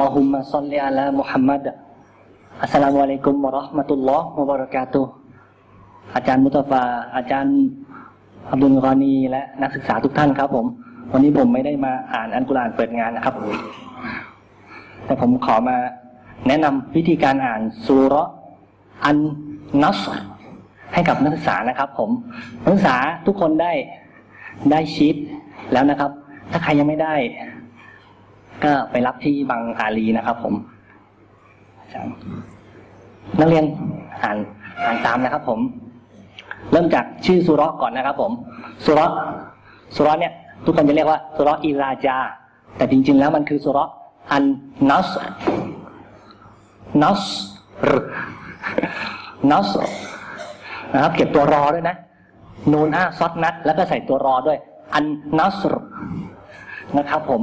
ลอฮุมะซัลลิอะลามุฮัมมัดอัสสลามุอะลัยกุมวะเราะห์มะตุลลอฮ์วะบะเราะกาตุฮ์อาจารย์มุตฟา อาจารย์อับดุลกอนีและนักศึกษาทุกท่านครับผม วันนี้ผมไม่ได้มาอ่านอันกุรานเปิดงานนะครับ แต่ผมขอมาแนะนำวิธีการอ่านซูระอันนัสให้กับนักศึกษานะครับ ผม นักศึกษาทุกคนได้ได้ชีตแล้วนะครับ ถ้าใครยังไม่ได้ ก็ไปรับที่บางอาลีนะครับ ผมนักเรียนอ่านอ่านตามนะครับ ผม เริ่มจากชื่อสุรก่อนนะครับ ผมสุรสุรเนี่ย ทุกคนจะเรียกว่าสุรอิราจา แต่จริง ๆ แล้วมันคือสุรอันนัสนัสรนัสนะครับ เก็บตัวรอด้วยนะนูนอ้าซอดนัด แล้วก็ใส่ตัวรอด้วย อันนัสรนะครับ ผม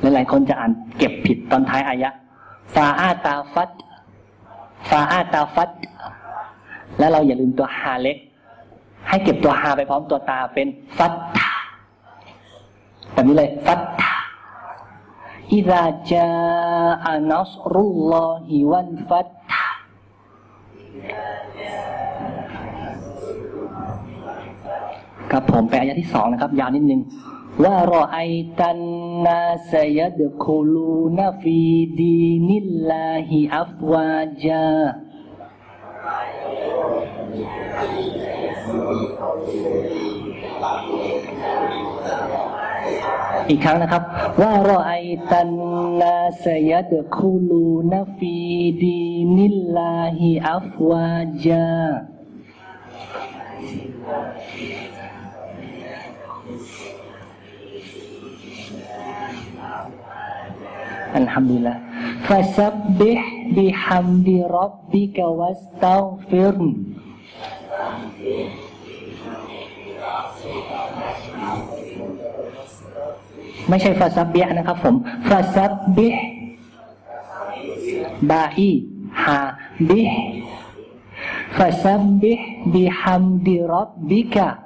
หลายๆคนจะอ่านเก็บผิดตอนท้ายอายะฟาอาตาฟัตฟาอาตาฟัตแล้วเราอย่าลืมตัวฮาเล็ก ให้เก็บตัวฮาไปพร้อมตัวตาเป็นฟัตตาแบบนี้เลยฟัตตาอิราจาอานัสรุลลอฮิวันฟัตตาครับผมไปอายะที่สองนะครับ ยาวนิดนึง ว่ารอไอตันนาสยดคูลู Alhamdulillah. Fasabbih bihamdi rabbika wastaghfir. wastaghfir. ไม่ใช่ฟาซับเบียนะครับผมฟาซับบิห์บาอีฮาบิห์ฟาซับบิห์บิฮัมดิรับบิกะฟ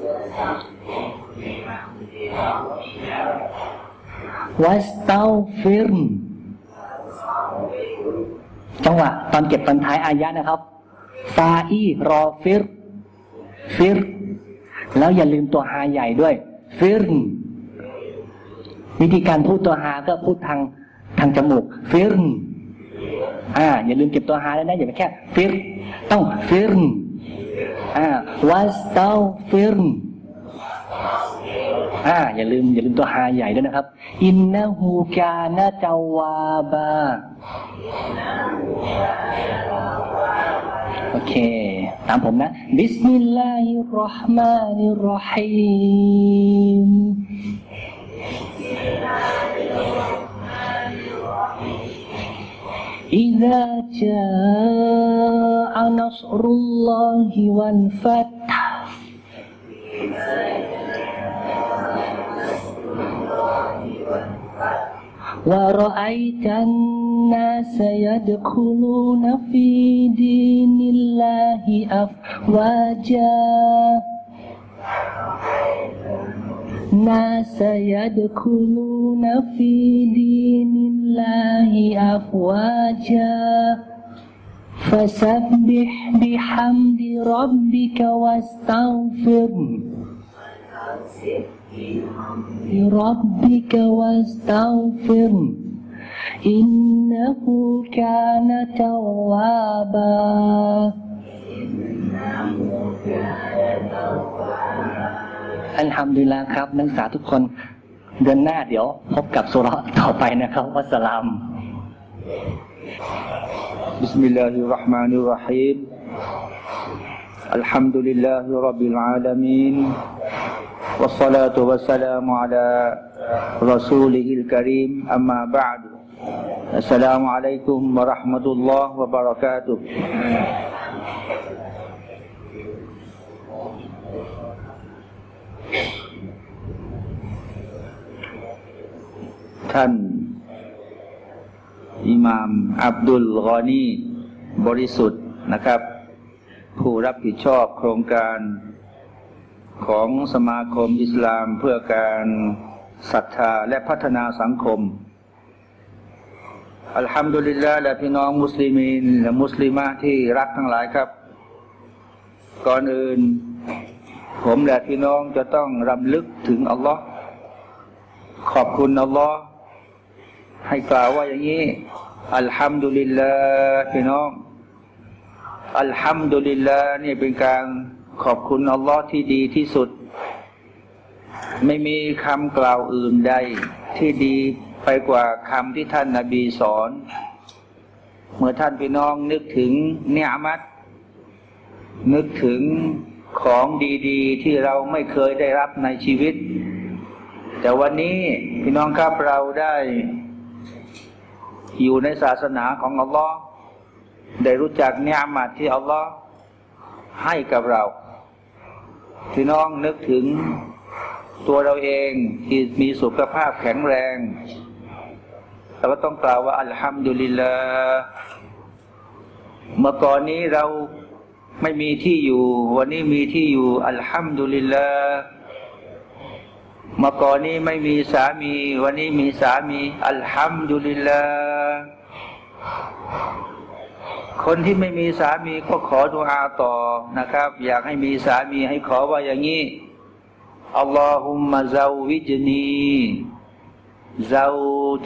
าซับบิห์บิฮัมดิรับบิกะ วัสตาฟิรจังหวะตอนเก็บตอนท้ายอายะนะครับ ฟาอีรอฟิรฟิรแล้วอย่าลืมตัวฮาใหญ่ด้วย ฟิรวิธีการพูดตัวฮาก็พูดทางทางจมูก ฟิรอ่า อย่าลืมเก็บตัวฮาแล้วนะอย่าไปแค่ ฟิรต้องฟิรอ่า واستغفر อ่าอย่าลืมอย่าลืมตัวฮาใหญ่ด้วยนะครับ إنه كان توابا โอเค ตามผมนะ بسم الله الرحمن الرحيمอิดะจานัสรุลลอฮิวันฟัตฮ์ ورأيت الناس يدخلون في دين الله أفواجا الناس يدخلون في دين الله أفواجا فسبح بحمد ربك واستغفر لربك واستغفر إنه كان توابا อันทำดีแล้วครับ นักศึกษาทุกคนเดือนหน้าเดี๋ยว พบกับสุรต่อไปนะครับวัสลาม بسم الله الرحمن الرحيم الحمد لله رب العالمين والصلاة والسلام على رسوله الكريم أما بعد السلام عليكم ورحمة الله وبركاته ท่าน อิหม่าม อับดุลกอนีบริสุทธิ์นะครับ ผู้รับผิดชอบโครงการของสมาคมอิสลามเพื่อการศรัทธาและพัฒนาสังคม อัลฮัมดุลิลลาห์และพี่น้องมุสลิมินและมุสลิมะที่รักทั้งหลายครับ ก่อนอื่น ผมและพี่น้องจะต้องรำลึกถึงอัลลอฮ์ขอบคุณอัลลอฮ์ให้กล่าวว่าอย่างนี้ อัลฮัมดุลิลลาห์พี่น้อง อัลฮัมดุลิลลาห์นี่เป็นการขอบคุณอัลลอฮ์ที่ดีที่สุด ไม่มีคำกล่าวอื่นใด ที่ดีไปกว่าคำที่ท่านนาบีสอน เมื่อท่านพี่น้องนึกถึงเนียมัตนึกถึงของดีๆ ที่เราไม่เคยได้รับในชีวิต แต่วันนี้พี่น้องครับเราได้ อยู่ในศาสนาของอัลลอฮ์ ได้รู้จักเนียมัตที่อัลลอฮ์ให้กับเราพี่น้องนึกถึงตัวเราเองที่มีสุขภาพแข็งแรงเราก็ต้องกล่าวว่าอัลฮัมดุลิลลาห์เมื่อก่อนนี้เราไม่มีที่อยู่ วันนี้มีที่อยู่อัลฮัมดุลิลลาห์เมื่อก่อนนี้ไม่มีสามี วันนี้มีสามีอัลฮัมดุลิลลาห์ คนที่ไม่มีสามีก็ขอดุอาต่อนะครับ อยากให้มีสามีให้ขอว่าอย่างนี้อัลลอฮุมมะซาวิจนีซา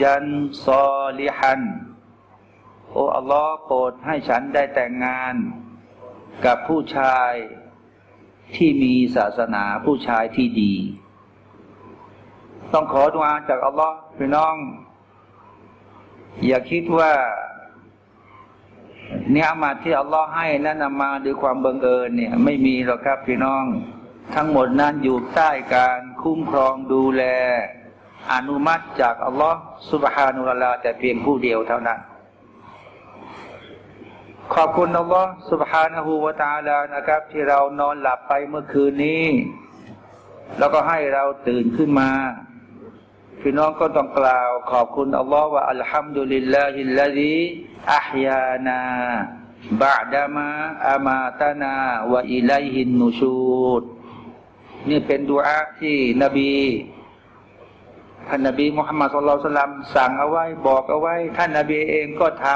จันซอลิฮันโอ้อัลลอฮ์โปรดให้ฉันได้แต่งงาน กับผู้ชายที่มีศาสนาผู้ชายที่ดี ต้องขอดุอาจากอัลลอฮ์พี่น้อง อย่าคิดว่า เนี่ยอมาที่อัลลอฮ์ให้นั้นมาด้วยความบังเอิญเนี่ย ไม่มีหรอกครับพี่น้อง ทั้งหมดนั้นอยู่ใต้การคุ้มครองดูแล อนุมัติจากอัลลอฮ์สุบฮานุลลาแต่เพียงผู้เดียวเท่านั้น ขอบคุณอัลลอฮ์สุบฮานะฮูวาตาลานะครับ ที่เรานอนหลับไปเมื่อคืนนี้ แล้วก็ให้เราตื่นขึ้นมา พี่น้องก็ต้องกล่าวขอบคุณอัลลอฮ์ว่าอัลฮัมดุลิลลาฮิลลาฮิอัฮยานาบาดามะอามาตานาวะอิลัยฮินนูชูดนี่เป็นดุอาที่นบีท่านนบีมุฮัมมัดสุลตัลลัมสั่งเอาไว้บอกเอาไว้ ท่านนบีเองก็ท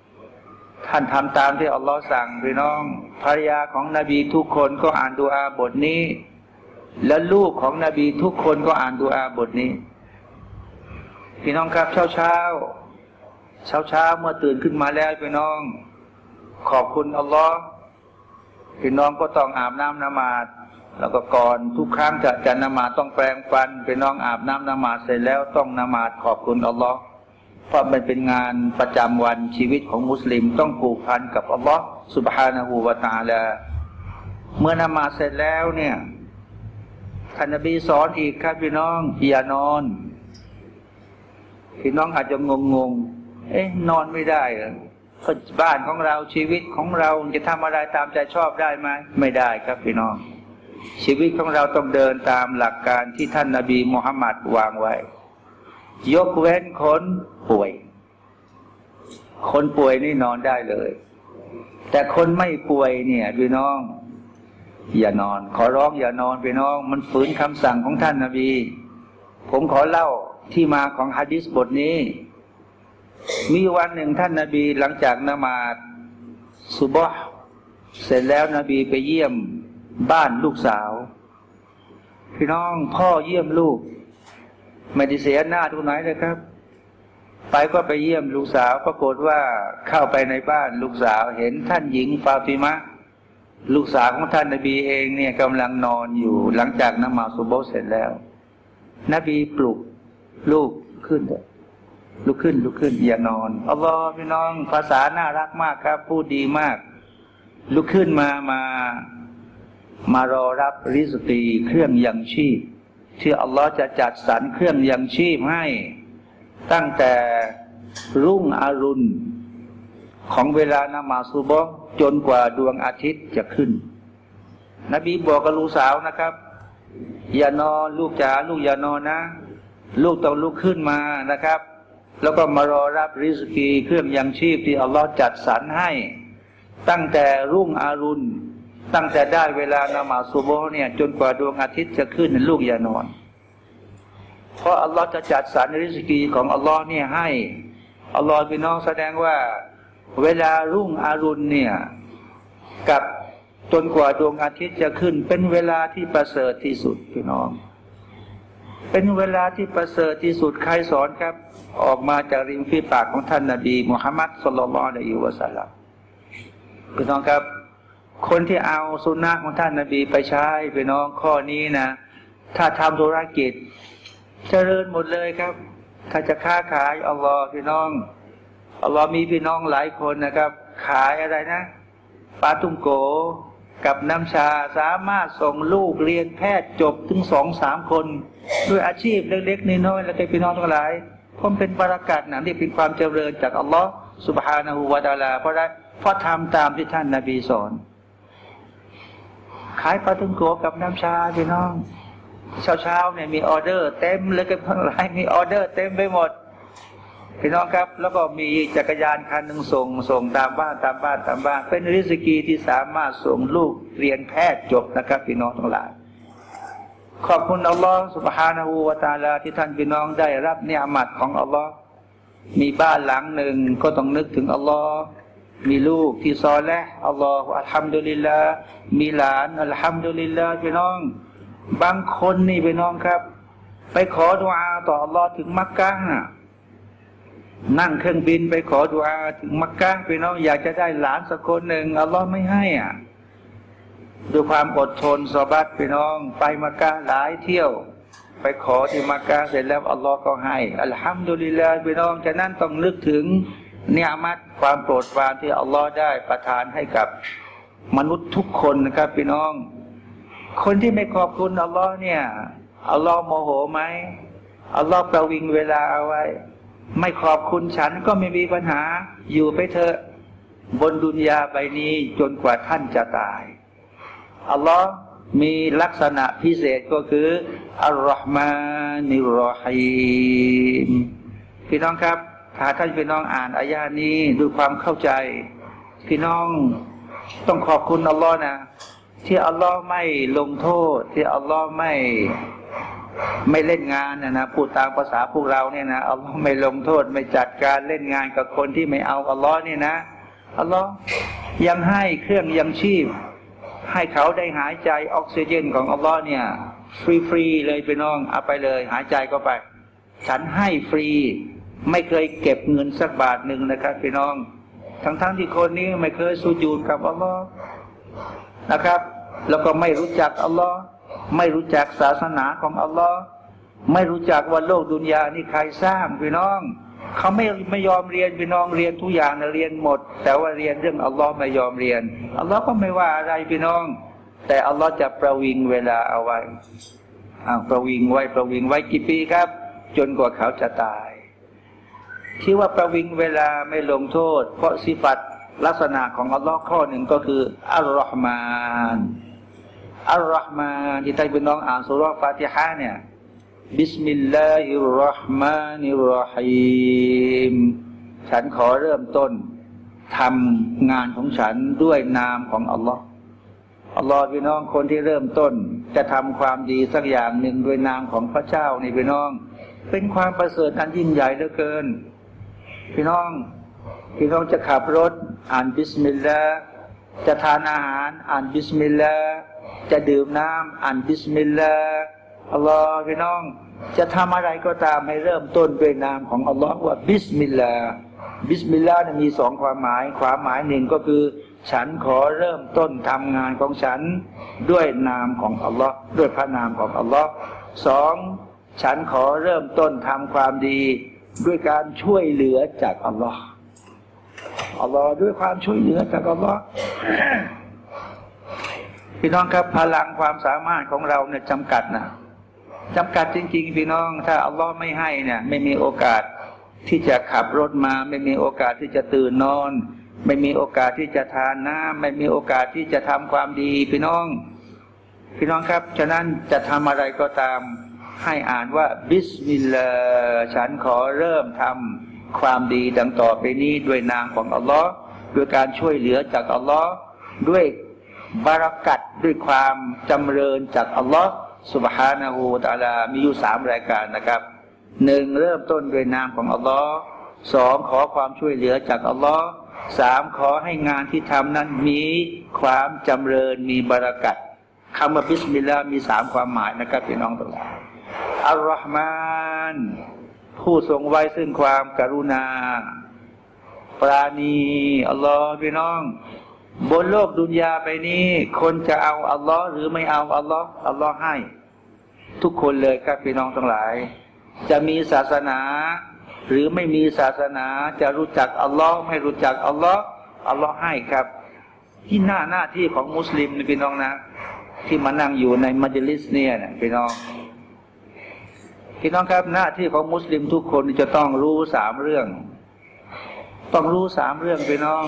ำท่านทำตามที่อัลลอฮ์สั่งพี่น้องภรรยาของนบีทุกคนก็อ่านดุอาบทนี้ และลูกของนบีทุกคนก็อ่านดุอาบทนี้ พี่น้องครับเช้าเช้าเช้าเช้าเมื่อตื่นขึ้นมาแล้วพี่น้อง ขอบคุณอัลลอฮ์พี่น้องก็ต้องอาบน้ำนมาดแล้วก็ก่อนทุกครั้งจะจะนมาต้องแปรงฟันพี่น้องอาบน้ำนมาดเสร็จแล้วต้องนมาดขอบคุณอัลลอฮ์เพราะมันเป็นงานประจำวันชีวิตของมุสลิมต้องผูกพันกับอัลลอฮ์สุบฮานะฮูวาตาลาเมื่อนมาเสร็จแล้วเนี่ยท่านนบีสอนอีกครับพี่น้องอย่านอน พี่น้องอาจจะงงงเอ๊ะนอนไม่ได้เหรอบ้านของเราชีวิตของเราจะทำอะไรตามใจชอบได้ไหมไม่ได้ครับพี่น้อง ชีวิตของเราต้องเดินตามหลักการที่ท่านนาบีมุฮัมมัดวางไว้ ยกเว้นคนป่วย คนป่วยนี่นอนได้เลย แต่คนไม่ป่วยเนี่ยพี่น้อง อย่านอน ขอร้องอย่านอนพี่น้อง มันฝืนคำสั่งของท่านนาบี ผมขอเล่า ที่มาของฮะดิษบทนี้ มีวันหนึ่งท่านนาบีหลังจากนมาดสุบฮ์เสร็จแล้วนบีไปเยี่ยมบ้านลูกสาว พี่น้องพ่อเยี่ยมลูก ไม่ได้เสียหน้าทุกไหนเลยครับ ไปก็ไปเยี่ยมลูกสาวปรากฏว่าเข้าไปในบ้านลูกสาวเห็นท่านหญิงฟาติมะลูกสาวของท่านนาบีเองเนี่ยกำลังนอนอยู่หลังจากนมาสุโบเสร็จแล้ว นบีปลุก ลูกขึ้นเถอะลุกขึ้นลุกขึ้นอย่านอนอัลลอฮ์พี่น้องภาษาน่ารักมากครับ พูดดีมาก ลุกขึ้นมามามารอรับริสตีเครื่องยังชีพที่อัลลอฮ์จะจัดสรรเครื่องยังชีพให้ ตั้งแต่รุ่งอรุณ ของเวลานามาสุบฮ์จนกว่าดวงอาทิตย์จะขึ้น นบีบอกกับลูกสาวนะครับ อย่านอนลูกจ๋าลูกอย่านอนนะ ลูกต้องลุกขึ้นมานะครับ แล้วก็มารอรับริสกีเครื่องยังชีพที่อัลลอฮ์จัดสรรให้ ตั้งแต่รุ่งอรุณ ตั้งแต่ได้เวลานมาสุโบเนี่ยจนกว่าดวงอาทิตย์จะขึ้นลูกอย่านอน เพราะอัลลอฮ์จะจัดสรรริสกีของอัลลอฮ์เนี่ยให้อัลลอฮ์พี่น้องแสดงว่า เวลารุ่งอรุณเนี่ยกับจนกว่าดวงอาทิตย์จะขึ้นเป็นเวลาที่ประเสริฐที่สุดพี่น้อง เป็นเวลาที่ประเสริฐที่สุดใครสอนครับ ออกมาจากริมฝีปากของท่านนาบีมุฮัมมัดสุลลัลอะลัยฮิวะสัลลัมพี่น้องครับ คนที่เอาสุนนะของท่านนาบีไปใช้พี่น้องข้อนี้นะ ถ้าทำธุรกิจจเจริญหมดเลยครับ ถ้าจะค้าขายอัลลอฮ์พี่น้องอัลลอฮ์มีพี่น้องหลายคนนะครับ ขายอะไรนะปลาตุ้งโกกับน้ำชาสามารถส่งลูกเรียนแพทย์จบถึงสองสามคน ด้วยอาชีพเล็กๆน้อยๆแล้วก็พี่น้องทั้งหลายเพราะเป็นบรักัดนะที่เป็นความเจริญจากอัลลอฮ์สุบฮานาหูวาตาลา เพราะได้เพราะทำตามที่ท่านนาบีสอน ขายปลาตุ้งโกกับน้ำชาพี่น้อง เช้าๆเนี่ยมีออเดอร์ เต็มเลยท่านทั้งหลายมีออเดอร์เต็มไปหมดพี่น้องครับ แล้วก็มีจักรยานคันหนึ่งส่งส่งตามบ้านตามบ้านตามบ้าน เป็นริสกีที่สามารถส่งลูกเรียนแพทย์จบนะครับพี่น้องทั้งหลาย ขอบคุณอัลลอฮฺسبحانه وتعالى ที่ท่านพี่น้องได้รับเนียะมัตของอัลลอฮ์มีบ้านหลังหนึ่งก็ต้องนึกถึงอัลลอฮ์มีลูกที่ซอและอัลลอฮฺالحمد للهมีหลานอัลฮัมดุลิลลาพี่น้อง บางคนนี่พี่น้องครับ ไปขอดุอาต่ออัลลอฮ์ถึงมักกะนั่งเครื่องบินไปขอดุอาถึงมักกะพี่น้องอยากจะได้หลานสักคนหนึ่งอัลลอฮ์ไม่ให้อะ ด้วยความอดทนสบัดพี่น้อง ไปมักกะหลายเที่ยว ไปขอที่มักกะเสร็จแล้วอัลลอฮ์ก็ให้อัลฮัมดุลิลลาห์พี่น้องฉะนั้นต้องนึกถึงเนียมัดความโปรดปรานที่อัลลอฮ์ได้ประทานให้กับมนุษย์ทุกคนนะครับพี่น้อง คนที่ไม่ขอบคุณอัลลอฮ์เนี่ยอัลลอฮ์โมโหไหมอัลลอฮ์ประวิงเวลาเอาไว้ ไม่ขอบคุณฉันก็ไม่มีปัญหาอยู่ไปเถอะบนดุนยาใบนี้จนกว่าท่านจะตาย อัลลอฮ์มีลักษณะพิเศษก็คืออัลลอฮ์มานิรอฮีมพี่น้องครับถ้าท่านพี่น้องอ่านอายานี้ด้วยความเข้าใจ พี่น้องต้องขอบคุณอัลลอฮ์นะ ที่อัลลอฮ์ไม่ลงโทษ ที่อัลลอฮ์ไม่ไม่เล่นงานนะนะพูดตามภาษาพวกเราเนี่ยนะอัลลอฮ์ไม่ลงโทษไม่จัดการเล่นงานกับคนที่ไม่เอาอัลลอฮ์เนี่ยนะอัลลอฮ์ยังให้เครื่องยังชีพ ให้เขาได้หายใจออกซิเจนของอัลลอฮ์เนี่ย ฟรีๆเลยพี่น้องเอาไปเลย หายใจก็ไป ฉันให้ฟรี ไม่เคยเก็บเงินสักบาทหนึ่งนะครับพี่น้อง ทั้งๆทที่คนนี้ไม่เคยสูญูดกับอัลลอฮ์นะครับ แล้วก็ไม่รู้จักอัลลอฮ์ไม่รู้จักศาสนาของอัลลอฮ์ไม่รู้จักว่าโลกดุนยานี่ใครสร้างพี่น้อง เขาไม่ไม่ยอมเรียนพี่น้องเรียนทุกอย่างนะเรียนหมด แต่ว่าเรียนเรื่องอัลลอฮ์ไม่ยอมเรียนอัลลอฮ์ก็ไม่ว่าอะไรพี่น้อง แต่อัลลอฮ์จะประวิงเวลาเอาไว้อ้าวประวิงไว้ประวิงไว้กี่ปีครับ จนกว่าเขาจะตาย ที่ว่าประวิงเวลาไม่ลงโทษ เพราะสิฟัตลักษณะของอัลลอฮ์ข้อหนึ่งก็คือالرحمن الرحمن ที่ท่านพี่น้องอ่านสุรฟาติฮะเนี่ย بسم الله الرحمن الرحيم ฉันขอเริ่มต้นทำงานของฉันด้วยนามของอัลลอฮ์อัลลอฮ์พี่น้องคนที่เริ่มต้น จะทำความดีสักอย่างหนึ่งด้วยนามของพระเจ้านี่พี่น้อง เป็นความประเสริฐอันยิ่งใหญ่เหลือเกิน พี่น้องพี่น้องจะขับรถอ่านบิสมิลลาห์จะทานอาหาร อ่านบิสมิลลาห์จะดื่มน้ำอ่านบิสมิลลาห์ อัลลอฮ์พี่น้อง จะทำอะไรก็ตามให้เริ่มต้นด้วยนามของอัลลอฮ์ว่าบิสมิลลาห์บิสมิลลาห์มีสองความหมาย ความหมายหนึ่งก็คือ ฉันขอเริ่มต้นทำงานของฉันด้วยนามของอัลลอฮ์ด้วยพระนามของอัลลอฮ์สองฉันขอเริ่มต้นทำความดี ด้วยการช่วยเหลือจากอัลลอฮ์อัลลอฮ์ด้วยความช่วยเหลือจากอัลลอฮ์พี่น้องครับพลังความสามารถของเราเนี่ยจำกัดนะ จำกัดจริง ๆ พี่น้อง ถ้าอัลลอฮ์ไม่ให้เนี่ย ไม่มีโอกาสที่จะขับรถมา ไม่มีโอกาสที่จะตื่นนอน ไม่มีโอกาสที่จะทานน้ำไม่มีโอกาสที่จะทำความดี พี่น้อง พี่น้องครับ ฉะนั้นจะทำอะไรก็ตาม ให้อ่านว่าบิสมิลลาห์ฉันขอเริ่มทำความดีดังต่อไปนี้ด้วยนามของอัลลอฮ์ด้วยการช่วยเหลือจากอัลลอฮ์ด้วยบารักัดด้วยความจำเริญจากอัลลอฮ์ สุบฮานาหูตาลามีอยู่สามรายการนะครับหนึ่งเริ่มต้นด้วยนามของอัลลอฮ์สองขอความช่วยเหลือจากอัลลอฮ์สามขอให้งานที่ทำนั้นมีความจำเริญมีบารักัดคำว่าบิสมิลลาห์มีสามความหมายนะครับพี่น้องทั้งหลายอัลลอฮ์มานผู้ทรงไว้ซึ่งความกรุณา ปราณีอัลลอฮ์พี่น้อง บนโลกดุนยาไปนี้ คนจะเอาอัลลอฮ์หรือไม่เอาอัลลอฮ์อัลลอฮ์ให้ ทุกคนเลยครับพี่น้องทั้งหลาย จะมีศาสนา หรือไม่มีศาสนาจะรู้จักอัลลอฮ์ไม่รู้จักอัลลอฮ์อัลลอฮ์ให้ครับ ที่หน้าหน้าที่ของมุสลิมนะพี่น้องนะ ที่มานั่งอยู่ในมัจลิสเนี่ยนะพี่น้องพี่น้องครับหน้าที่ของมุสลิมทุกคนจะต้องรู้สามเรื่อง ต้องรู้สามเรื่องพี่น้อง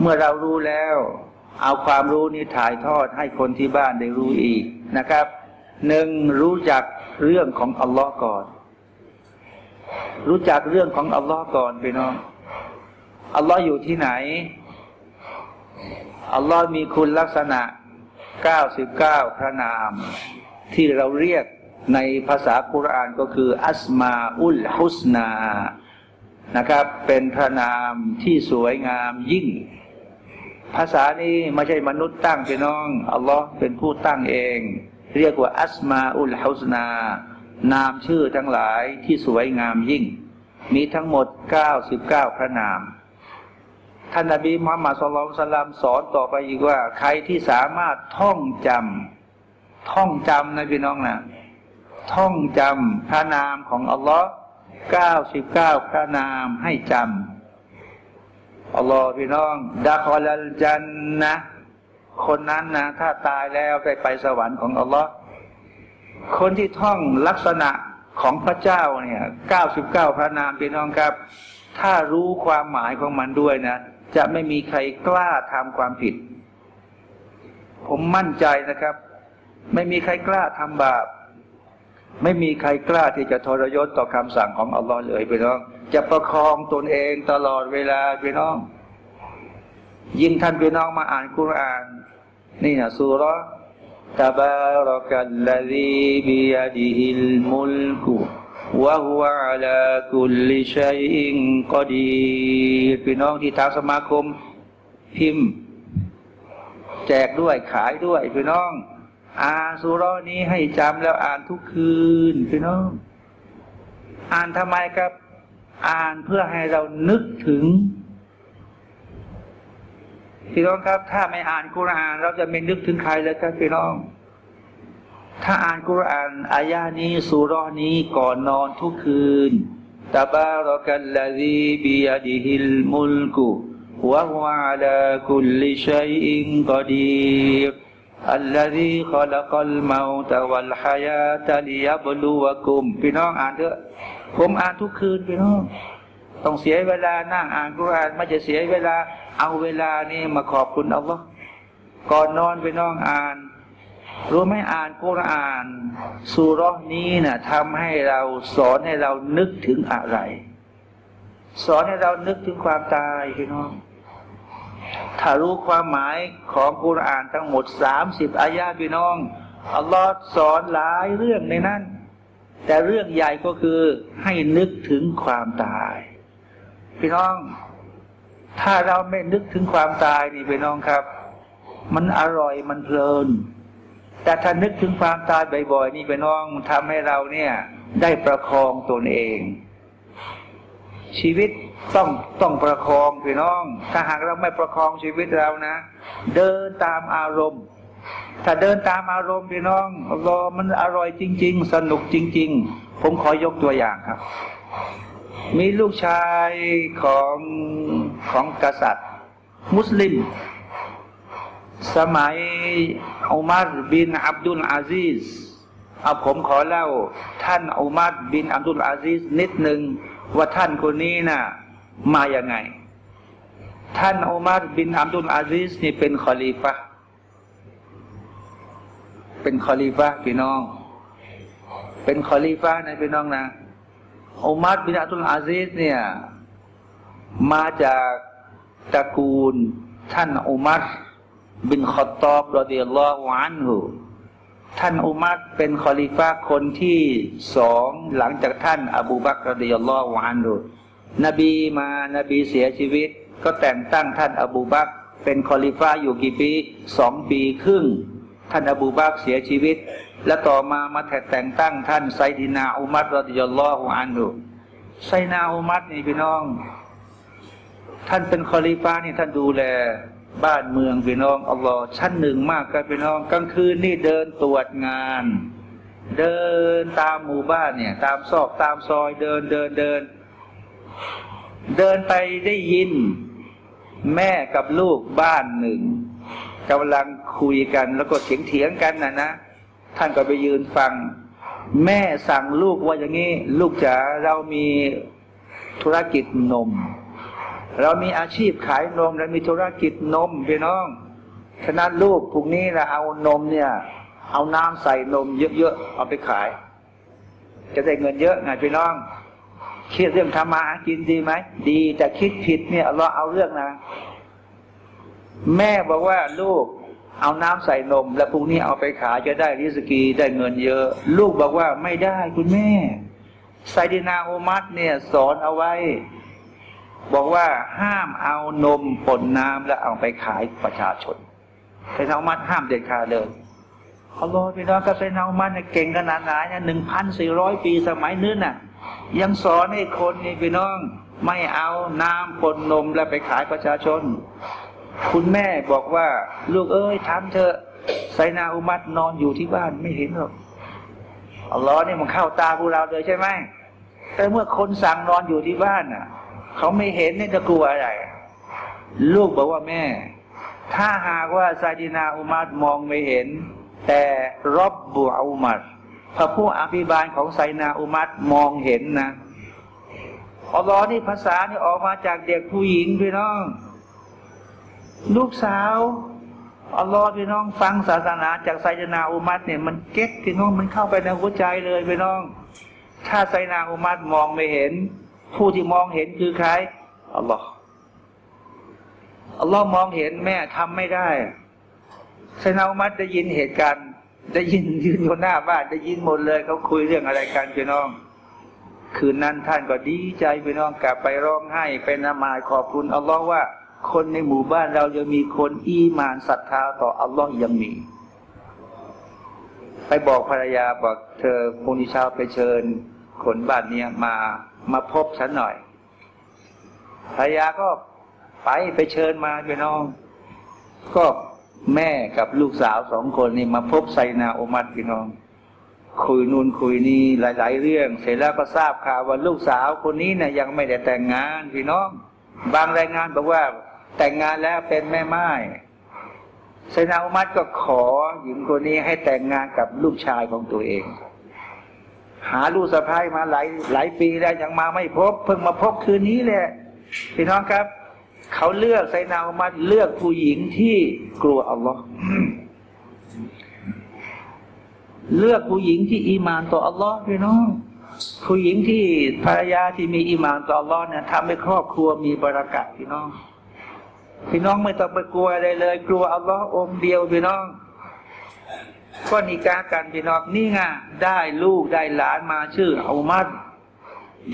เมื่อเรารู้แล้ว เอาความรู้นี้ถ่ายทอดให้คนที่บ้านได้รู้อีกนะครับ หนึ่งรู้จักเรื่องของอัลลอฮ์ก่อน รู้จักเรื่องของอัลลอฮ์ก่อนพี่น้องอัลลอฮ์อยู่ที่ไหน อัลลอฮ์มีคุณลักษณะเก้าสิบเก้าพระนาม ที่เราเรียกในภาษาคุรานก็คือ อัสมาอุลฮุสนานะครับ เป็นพระนามที่สวยงามยิ่ง ภาษานี้ไม่ใช่มนุษย์ตั้งพี่น้อง อัลลอฮ์เป็นผู้ตั้งเอง เรียกว่าอัสมาอุลฮุสนา นามชื่อทั้งหลายที่สวยงามยิ่ง มีทั้งหมด 99 พระนาม ท่านนบีมุฮัมมัดสุลตัลลัมสอนต่อไปอีกว่า ใครที่สามารถท่องจำท่องจำนะพี่น้องนะท่องจำพระนามของอัลลอฮ์เก้าสิบเก้าพระนามให้จำอัลลอฮ์พี่น้องดาคอลัลจันนะ คนนั้นนะถ้าตายแล้วได้ไปสวรรค์ของอัลลอฮ์คนที่ท่องลักษณะของพระเจ้าเนี่ยเก้าสิบเก้าพระนามพี่น้องครับ ถ้ารู้ความหมายของมันด้วยนะ จะไม่มีใครกล้าทำความผิด ผมมั่นใจนะครับ ไม่มีใครกล้าทำบาป ไม่มีใครกล้าที่จะทรยศต่อคำสั่งของอัลลอฮ์เลยพี่น้อง จะประคองตนเองตลอดเวลาพี่น้อง ยิ่งท่านพี่น้องมาอ่านคุราน นี่นะสุรตบารกัลลซีบิยดิฮิลมุลกุวะฮุวะลาคุลลิชัยอิงกอดีพี่น้องที่ทางสมาคมพิมพ์ แจกด้วยขายด้วยพี่น้องอ่านสุรนี้ให้จำแล้วอ่านทุกคืนพี่น้อง อ่านทำไมครับ อ่านเพื่อให้เรานึกถึง พี่น้องครับ ถ้าไม่อ่านกุรอาน เราจะไม่นึกถึงใครเลยครับพี่น้อง ถ้าอ่านกุรอานอายานี้สุรนี้ก่อนนอนทุกคืนตาบารกัลลซีบิยดิฮิลมุลกุวะฮุอาลาคุลลิชัยอิงกอดีร الذي خلق الموت والحياة ليبلوكم พี่น้องอ่านเถอะผมอ่านทุกคืนพี่น้องต้องเสียเวลานั่งอ่านกุรอานไม่จะเสียเวลา เอาเวลานี่มาขอบคุณอัลลอฮ์ก่อนนอนพี่น้องอ่านรู้ไหมอ่านกุรอานสุรนี้นะ่ะทำให้เราสอนให้เรานึกถึงอะไร สอนให้เรานึกถึงความตายพี่น้องถ้ารู้ความหมายของกุรอานทั้งหมดสามสิบอายาพี่น้องอัลลอฮ์สอนหลายเรื่องในนั้น แต่เรื่องใหญ่ก็คือให้นึกถึงความตาย พี่น้อง ถ้าเราไม่นึกถึงความตายนี่พี่น้องครับ มันอร่อยมันเพลิน แต่ถ้านึกถึงความตายบ่อยๆนี่พี่น้องทำให้เราเนี่ย ได้ประคองตนเอง ชีวิตต้องต้องประคองพี่น้อง ถ้าหากเราไม่ประคองชีวิตเรานะ เดินตามอารมณ์ ถ้าเดินตามอารมณ์พี่น้องรอมันอร่อยจริง ๆ สนุกจริง ๆ ผมขอยกตัวอย่างครับ มีลูกชายของ ของกษัตริย์ มุสลิม สมัยอุมารบินอับดุลอาซิสเอาผมขอเล่า ท่านอุมารบินอับดุลอาซิสนิดหนึ่งว่าท่านคนนี้นะ่ะมาอย่างไง ท่านอุมัรบินอับดุลอาซิสนี่เป็นคอลีฟะเป็นคอลีฟะพี่น้อง เป็นคอลีฟะนะพี่น้องนะอุมัรบินอับดุลอาซิสเนี่ย มาจากตระกูลท่านอุมัรบินขอตอบรอเดิยัลอฮุอันฮุท่านอุมัรเป็นคอลิฟาคนที่สองหลังจากท่าน อบูบัก رضي الله عنه นบีมานบีเสียชีวิต ก็แต่งตั้งท่านอบูบักเป็นคอลิฟาอยู่กี่ปีสองปีครึ่ง ท่านอบูบักเสียชีวิต และต่อมามาแต่งตั้งท่านไซดินาอุมัรرضي الله عنهไซนาอุมัรนี่พี่น้อง ท่านเป็นคอลิฟานี่ท่านดูแล บ้านเมืองพี่น้องอัลลอฮ์ชั้นหนึ่งมากครับพี่น้องกลางคืนนี่เดินตรวจงาน เดินตามหมู่บ้านเนี่ย ตามซอกตามซอยเดินเดินเดิน เดินไปได้ยิน แม่กับลูกบ้านหนึ่งกำลังคุยกันแล้วก็เถียงเถียงกันนะนะท่านก็ไปยืนฟัง แม่สั่งลูกว่าอย่างนี้ ลูกจ๋าเรามีธุรกิจนม เรามีอาชีพขายนมเรามีธุรกิจนมพี่น้องฉะนั้นลูกพวกนี้เราเอานมเนี่ย เอาน้ำใส่นมเยอะๆเอาไปขาย จะได้เงินเยอะไงพี่น้องคิดเรื่องทำมาหากินดีไหมดีแต่คิดผิดเนี่ยเราเอาเรื่องนะ แม่บอกว่าลูกเอาน้ำใส่นม แล้วพวกนี้เอาไปขายจะได้ริสกีได้เงินเยอะ ลูกบอกว่าไม่ได้คุณแม่ไซดินาโอมัตเนี่ย สอนเอาไว้ บอกว่าห้ามเอานมปนน้ำแล้วเอาไปขายประชาชนไซนามัดห้ามเด็ดขาดเลยอัลลอฮ์พี่น้องก็ไซนามัดเนี่ยเก่งขนาดไหนเนี่ยหนึ่งพันสี่ร้อยปีสมัยนู้นน่ะ ยังสอนให้คนนี่พี่น้อง ไม่เอาน้ำปนนมแล้วไปขายประชาชน คุณแม่บอกว่า ลูกเอ้ยทำเถอะไซนาอุมัดนอนอยู่ที่บ้านไม่เห็นหรอกอัลลอฮ์นี่ยมันเข้าตาพวกเราเลยใช่ไหมแต่เมื่อคนสั่งนอนอยู่ที่บ้านน่ะ เขาไม่เห็นนี่จะกลัวอะไร ลูกบอกว่าแม่ ถ้าหากว่าซาดินาอุมัดมองไม่เห็น แต่รอบบัวอุมัดพระผู้อภิบาลของไซนาอุมัดมองเห็นนะอัลลอฮ์นี่ภาษานี่ออกมาจากเด็กผู้หญิงพี่น้อง ลูกสาวอัลลอฮ์พี่น้องฟังศาสนาจากไซนาอุมัดเนี่ยมันเก็ตพี่น้องมันเข้าไปในหัวใจเลยพี่น้อง ถ้าไซนาอุมัดมองไม่เห็น ผู้ที่มองเห็นคือใครอัลลอฮ์อัลลอฮ์มองเห็นแม่ทำไม่ได้ไซนาอุมัดได้ยินเหตุการณ์ ได้ยินยืนอยู่หน้าบ้านได้ยินหมดเลยเขาคุยเรื่องอะไรกันพี่น้อง คืนนั้นท่านก็ดีใจพี่น้องกลับไปร้องไห้ไปนมายขอบคุณอัลลอฮ์ว่า คนในหมู่บ้านเรายังมีคนอีมานศรัทธาต่ออัลลอฮ์ยังมี ไปบอกภรรยาบอกเธอพรุ่งนี้เช้าไปเชิญคนบ้านเนี้ยมา มาพบฉันหน่อยภรรยาก็ไปไปเชิญมาพี่น้อง ก็แม่กับลูกสาวสองคนนี่มาพบไซนาโอมัดพี่น้อง คุยนูนคุยนี่หลาย ๆ เรื่อง เสร็จแล้วก็ทราบข่าวว่าลูกสาวคนนี้นี่ยยังไม่ได้แต่งงานพี่น้อง บางรายงานบอกว่าแต่งงานแล้วเป็นแม่ไม้ไซนาโอมัดก็ขอหญิงคนนี้ให้แต่งงานกับลูกชายของตัวเอง หาลูกสะพ้ายมาหลายหลายปีแล้วยังมาไม่พบ เพิ่งมาพบคืนนี้แหละพี่น้องครับ เขาเลือกไซนาอุมัดเลือกผู้หญิงที่กลัวอัลลอฮ์เลือกผู้หญิงที่อีมานต่ออัลลอฮ์พี่น้อง ผู้หญิงที่ภรรยาที่มีอีมานต่ออัลลอฮ์เนี่ยทำให้ครอบครัวมีบรารักัตพี่น้อง พี่น้องไม่ต้องไปกลัวอะไรเลย กลัวอัลลอฮ์องเดียวพี่น้อง ก็นิกากันพี่น้องนี่ไงได้ลูกได้หลานมาชื่ออุมัด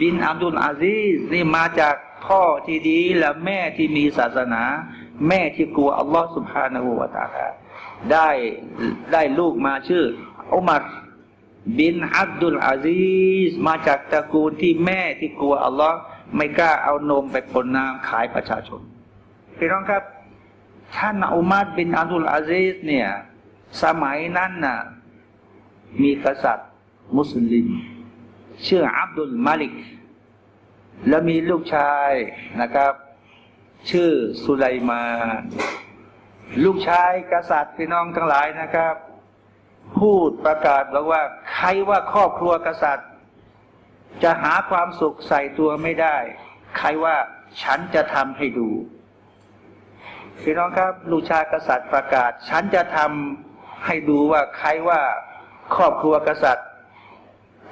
บินอับดุลอาซีสนี่มาจากพ่อที่ดีและแม่ที่มีศาสนา แม่ที่กลัวอัลลอฮ์สุบฮานาหูวาตาลาได้ได้ลูกมาชื่ออุมัดบินอับดุลอาซีสมาจากตระกูลที่แม่ที่กลัวอัลลอฮ์ไม่กล้าเอานมไปปนน้ำขายประชาชนพี่น้องครับ ท่านอุมัดบินอับดุลอาซีสเนี่ย สมัยนั้นน่ะมีกษัตริย์มุสลิม ชื่ออับดุลมาลิก แล้วมีลูกชายนะครับ ชื่อสุไลมา ลูกชายกษัตริย์พี่น้องทั้งหลายนะครับ พูดประกาศบอกว่า ใครว่าครอบครัวกษัตริย์ จะหาความสุขใส่ตัวไม่ได้ ใครว่าฉันจะทำให้ดู พี่น้องครับ ลูกชายกษัตริย์ประกาศ ฉันจะทำ ให้ดูว่าใครว่าครอบครัวกษัตริย์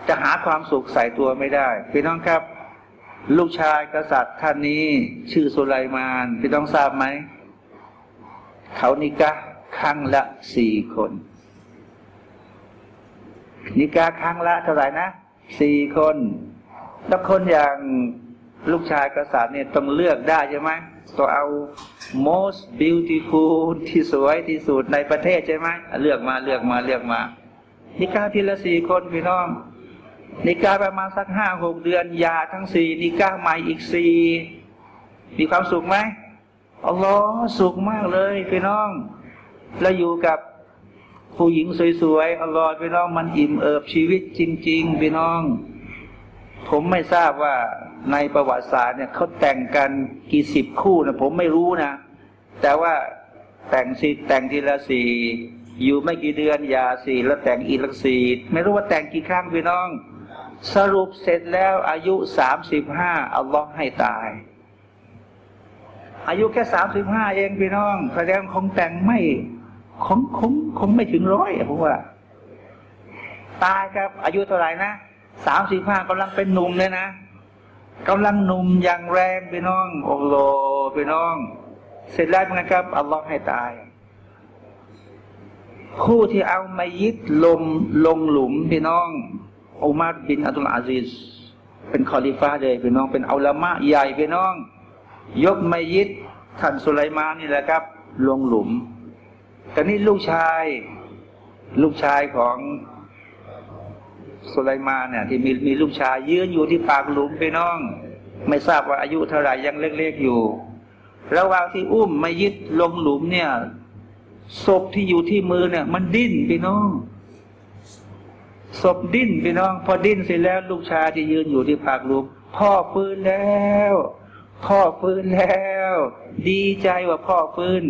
จะหาความสุขใส่ตัวไม่ได้พี่น้องครับ ลูกชายกษัตริย์ท่านนี้ ชื่อสุไลมานพี่ต้องทราบไหมเขานิกะครั้งละสี่คน นิกาครั้งละเท่าไหร่นะสี่คนถ้าคนอย่างลูกชายกษัตริย์เนี่ยต้องเลือกได้ใช่ไหม ต้องเอา most beautiful ที่สวยที่สุดในประเทศใช่ไหมเลือกมาเลือกมาเลือกมา นิกาทีละสี่คนพี่น้อง นิกาประมาณสักห้าหกเดือนยาทั้งสี่นิกาใหม่อีกสี่มีความสุขไหมอัลลอฮ์สุขมากเลยพี่น้อง แล้วอยู่กับผู้หญิงสวยๆอัลลอฮ์พี่น้องมันอิ่มเอิบชีวิตจริง ๆ พี่น้อง ผมไม่ทราบว่า ในประวัติศาสตร์เนี่ยเขาแต่งกันกี่สิบคู่นะผมไม่รู้นะ แต่ว่าแต่งสิแต่งทีละสี่อยู่ไม่กี่เดือนยาสี่แล้วแต่งอีกละสี่ไม่รู้ว่าแต่งกี่ครั้งพี่น้อง สรุปเสร็จแล้วอายุสามสิบห้าอัลลอฮ์ให้ตาย อายุแค่สามสิบห้าเองพี่น้องแสดงคงแต่งไม่คงคงคงไม่ถึงร้อยผมว่า ตายครับ อายุเท่าไหร่นะสามสิบห้ากำลังเป็นหนุ่มเลยนะ กำลังหนุ่มอย่างแรงพี่น้อง โอ้โหพี่น้อง เสร็จแล้วนะครับ อัลลอฮ์ให้ตาย ผู้ที่เอามายิดลงลงหลุมพี่น้องอุมัรบินอัตุลอาซิสเป็นคอลิฟ้าเลยพี่น้องเป็นอัลามะใหญ่พี่น้อง ยกมายิดท่านสุไลมานี่แหละครับ ลงหลุมแต่นี่ลูกชาย ลูกชายของ สุไลมานเนี่ยที่มีมีลูกชายยืนอยู่ที่ปากหลุมพี่น้อง ไม่ทราบว่าอายุเท่าไหร่ยังเล็กๆอยู่ ระหว่างที่อุ้มมายึดลงหลุมเนี่ยศพที่อยู่ที่มือเนี่ย มันดิ้นพี่น้องศพดิ้นพี่น้อง พอดิ้นเสร็จแล้ว ลูกชายที่ยืนอยู่ที่ปากหลุมพ่อฟื้นแล้วพ่อฟื้นแล้ว ดีใจว่าพ่อฟื้น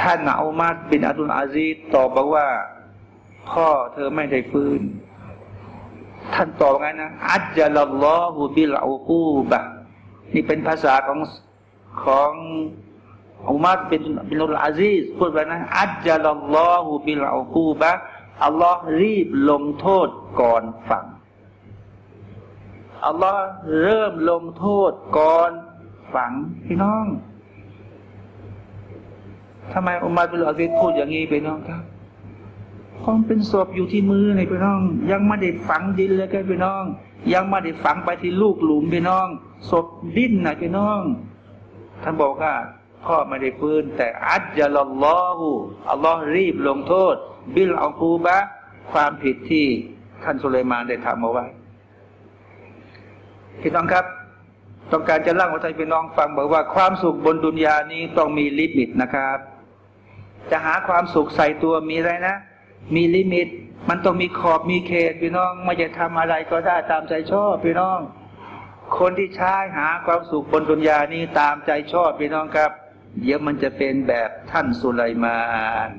ท่านอามัดบินอัตุลอาซีตอบบอกว่า พ่อเธอไม่ได้ฟื้น ท่านตอบไงนะอัจจลลอฮูบิลอูกูบะนี่เป็นภาษาของของอุมัดบินบินอัลอาซีสพูดไปนะอัจจลลอฮูบิลอูกูบะอัลลอฮ์รีบลงโทษก่อนฝังอัลลอฮ์เริ่มลงโทษก่อนฝังพี่น้องทำไมอุมัรบินอุลอาซิดพูดอย่างนี้ไปน้องครับ ความเป็นศพอยู่ที่มือเลยพี่น้อง ยังไม่ได้ฝังดินเลยกันพี่น้อง ยังไม่ได้ฝังไปที่ลูกหลุมพี่น้องศพดิ้นนะพี่น้อง ท่านบอกว่าพ่อไม่ได้ฟื้น แต่อัจจลลอฮูอัลลอฮ์รีบลงโทษ บิลอัคูบะความผิดที่ท่านสุลัยมานได้ทำเอาไว้พี่น้องครับ ต้องการจะเล่าให้ท่านพี่น้องฟังบอกว่าความสุขบนดุนยานี้ต้องมี limit นะครับ จะหาความสุขใส่ตัวมีอะไรนะ มี limit มันต้องมีขอบมีเขตพี่น้อง ไม่จะทำอะไรก็ได้ตามใจชอบพี่น้อง คนที่ใช้หาความสุขบนดุนยานี้ตามใจชอบพี่น้องครับ เดี๋ยวมันจะเป็นแบบท่านสุไลมานน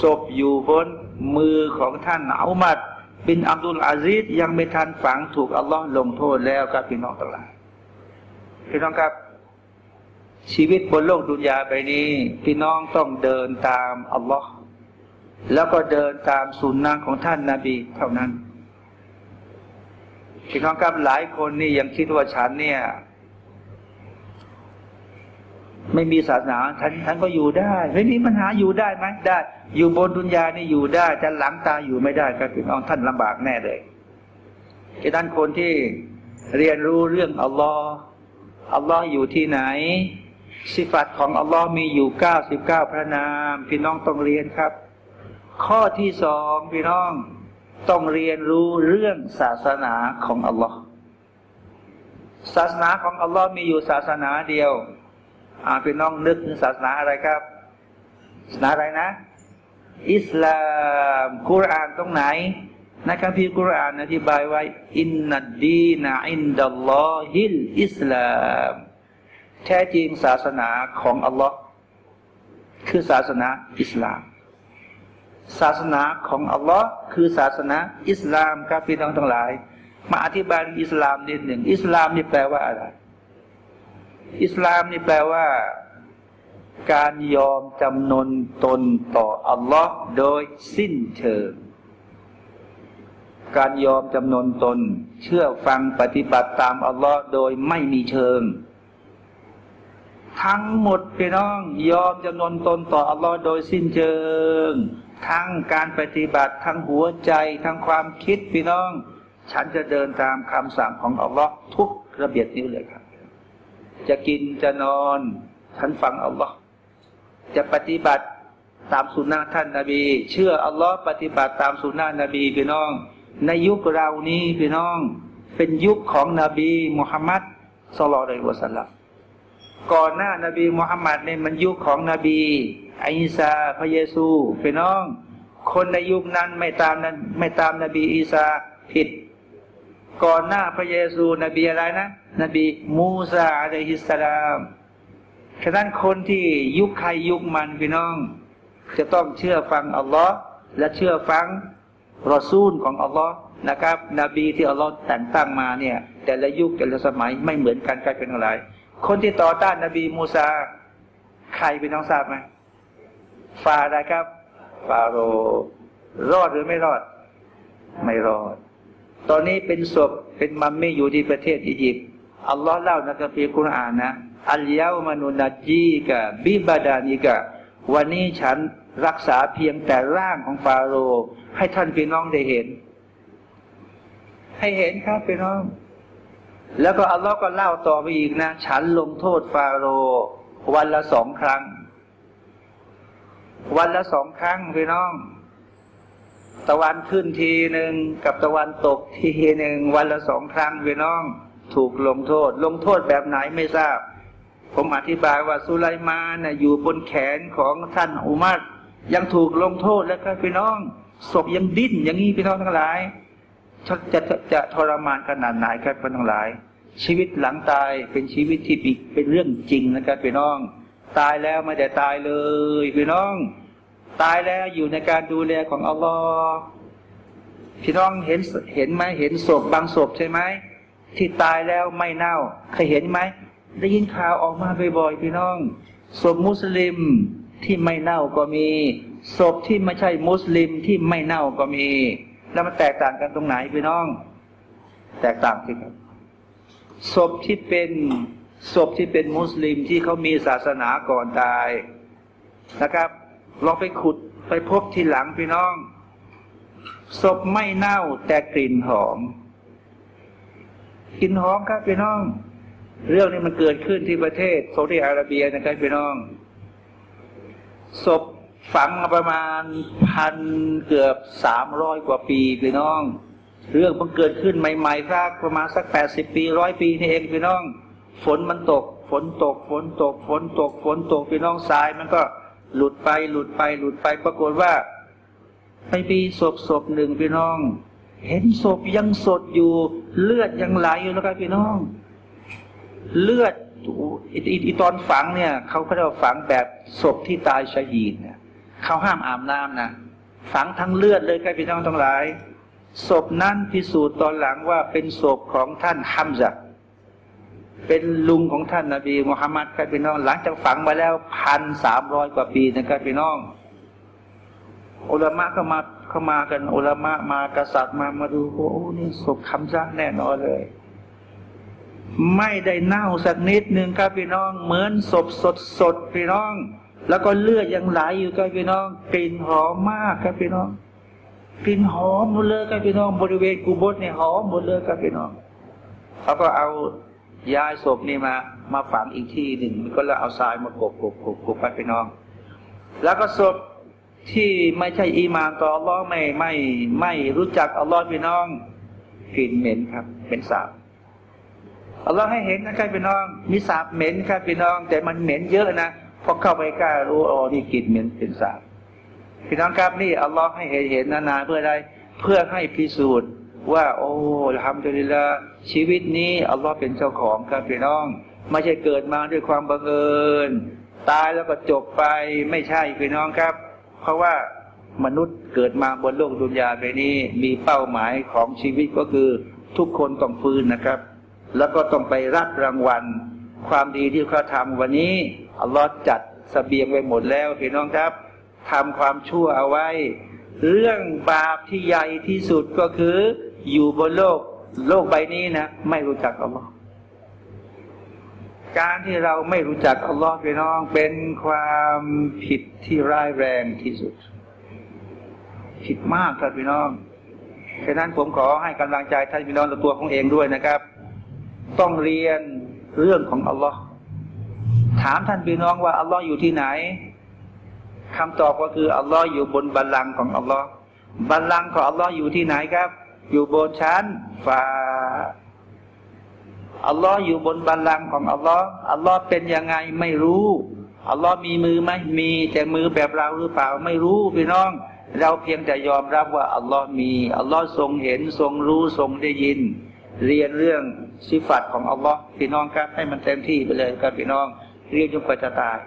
ศพอยู่บนมือของท่านอัลมัดบินอับดุลอาซิดยังไม่ทันฝังถูกอัลลอฮ์ลงโทษแล้วครับพี่น้องทั้งหาพี่น้องครับ ชีวิตบนโลกดุนยาไปนี้ พี่น้องต้องเดินตามอัลลอฮ์ แล้วก็เดินตามสุนนะของท่านนาบีเท่านั้นพี่น้องครับหลายคนนี่ยังคิดว่าฉันเนี่ย ไม่มีศาสนาท่านท่านก็อยู่ได้ ไม่มีปัญหาอยู่ได้ไหมได้ อยู่บนดุนยานี่อยู่ได้แต่หลังตาอยู่ไม่ได้ครับพี่น้องท่านลำบากแน่เลยที่ท่านคนที่เรียนรู้เรื่องอัลลอฮ์อัลลอฮ์อยู่ที่ไหน สิฟัตของอัลลอฮ์มีอยู่เก้าสิบเก้าพระนาม พี่น้องต้องเรียนครับ ข้อที่สองพี่น้อง ต้องเรียนรู้เรื่องศาสนาของอัลลอฮ์ศาสนาของอัลลอฮ์มีอยู่ศาสนาเดียวอาพี่น้องนึกถึงศาสนาอะไรครับ ศาสนาอะไรนะ อิสลามกุรอานตรงไหนในคัมภีร์กุรอานอธิบายไว้ إن الدين عند الله الإسلام แท้จริงศาสนาของอัลลอฮ์คือศาสนาอิสลาม ศาสนาของอัลลอฮ์คือศาสนาอิสลามครับพี่น้องทั้งหลาย มาอธิบายอิสลามนิดหนึ่ง อิสลามนี่แปลว่าอะไร อิสลามนี่แปลว่า การยอมจำนนตนต่ออัลลอฮ์โดยสิ้นเชิงการยอมจำนนตน เชื่อฟังปฏิบัติตามอัลลอฮ์โดยไม่มีเชิง ทั้งหมดพี่น้อง ยอมจำนนตนต่ออัลลอฮ์โดยสิ้นเชิง ทั้งการปฏิบัติทั้งหัวใจทั้งความคิดพี่น้อง ฉันจะเดินตามคำสั่งของอัลลอฮ์ทุกระเบียบนิ้วเลยครับ จะกินจะนอน ฉันฟังอัลลอฮ์จะปฏิบัติตามสุนนะท่านนาบี เชื่ออัลลอฮ์ปฏิบัติตามสุนนะนบีพี่น้อง ในยุคเรานี้พี่น้อง เป็นยุคของนบีมุฮัมมัดสลลัลลอฮุสัลลัม ก่อนหน้านาบีมุฮัมมัดเนี่ยมันยุคของนบีอิสาพระเยซูพี่น้อง คนในยุคนั้นไม่ตามนั้นไม่ตามนบีอีสาผิด ก่อนหน้าพระเยซู นบีอะไรนะ นบีมูซาอะลัยฮิสสลามฉะนั้นคนที่ยุคใครยุคมันพี่น้อง จะต้องเชื่อฟังอัลลอฮ์และเชื่อฟังรอซูลของอัลลอฮ์นะครับ นบีที่อัลลอฮ์แต่งตั้งมาเนี่ย แต่ละยุคแต่ละสมัยไม่เหมือนกันกลายเป็นอะไร คนที่ต่อต้านนบีมูซา ใครพี่น้องทราบไหมฟาอะไรครับ ฟาโรรอดหรือไม่รอด ไม่รอด ตอนนี้เป็นศพเป็นมัมมี่อยู่ที่ประเทศอียิปต์อัลลอฮ์เล่าในคัมภีร์คุรอานนะอัลยามานุนัจีกะบิบาดานิกะ วันนี้ฉันรักษาเพียงแต่ร่างของฟาโรห์ให้ท่านพี่น้องได้เห็น ให้เห็นครับพี่น้อง แล้วก็อัลลอฮ์ก็เล่าต่อไปอีกนะ ฉันลงโทษฟาโรห์วันละสองครั้ง วันละสองครั้งพี่น้อง ตะวันขึ้นทีหนึ่งกับตะวันตกทีหนึ่งวันละสองครั้งพี่น้อง ถูกลงโทษ ลงโทษแบบไหนไม่ทราบ ผมอธิบายว่าสุไลมานนะอยู่บนแขนของท่านอุมัรยังถูกลงโทษแล้วครับพี่น้องศพยังดิ้นอย่างนี้พี่น้องทั้งหลาย จะจะจะจะทรมานขนาดไหนครับพี่น้องทั้งหลาย ชีวิตหลังตายเป็นชีวิตที่เป็นเรื่องจริงนะครับพี่น้อง ตายแล้วไม่ได้ตายเลยพี่น้อง ตายแล้วอยู่ในการดูแลของอัลลอฮ์พี่น้องเห็นเห็นไหมเห็นศพบางศพใช่ไหมที่ตายแล้วไม่เน่า เคยเห็นไหมได้ยินข่าวออกมาบ่อยๆพี่น้องศพมุสลิมที่ไม่เน่าก็มีศพที่ไม่ใช่มุสลิมที่ไม่เน่าก็มี แล้วมันแตกต่างกันตรงไหนพี่น้อง แตกต่างสิครับศพที่เป็นศพที่เป็นมุสลิมที่เขามีศาสนาก่อนตายนะครับลองไปขุดไปพบทีหลังพี่น้องศพไม่เน่าแต่กลิ่นหอมกลิ่นหอมครับพี่น้อง เรื่องนี้มันเกิดขึ้นที่ประเทศซาอุดิอาระเบียนะครับพี่น้องศพ ฝังมาประมาณพันเกือบสามร้อยกว่าปีพี่น้อง เรื่องมันเกิดขึ้นใหม่ๆสักประมาณสักแปดสิบปีร้อยปีนี่เองพี่น้อง ฝนมันตก ฝนตก ฝนตก ฝนตก ฝนตกพี่น้องทรายมันก็หลุดไปหลุดไปหลุดไปปรากฏว่า ไปปีศพศพหนึ่งพี่น้อง เห็นศพยังสดอยู่ เลือดยังไหลอยู่แล้วครับพี่น้อง เลือดอีตอนฝังเนี่ยเขาก็จะฝังแบบศพที่ตายชยีดเนี่ย เขาห้ามอาบน้ำนะฝังทั้งเลือดเลยครับพี่น้องทั้งหลาย ศพนั้นพิสูจน์ตอนหลังว่าเป็นศพของท่านฮัมซะเป็นลุงของท่านนาบีมุฮัมมัดครับพี่น้อง หลังจากฝังมาแล้วพันสามร้อยกว่าปีนะครับพี่น้องอุลามะก็มาเข้ามากันอุลามะมากษัตริย์มามาดูโอ้นี่ศพฮัมซะแน่นอนเลย ไม่ได้เน่าสักนิดหนึ่งครับพี่น้อง เหมือนศพสดสดพี่น้อง แล้วก็เลือดยังไหลอยู่ครับพี่น้องกลิ่นหอมมากครับพี่น้องกลิ่นหอมหมดเลยครับพี่น้องบริเวณกูบดเนี่ยหอมหมดเลยครับพี่น้องเขาก็เอาย้ายศพนี่มา มาฝังอีกที่หนึ่งก็แล้วเอาทรายมากบกบกบกบไปพี่น้อง แล้วก็ศพที่ไม่ใช่อีมานต่ออัลลอฮ์ไม่ไม่ไม่รู้จักอัลลอฮ์พี่น้องกลิ่นเหม็นครับ เป็นสาบอัลลอฮ์ให้เห็นนะครับพี่น้อง มีสาบเหม็นครับพี่น้อง แต่มันเหม็นเยอะนะ พอเข้าไปใกล้รู้อ๋อนี่กลิ่นเหม็นเป็นสาบพี่น้องครับนี่อัลลอฮ์ให้เห็นเห็นนานๆเพื่ออะไรเพื่อให้พิสูจน์ว่า โอ้ทำดุลิละชีวิตนี้อัลลอฮ์เป็นเจ้าของครับพี่น้อง ไม่ใช่เกิดมาด้วยความบังเอิญตายแล้วก็จบไปไม่ใช่พี่น้องครับ เพราะว่ามนุษย์เกิดมาบนโลกดุนยาไปนี้มีเป้าหมายของชีวิตก็คือทุกคนต้องฟื้นนะครับ แล้วก็ต้องไปรับรางวัล ความดีที่เขาทำวันนี้อัลลอฮ์จัดสเสบียงไว้หมดแล้วพี่น้องครับทำความชั่วเอาไว้ เรื่องบาปที่ใหญ่ที่สุดก็คือ อยู่บนโลกโลกใบนี้นะไม่รู้จักอัลลอฮ์การที่เราไม่รู้จักอัลลอฮ์พี่น้องเป็นความผิดที่ร้ายแรงที่สุด ผิดมากครับพี่น้องฉะนั้นผมขอให้กำลังใจท่านพี่น้องตัวของเองด้วยนะครับ ต้องเรียน เรื่องของอัลลอฮ์ถามท่านพี่น้องว่าอัลลอฮ์อยู่ที่ไหนคำตอบก็คืออัลลอฮ์อยู่บนบัลลังก์ของอัลลอฮ์บัลลังก์ของอัลลอฮ์อยู่ที่ไหนครับ อยู่บนชั้นฟ้าอัลลอฮ์อยู่บนบัลลังก์ของอัลลอฮ์อัลลอฮ์เป็นยังไงไม่รู้อัลลอฮ์มีมือไหมมีแต่มือแบบเราหรือเปล่าไม่รู้พี่น้อง เราเพียงแต่ยอมรับว่าอัลลอฮ์มีอัลลอฮ์ทรงเห็นทรงรู้ทรงได้ยิน เรียนเรื่องสิฟัตของอัลลอฮ์พี่น้องครับ ให้มันเต็มที่ไปเลยครับพี่น้อง เรียนจนกว่าจะตาย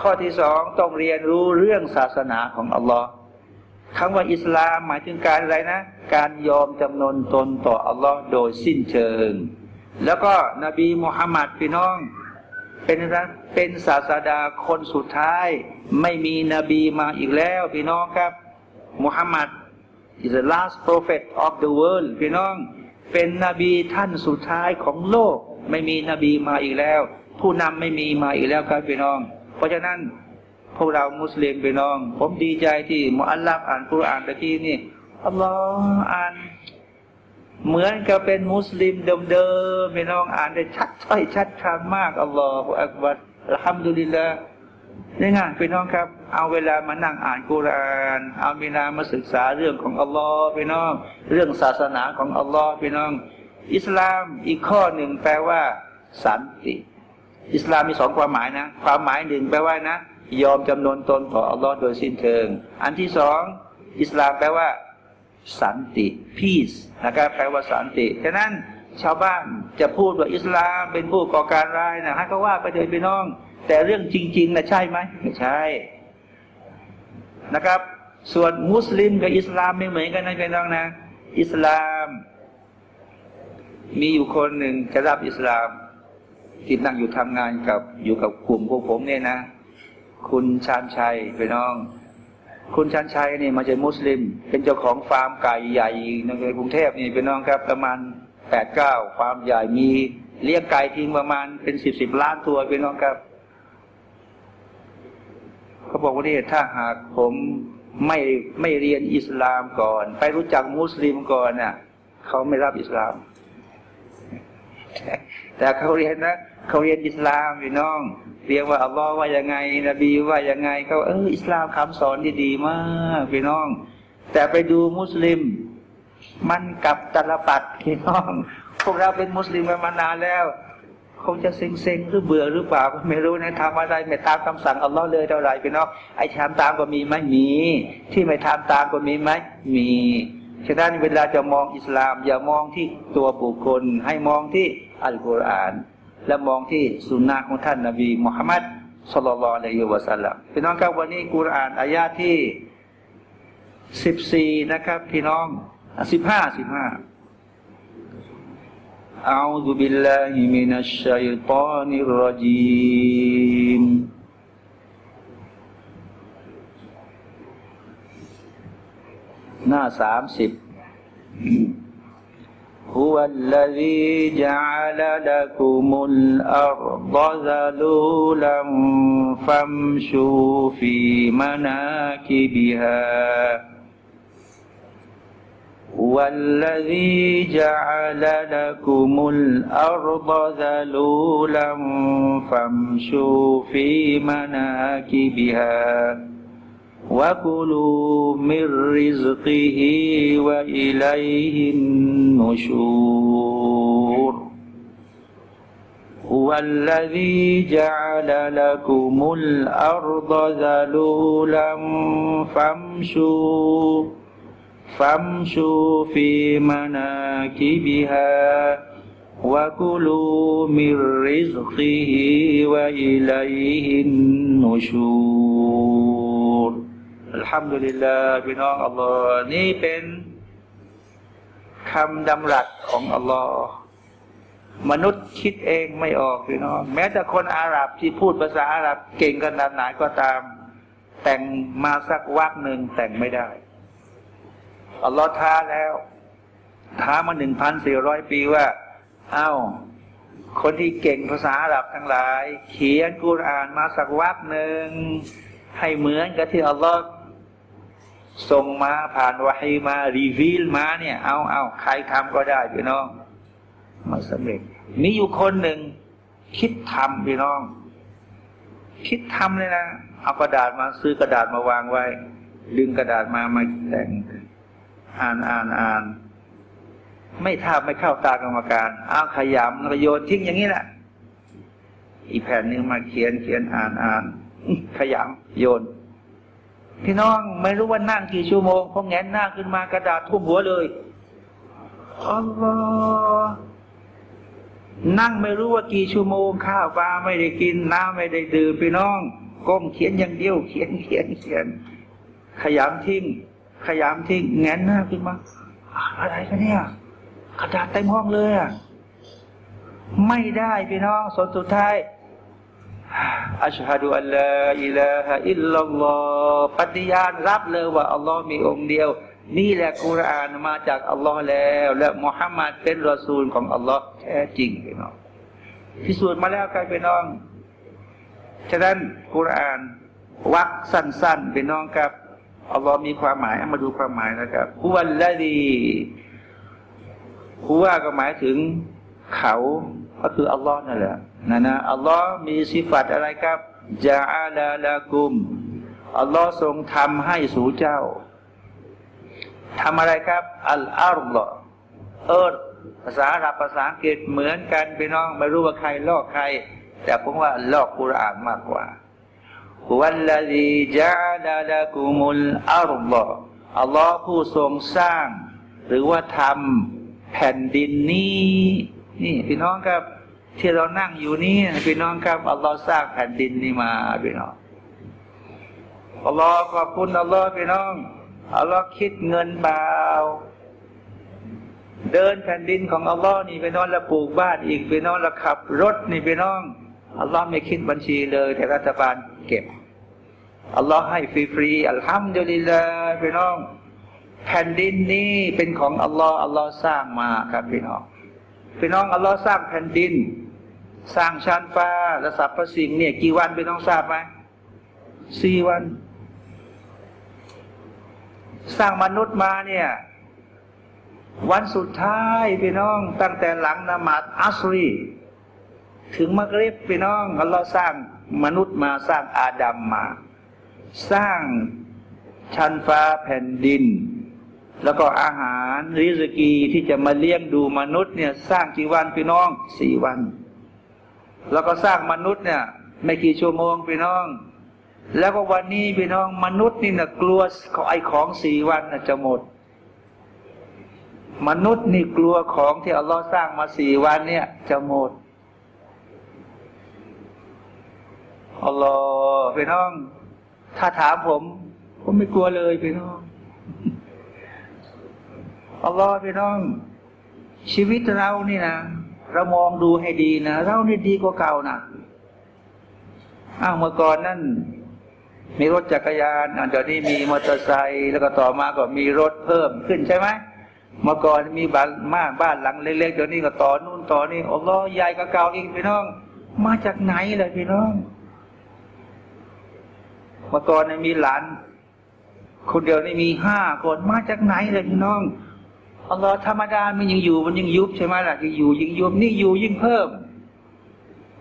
ข้อที่สองต้องเรียนรู้เรื่องศาสนาของอัลลอฮ์คำว่าอิสลามหมายถึงการอะไรนะ การยอมจำนนตนต่ออัลลอฮ์โดยสิ้นเชิง แล้วก็นบีมุฮัมมัดพี่น้อง เป็นเป็นศาสดาคนสุดท้าย ไม่มีนบีมาอีกแล้วพี่น้องครับมุฮัมมัด is the last prophet of the world พี่น้อง เป็นนบีท่านสุดท้ายของโลก ไม่มีนบีมาอีกแล้ว ผู้นำไม่มีมาอีกแล้วครับพี่น้อง เพราะฉะนั้นพวกเรามุสลิมไปน้อง ผมดีใจที่มุอัลลัฟอ่านคุรานตะกี้นี่อัลลอฮ์อ่าน เหมือนกับเป็นมุสลิมเดิมๆไปน้องอ่านได้ชัดถ้อยชัดคำมากอัลลอฮฺอักบัดละฮัมดุลิลละ นี่ไงพี่น้องครับ เอาเวลามานั่งอ่านกุราน เอาเวลามาศึกษาเรื่องของอัลลอฮ์พี่น้อง เรื่องศาสนาของอัลลอฮ์พี่น้อง อิสลามอีกข้อหนึ่งแปลว่า สันติ อิสลามมีสองความหมายนะ ความหมายหนึ่งแปลว่านะ ยอมจำนนตนต่ออัลลอฮ์โดยสิ้นเชิง อันที่สองอิสลามแปลว่า สันติ peace นะครับแปลว่าสันติฉะนั้นชาวบ้านจะพูดว่าอิสลามเป็นผู้ก่อการร้ายนะให้เขาว่าไปเถิดพี่น้อง แต่เรื่องจริงๆนะใช่ไหมไม่ใช่นะครับ ส่วนมุสลิมกับอิสลามไม่เหมือนกันนะพี่น้องนะ อิสลาม มีอยู่คนหนึ่งจะรับอิสลามที่นั่งอยู่ทำงานกับอยู่กับกลุ่มพวกผมเนี่ยนะ คุณชานชัยไปน้อง คุณชานชัยนี่มาจากมุสลิม เป็นเจ้าของฟาร์มไก่ใหญ่ในกรุงเทพนี่ไปน้องครับประมาณแปดเก้าฟาร์มใหญ่มีเลี้ยงไก่ทิ้งประมาณเป็นสิบสิบล้านตัวไปน้องครับ เขาบอกว่านี่ถ้าหากผมไม่ไม่เรียนอิสลามก่อน ไปรู้จักมุสลิมก่อนน่ะเขาไม่รับอิสลาม แต่เขาเรียนนะเขาเรียนอิสลามพี่น้อง เรียกว่าอัลลอฮ์ว่ายังไง นบีว่ายังไงเขาเอออิสลามคำสอนดีๆมากพี่น้อง แต่ไปดูมุสลิม มันกับตลปัดพี่น้อง พวกเราเป็นมุสลิมมานานแล้ว คงจะเซ็งๆหรือเบื่อหรือเปล่าไม่รู้นะทำอะไรไม่ตามคำสั่งอัลลอฮ์เลยเท่าไรพี่น้องไอ้ทำตามก็มีไหมมี ที่ไม่ทำตามก็มีไหมมีฉะนั้นเวลาจะมองอิสลาม อย่ามองที่ตัวบุคคล ให้มองที่อัลกุรอาน และมองที่สุนนะของท่านนบีมุฮัมมัดสุลลัลอะลัยฮิวะสัลลัมพี่น้องครับวันนี้กุรอานอายาที่สิบสี่นะครับ พี่น้องสิบห้าสิบห้า أعوذ بالله من الشيطان الرجيم. ناس عمسب. هو الذي جعل لكم الأرض ذلولا فامشوا في مناكبها. هو الذي جعل لكم الأرض ذلولا فامشوا في مناكبها وكلوا من رزقه وإليه النشور. هو الذي جعل لكم الأرض ذلولا فامشوا ฟัมชูฟีมานาคิบิฮาวะกุลูมิริสกีฮิวะอิลัยฮินนุชูรอัลฮัมดุลิลลาห์พี่น้องอัลลอฮ์นี่เป็นคำดำรัสของอัลลอฮ์มนุษย์คิดเองไม่ออกพี่น้องแม้แต่คนอาหรับที่พูดภาษาอาหรับเก่งขนาดไหนก็ตาม แต่งมาสักวักหนึ่งแต่งไม่ได้ อัลลอฮ์ท้าแล้ว ท้ามาหนึ่งพันสี่ร้อยปีว่า เอา้า คนที่เก่งภาษาอาหรับทั้งหลาย เขียนกุรอานมาสักวักหนึ่ง ให้เหมือนกับที่อัลลอฮ์ส่งมาผ่านวะฮีมารีวิลมาเนี่ย เอาเอาใครทำก็ได้พี่น้อง มาสำเร็จมีอยู่คนหนึ่ง คิดทำพี่น้อง คิดทำเลยนะ เอากระดาษมาซื้อกระดาษมาวางไว้ ดึงกระดาษมามาแต่ง อ่านอ่านอ่านไม่ทาบไม่เข้าตากรรมการเอาขยำแล้วก็โยนทิ้งอย่างนี้แหละอีแผ่นหนึ่งมาเขียนเขียนอ่านอ่านขยำโยน พี่น้องไม่รู้ว่านั่งกี่ชั่วโมงพอแงนหน้าขึ้นมากระดาษทุ่มหัวเลยอัลลอฮ์นั่งไม่รู้ว่ากี่ชั่วโมงข้าวปลาไม่ได้กินน้ำไม่ได้ดื่มพี่น้อง ก้มเขียนอย่างเดียว เขียนเขียนเขียน ขยำทิ้ง ขยำทิ้งแงนหน้าขึ้นมาอะไรกันเนี่ยกระดาษเต็มห้องเลยอะไม่ได้พี่น้องสนสุดท้ายอัชฮะดูอัลลอฮ์อิลาฮะอิลลัลลอฮ์ปฏิญาณรับเลยว่าอัลลอฮ์มีองค์เดียว นี่แหละกุรอานมาจากอัลลอฮ์แล้ว และมุฮัมมัดเป็นรอซูลของอัลลอฮ์แท้จริงพี่น้องพิสูจน์มาแล้วกันพี่น้อง ฉะนั้นกุรอานวักสั้นๆพี่น้องครับ อัลลอฮ์มีความหมายมาดูความหมายนะครับฮุวัลลดีฮุวาก็หมายถึงเขาก็คืออัลลอฮ์นั่นแหละนะนะอัลลอฮ์มีสิฟัตอะไรครับจาอาลาลากุมอัลลอฮ์ทรงทำให้สู่เจ้าทำอะไรครับ อัลอาร์ลอเอิร์ภาษาอาหรับภาษาอังกฤษเหมือนกันพี่น้อง ไม่รู้ว่าใครลอกใคร แต่ผมว่าลอกกุรอานมากกว่า วันละดีจาลาลากุมุลอาร์ลออัลลอฮ์ผู้ทรงสร้าง หรือว่าทำแผ่นดินนี้นี่พี่น้องครับ ที่เรานั่งอยู่นี่พี่น้องครับอัลลอฮ์สร้างแผ่นดินนี้มาพี่น้องอัลลอฮ์ขอบคุณอัลลอฮ์พี่น้องอัลลอฮ์คิดเงินเปล่าเดินแผ่นดินของอัลลอฮ์นี่ไปนอนละปลูกบ้านอีกไปนอนละขับ รถนี่ไปน้องอัลลอฮ์ไม่คิดบัญชีเลย แต่รัฐบาลเก็บ อัลลอฮ์ให้ฟรีๆอัลฮัมดุลิลลาห์พี่น้อง แผ่นดินนี้เป็นของอัลลอฮ์อัลลอฮ์สร้างมาครับพี่น้องพี่น้องอัลลอฮ์สร้างแผ่นดิน สร้างชั้นฟ้าและสรรพสิ่งเนี่ย กี่วันพี่น้องทราบไหมสี่วัน สร้างมนุษย์มาเนี่ย วันสุดท้ายพี่น้อง ตั้งแต่หลังนมาดอัสรีถึงมักริบพี่น้องอัลลอฮ์สร้างมนุษย์มาสร้างอาดัมมา สร้างชั้นฟ้าแผ่นดิน แล้วก็อาหารริสกีที่จะมาเลี้ยงดูมนุษย์เนี่ย สร้างกี่วันพี่น้องสี่วัน แล้วก็สร้างมนุษย์เนี่ย ไม่กี่ชั่วโมงพี่น้อง แล้วก็วันนี้พี่น้องมนุษย์นี่นะกลัวไอของสี่วันนะจะหมด มนุษย์นี่กลัวของที่อัลลอฮ์สร้างมาสี่วันเนี่ย จะหมดอัลลอฮ์พี่น้อง ถ้าถามผม ผมไม่กลัวเลยพี่น้องอัลลอฮ์พี่น้อง ชีวิตเรานี่นะเรามองดูให้ดีนะเรานี่ดีกว่าเก่านะอ้าวเมื่อก่อนนั่นมีรถจักรยานอันเดี๋ยวนี้มีมอเตอร์ไซค์แล้วก็ต่อมาก็มีรถเพิ่มขึ้นใช่ไหมเมื่อก่อนมีบ้านมากบ้านหลังเล็กๆเดี๋ยวนี้ก็ต่อนู่นต่อนี่อัลลอฮ์ใหญ่ก็เก่าอีกพี่น้อง มาจากไหนเลยพี่น้อง เมื่อก่อนมีหลาน คนเดียวนี่มีห้าคนมาจากไหนเลยพี่น้องอัลลอฮ์ธรรมดามันยังอยู่มันยังยุบใช่ไหมล่ะยังอยู่ยิ่งยุบนี่อยู่ยิ่งเพิ่ม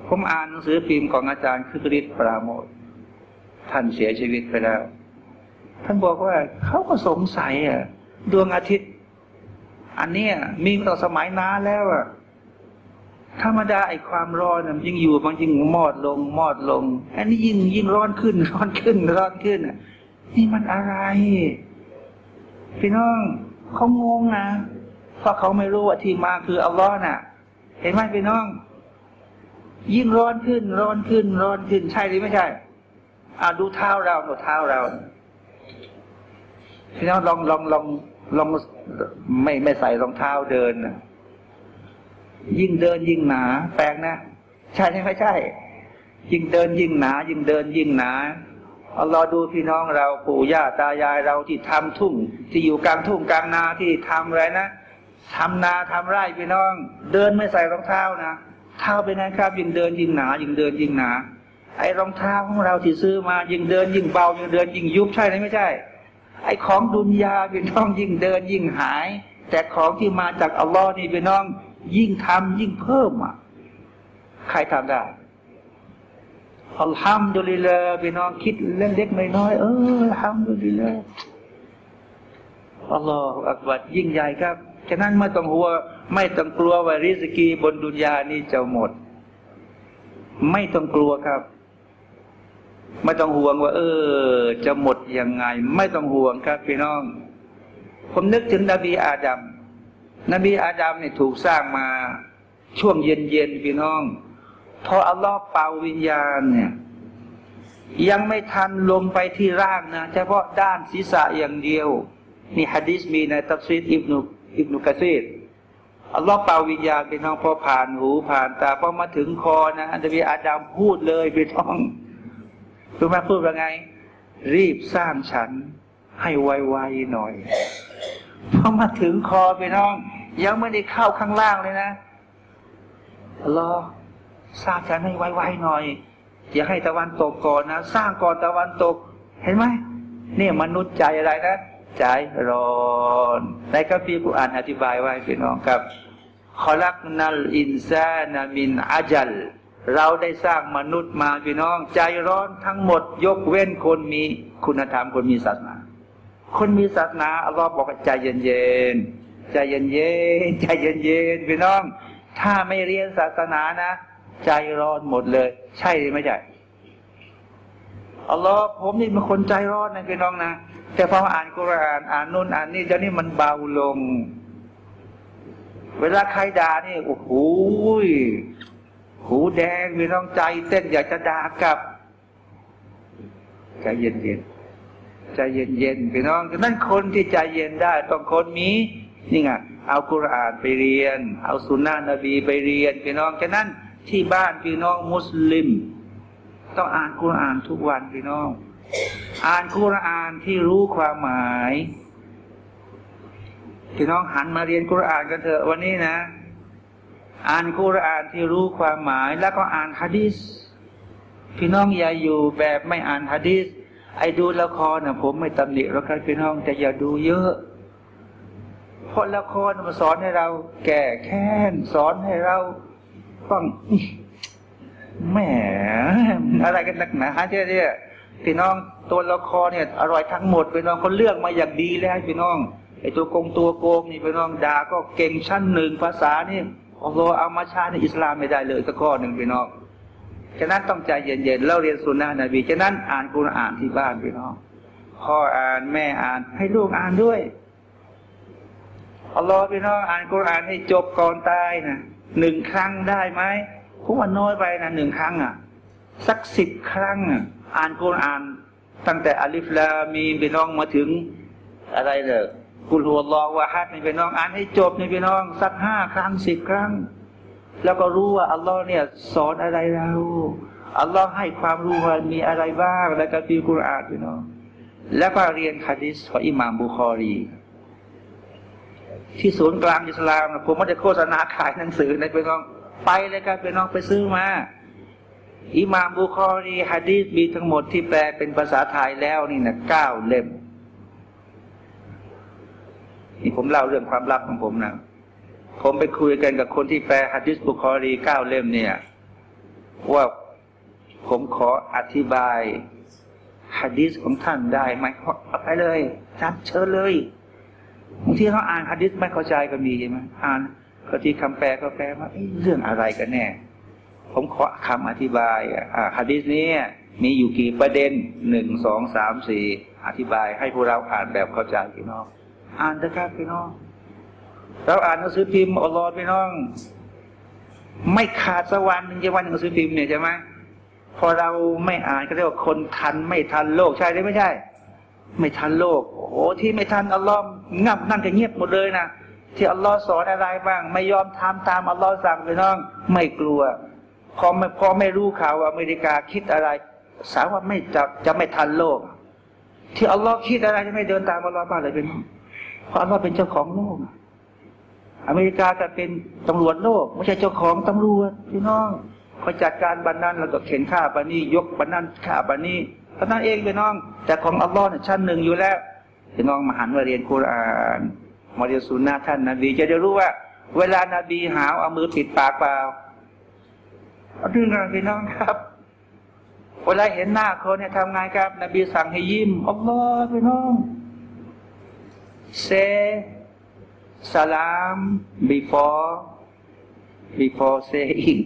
ผมอ่านหนังสือพิมพ์ของอาจารย์คือฤทธิ์ปราโมทท่านเสียชีวิตไปแล้ว ท่านบอกว่าเขาก็สงสัยอะดวงอาทิตย์ อันเนี้ยมีตั้งสมัยนานแล้วอะ ธรรมดาไอ้ความร้อนมันยิ่งอยู่มันยิ่งมอดลงมอดลง อันนี้ยิ่งยิ่งร้อนขึ้นร้อนขึ้นร้อนขึ้นอะนี่มันอะไร พี่น้องเขางงนะเพราะเขาไม่รู้ว่าที่มาคืออัลลอฮ์น่ะ เห็นไหมพี่น้อง ยิ่งร้อนขึ้น ร้อนขึ้น ร้อนขึ้นใช่หรือไม่ใช่อาดูเท้าเราดูเท้าเราพี่น้องลองลองลองลองไม่ไม่ใส่รองเท้าเดินนะ ยิ่งเดินยิ่งหนา แปลกนะ ใช่ใช่ไม่ใช่ ยิ่งเดินยิ่งหนา ยิ่งเดินยิ่งหนาเอารอดูพี่น้องเราปู่ย่าตายายเราที่ทำทุ่ง ที่อยู่กลางทุ่งกลางนาที่ทำอะไรนะทำนาทำไร่พี่น้อง เดินไม่ใส่รองเท้านะเท้าเป็นไงครับ ยิ่งเดินยิ่งหนา ยิ่งเดินยิ่งหนา ไอ้รองเท้าของเราที่ซื้อมา ยิ่งเดินยิ่งเบา ยิ่งเดินยิ่งยุบใช่ไหมไม่ใช่ ไอ้ของดุนยาพี่น้องยิ่งเดินยิ่งหาย แต่ของที่มาจากอัลลอฮ์นี่พี่น้อง ยิ่งทำยิ่งเพิ่มอะ ใครทำได้อัลฮัมดุลิลลาพี่น้องคิดเล่นเล็กๆน้อยเอออัลฮัมดุลิลลาอัลลอฮฺอักบัดยิ่งใหญ่ครับฉะนั้นไม่ต้องหัว ไม่ต้องกลัวว่าริสกีบนดุนยานี้จะหมด ไม่ต้องกลัวครับ ไม่ต้องห่วงว่า เออ จะหมดยังไง ไม่ต้องห่วงครับ พี่น้อง ผมนึกถึงนบีอาดัม นบีอาดัมเนี่ยถูกสร้างมาช่วงเย็นๆพี่น้อง พออัลลอฮ์เป่าวิญญาณเนี่ยยังไม่ทันลงไปที่ร่างนะเฉพาะด้านศีรษะอย่างเดียว นี่ฮะดิษมีในตัฟซีดอิบนุอิบนุกะซีดอัลลอฮ์เป่าวิญญาณพี่น้องพอผ่านหูผ่านตาพอมาถึงคอนะนบีอาดัมพูดเลยพี่น้องรู้ไหมพูดว่าไง รีบสร้างฉันให้ไวๆหน่อยพอมาถึงคอพี่น้อง ยังไม่ได้เข้าข้างล่างเลยนะอัลลอสร้างฉันให้ไวๆหน่อย อย่าให้ตะวันตกก่อนนะ สร้างก่อนตะวันตก เห็นไหมนี่มนุษย์ใจอะไรนะใจร้อนในคัมภีร์กุรอานอธิบายไว้พี่น้องครับขลักนัลอินซานามินอาจัลเราได้สร้างมนุษย์มาพี่น้อง ใจร้อนทั้งหมด ยกเว้นคนมีคุณธรรมคนมีศาสนา คนมีศาสนาอัลลอฮ์บอกใจเย็นๆ ใจเย็นๆใจเย็นๆพี่น้อง ถ้าไม่เรียนศาสนานะ ใจร้อนหมดเลย ใช่หรือไม่ใช่อัลลอฮ์ผมนี่เป็นคนใจร้อนนะพี่น้องนะแต่พออ่านกุรานอ่านนู่นอ่านนี่เดี๋ยวนี้มันเบาลง เวลาใครด่านี่โอ้โหหูแดงพี่น้องใจ เต้นอยากจะด่ากลับใจเย็นเย็นใจเย็นเย็นพี่น้องนั่นคนที่ใจเย็นได้ต้องคนมี นี่ไงเอากุรอานไปเรียน เอาสุนนะนบีไปเรียนพี่น้องฉะนั้นที่บ้านพี่น้องมุสลิม ต้องอ่านกุรอานทุกวันพี่น้อง อ่านกุรอานที่รู้ความหมาย พี่น้องหันมาเรียนกุรอานกันเถอะวันนี้นะ อ่านกุรอานที่รู้ความหมายแล้วก็อ่านฮะดิษพี่น้องอย่าอยู่แบบไม่อ่านฮะดิษไอ้ดูละครนะผมไม่ตำหนิหรอกครับพี่น้องแต่อย่าดูเยอะ เพราะละครมาสอนให้เรา แก่แค้นสอนให้เราต้องแหมอะไรกันนักหนาเจ้เนี่ยพี่น้องตัวละครเนี่ยอร่อยทั้งหมดพี่น้องเขาเลือกมาอย่างดีแล้วพี่น้องไอ้ตัวโกงตัวโกงนี่พี่น้องด่าก็เก่งชั้นหนึ่งภาษานี่อัลลอฮ์เอามาช้ในอิสลามไม่ได้เลยสักข้อหนึ่งพี่น้องฉะนั้นต้องใจเย็นๆแล้วเรียนสุนนะนบีฉะนั้นอ่านกุรอานที่บ้านพี่น้องพ่ออ่านแม่อ่านให้ลูกอ่านด้วย อัลลอฮ์พี่น้องอ่านกุรอานให้จบก่อนตายนะหนึ่งครั้งได้ไหมพว่าน้อยไปนะหนึ่งครั้งอะ สักสิบครั้งอะอ่านกุรอาน ตั้งแต่อัลิฟลามีพี่น้องมาถึงอะไรเลยกุลหัวลอว่าฮัดนี่พี่น้องอ่านให้จบนี่พี่น้อง สักห้าครั้งสิบครั้ง แล้วก็รู้ว่าอัลลอฮ์เนี่ย สอนอะไรเราอัลลอฮ์ให้ความรู้ว่ามีอะไรบ้าง แล้วก็ตีกุรอานพี่น้อง แล้วก็เรียนคดีสของอิหม่ามบุคอรี ที่ศูนย์กลางอิสลามผมไม่ได้โฆษณาขายหนังสือนะพี่น้องไปเลยครับพี่น้องไปซื้อมาอิมามบุคอรีฮะดีษมีทั้งหมดที่แปลเป็นภาษาไทยแล้วนี่นะเก้าเล่มนี่ผมเล่าเรื่องความลับของผมนะผมไปคุยกันกับคนที่แปลฮะดีษบุคอรีเก้าเล่มเนี่ย ว่าผมขออธิบายฮะดีษของท่านได้ไหมเอาไปเลยท่านเชิญเลย บางทีเขาอ่านฮะดิษไม่เข้าใจก็มีใช่ไหมอ่านบางทีคำแปลก็แปลว่าเรื่องอะไรกันแน่ ผมขอคำอธิบายอ่าฮะดิษนี้มีอยู่กี่ประเด็นหนึ่งสองสามสี่อธิบายให้พวกเราอ่านแบบเข้าใจพี่น้อง อ่านนะครับพี่น้อง เราอ่านหนังสือพิมพ์อัลลอฮ์พี่น้อง ไม่ขาดสักวันหนึ่งจะวันหนังสือพิมพ์เนี่ยใช่ไหมพอเราไม่อ่านก็เรียกว่าคนทันไม่ทันโลกใช่หรือไม่ใช่ ไม่ทันโลก โอ้ที่ไม่ทันอัลลอฮ์งับนั่นก็เงียบหมดเลยนะที่อัลลอฮ์สอนอะไรบ้าง ไม่ยอมทำตามอัลลอฮ์สั่งไปน้อง ไม่กลัวพอพอไม่รู้ข่าวอเมริกาคิดอะไร สาวว่าไม่จะจะไม่ทันโลก ที่อัลลอฮ์คิดอะไรจะไม่เดินตามอัลลอฮ์บ้างเลยเป็นเพราะอัลลอฮ์เป็นเจ้าของโลกอเมริกาจะเป็นตำรวจโลกไม่ใช่เจ้าของตำรวจพี่น้องคอจัดการบันนั้นแล้วก็เข็นฆ่าบันนี้ ยกบันนั้นฆ่าบันนี้ เท่านั้นเองพี่น้อง แต่ของอัลลอฮ์เนี่ยชั้นหนึ่งอยู่แล้วพี่น้องมาหันมาเรียนคุรานมาเรียนสุนนะท่านนบีจะได้รู้ว่า เวลานาบีหาวเอามือปิดปากเปล่าเอาดึงกันพี่น้องครับ เวลาเห็นหน้าคนเนี่ยทำไงครับ นบีสั่งให้ยิ้มอัลลอฮ์พี่น้องเซ salam before before saying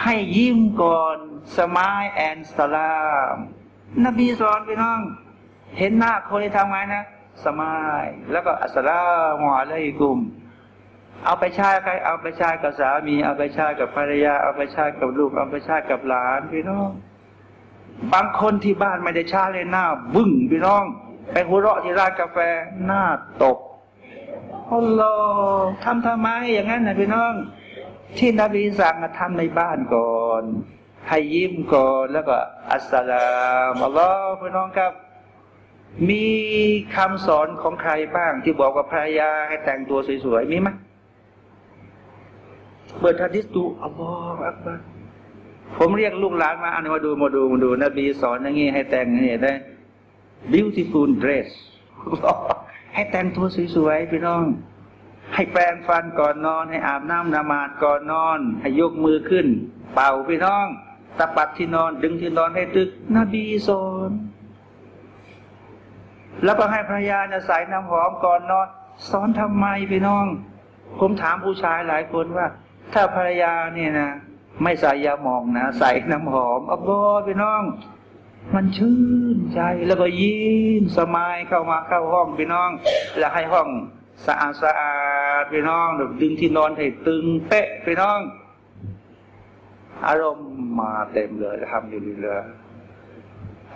ให้ยิ้มก่อน smile and salam นบีสอนพี่น้อง เห็นหน้าคนที่ทำไงนะสมายแล้วก็อัสลามอะลัยกุม เอาไปใช้ใครเอาไปใช้กับสามี เอาไปใช้กับภรรยา เอาไปใช้กับลูก เอาไปใช้กับหลานพี่น้อง บางคนที่บ้านไม่ได้ใช้เลยหน้า บึ้งพี่น้องไปหัวเราะที่ร้านกาแฟหน้าตกอัลลอฮ์ทำทำไมอย่างนั้นนะพี่น้อง ที่นบีสั่งทำในบ้านก่อน ให้ยิ้มก่อนแล้วก็อัสสลามอัลลอฮ์พี่น้องครับ มีคำสอนของใครบ้างที่บอกกับภรรยาให้แต่งตัวสวยๆมีไหมเปิดทัดิสดูอัลลอฮ์อักบัรผมเรียกลูกหลานมาอันนี้มาดูมาดูมาดู นบีสอนอย่างนี้ให้แต่งนี่ได้ beautiful dress ให้แต่งตัวสวยๆพี่น้อง ให้แปรงฟันก่อนนอน ให้อาบน้ำนมาดก่อนนอน ให้ยกมือขึ้น เป่าพี่น้อง ตะปัดที่นอน ดึงที่นอนให้ตึก นบีสอนแล้วก็ให้ภรรยาเนี่ยใส่น้ำหอมก่อนนอนสอนทำไมพี่น้อง ผมถามผู้ชายหลายคนว่า ถ้าภรรยาเนี่ยนะไม่ใส่ยาหมองนะใส่น้ำหอมอับบอพี่น้อง มันชื่นใจแล้วก็ยิ้มสมายเข้ามาเข้าห้องพี่น้อง แล้วให้ห้องสะอาดสะอาดพี่น้องดึงที่นอนให้ตึงเป๊ะพี่น้อง อารมณ์มาเต็มเลยทำอยู่ดีเลย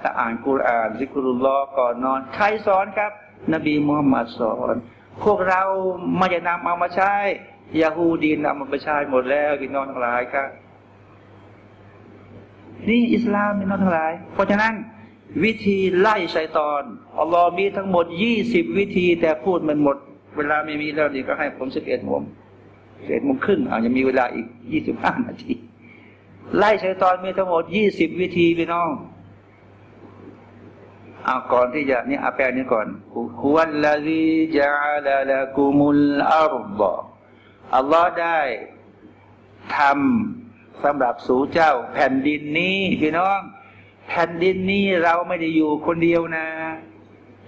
ถ้าอ่านกุรอานซิกุรุลลอฮ์ก่อนนอน ใครสอนครับ นบีมุฮัมมัดสอน พวกเราไม่จะนำเอามาใช้ยาฮูดีนำมาไปใช้หมดแล้วพี่น้องทั้งหลายครับนี่อิสลามพี่น้องทั้งหลาย เพราะฉะนั้น วิธีไล่ชัยตอนอัลลอฮ์มีทั้งหมดยี่สิบวิธี แต่พูดมันหมด เวลาไม่มีแล้วนี่ก็ให้ผมสิบเอ็ดโมงสิบเอ็ดโมงครึ่งอาจจะมีเวลาอีกยี่สิบห้านาที ไล่ชัยตอนมีทั้งหมดยี่สิบวิธีพี่น้องเอาก่อนที่จะนี่อาแปลนี้ก่อนฮุวัลลาซีจาลาลากุมุลอาร์บอัลลอฮ์ได้ทำสำหรับสู่เจ้า แผ่นดินนี้พี่น้อง แผ่นดินนี้เราไม่ได้อยู่คนเดียวนะ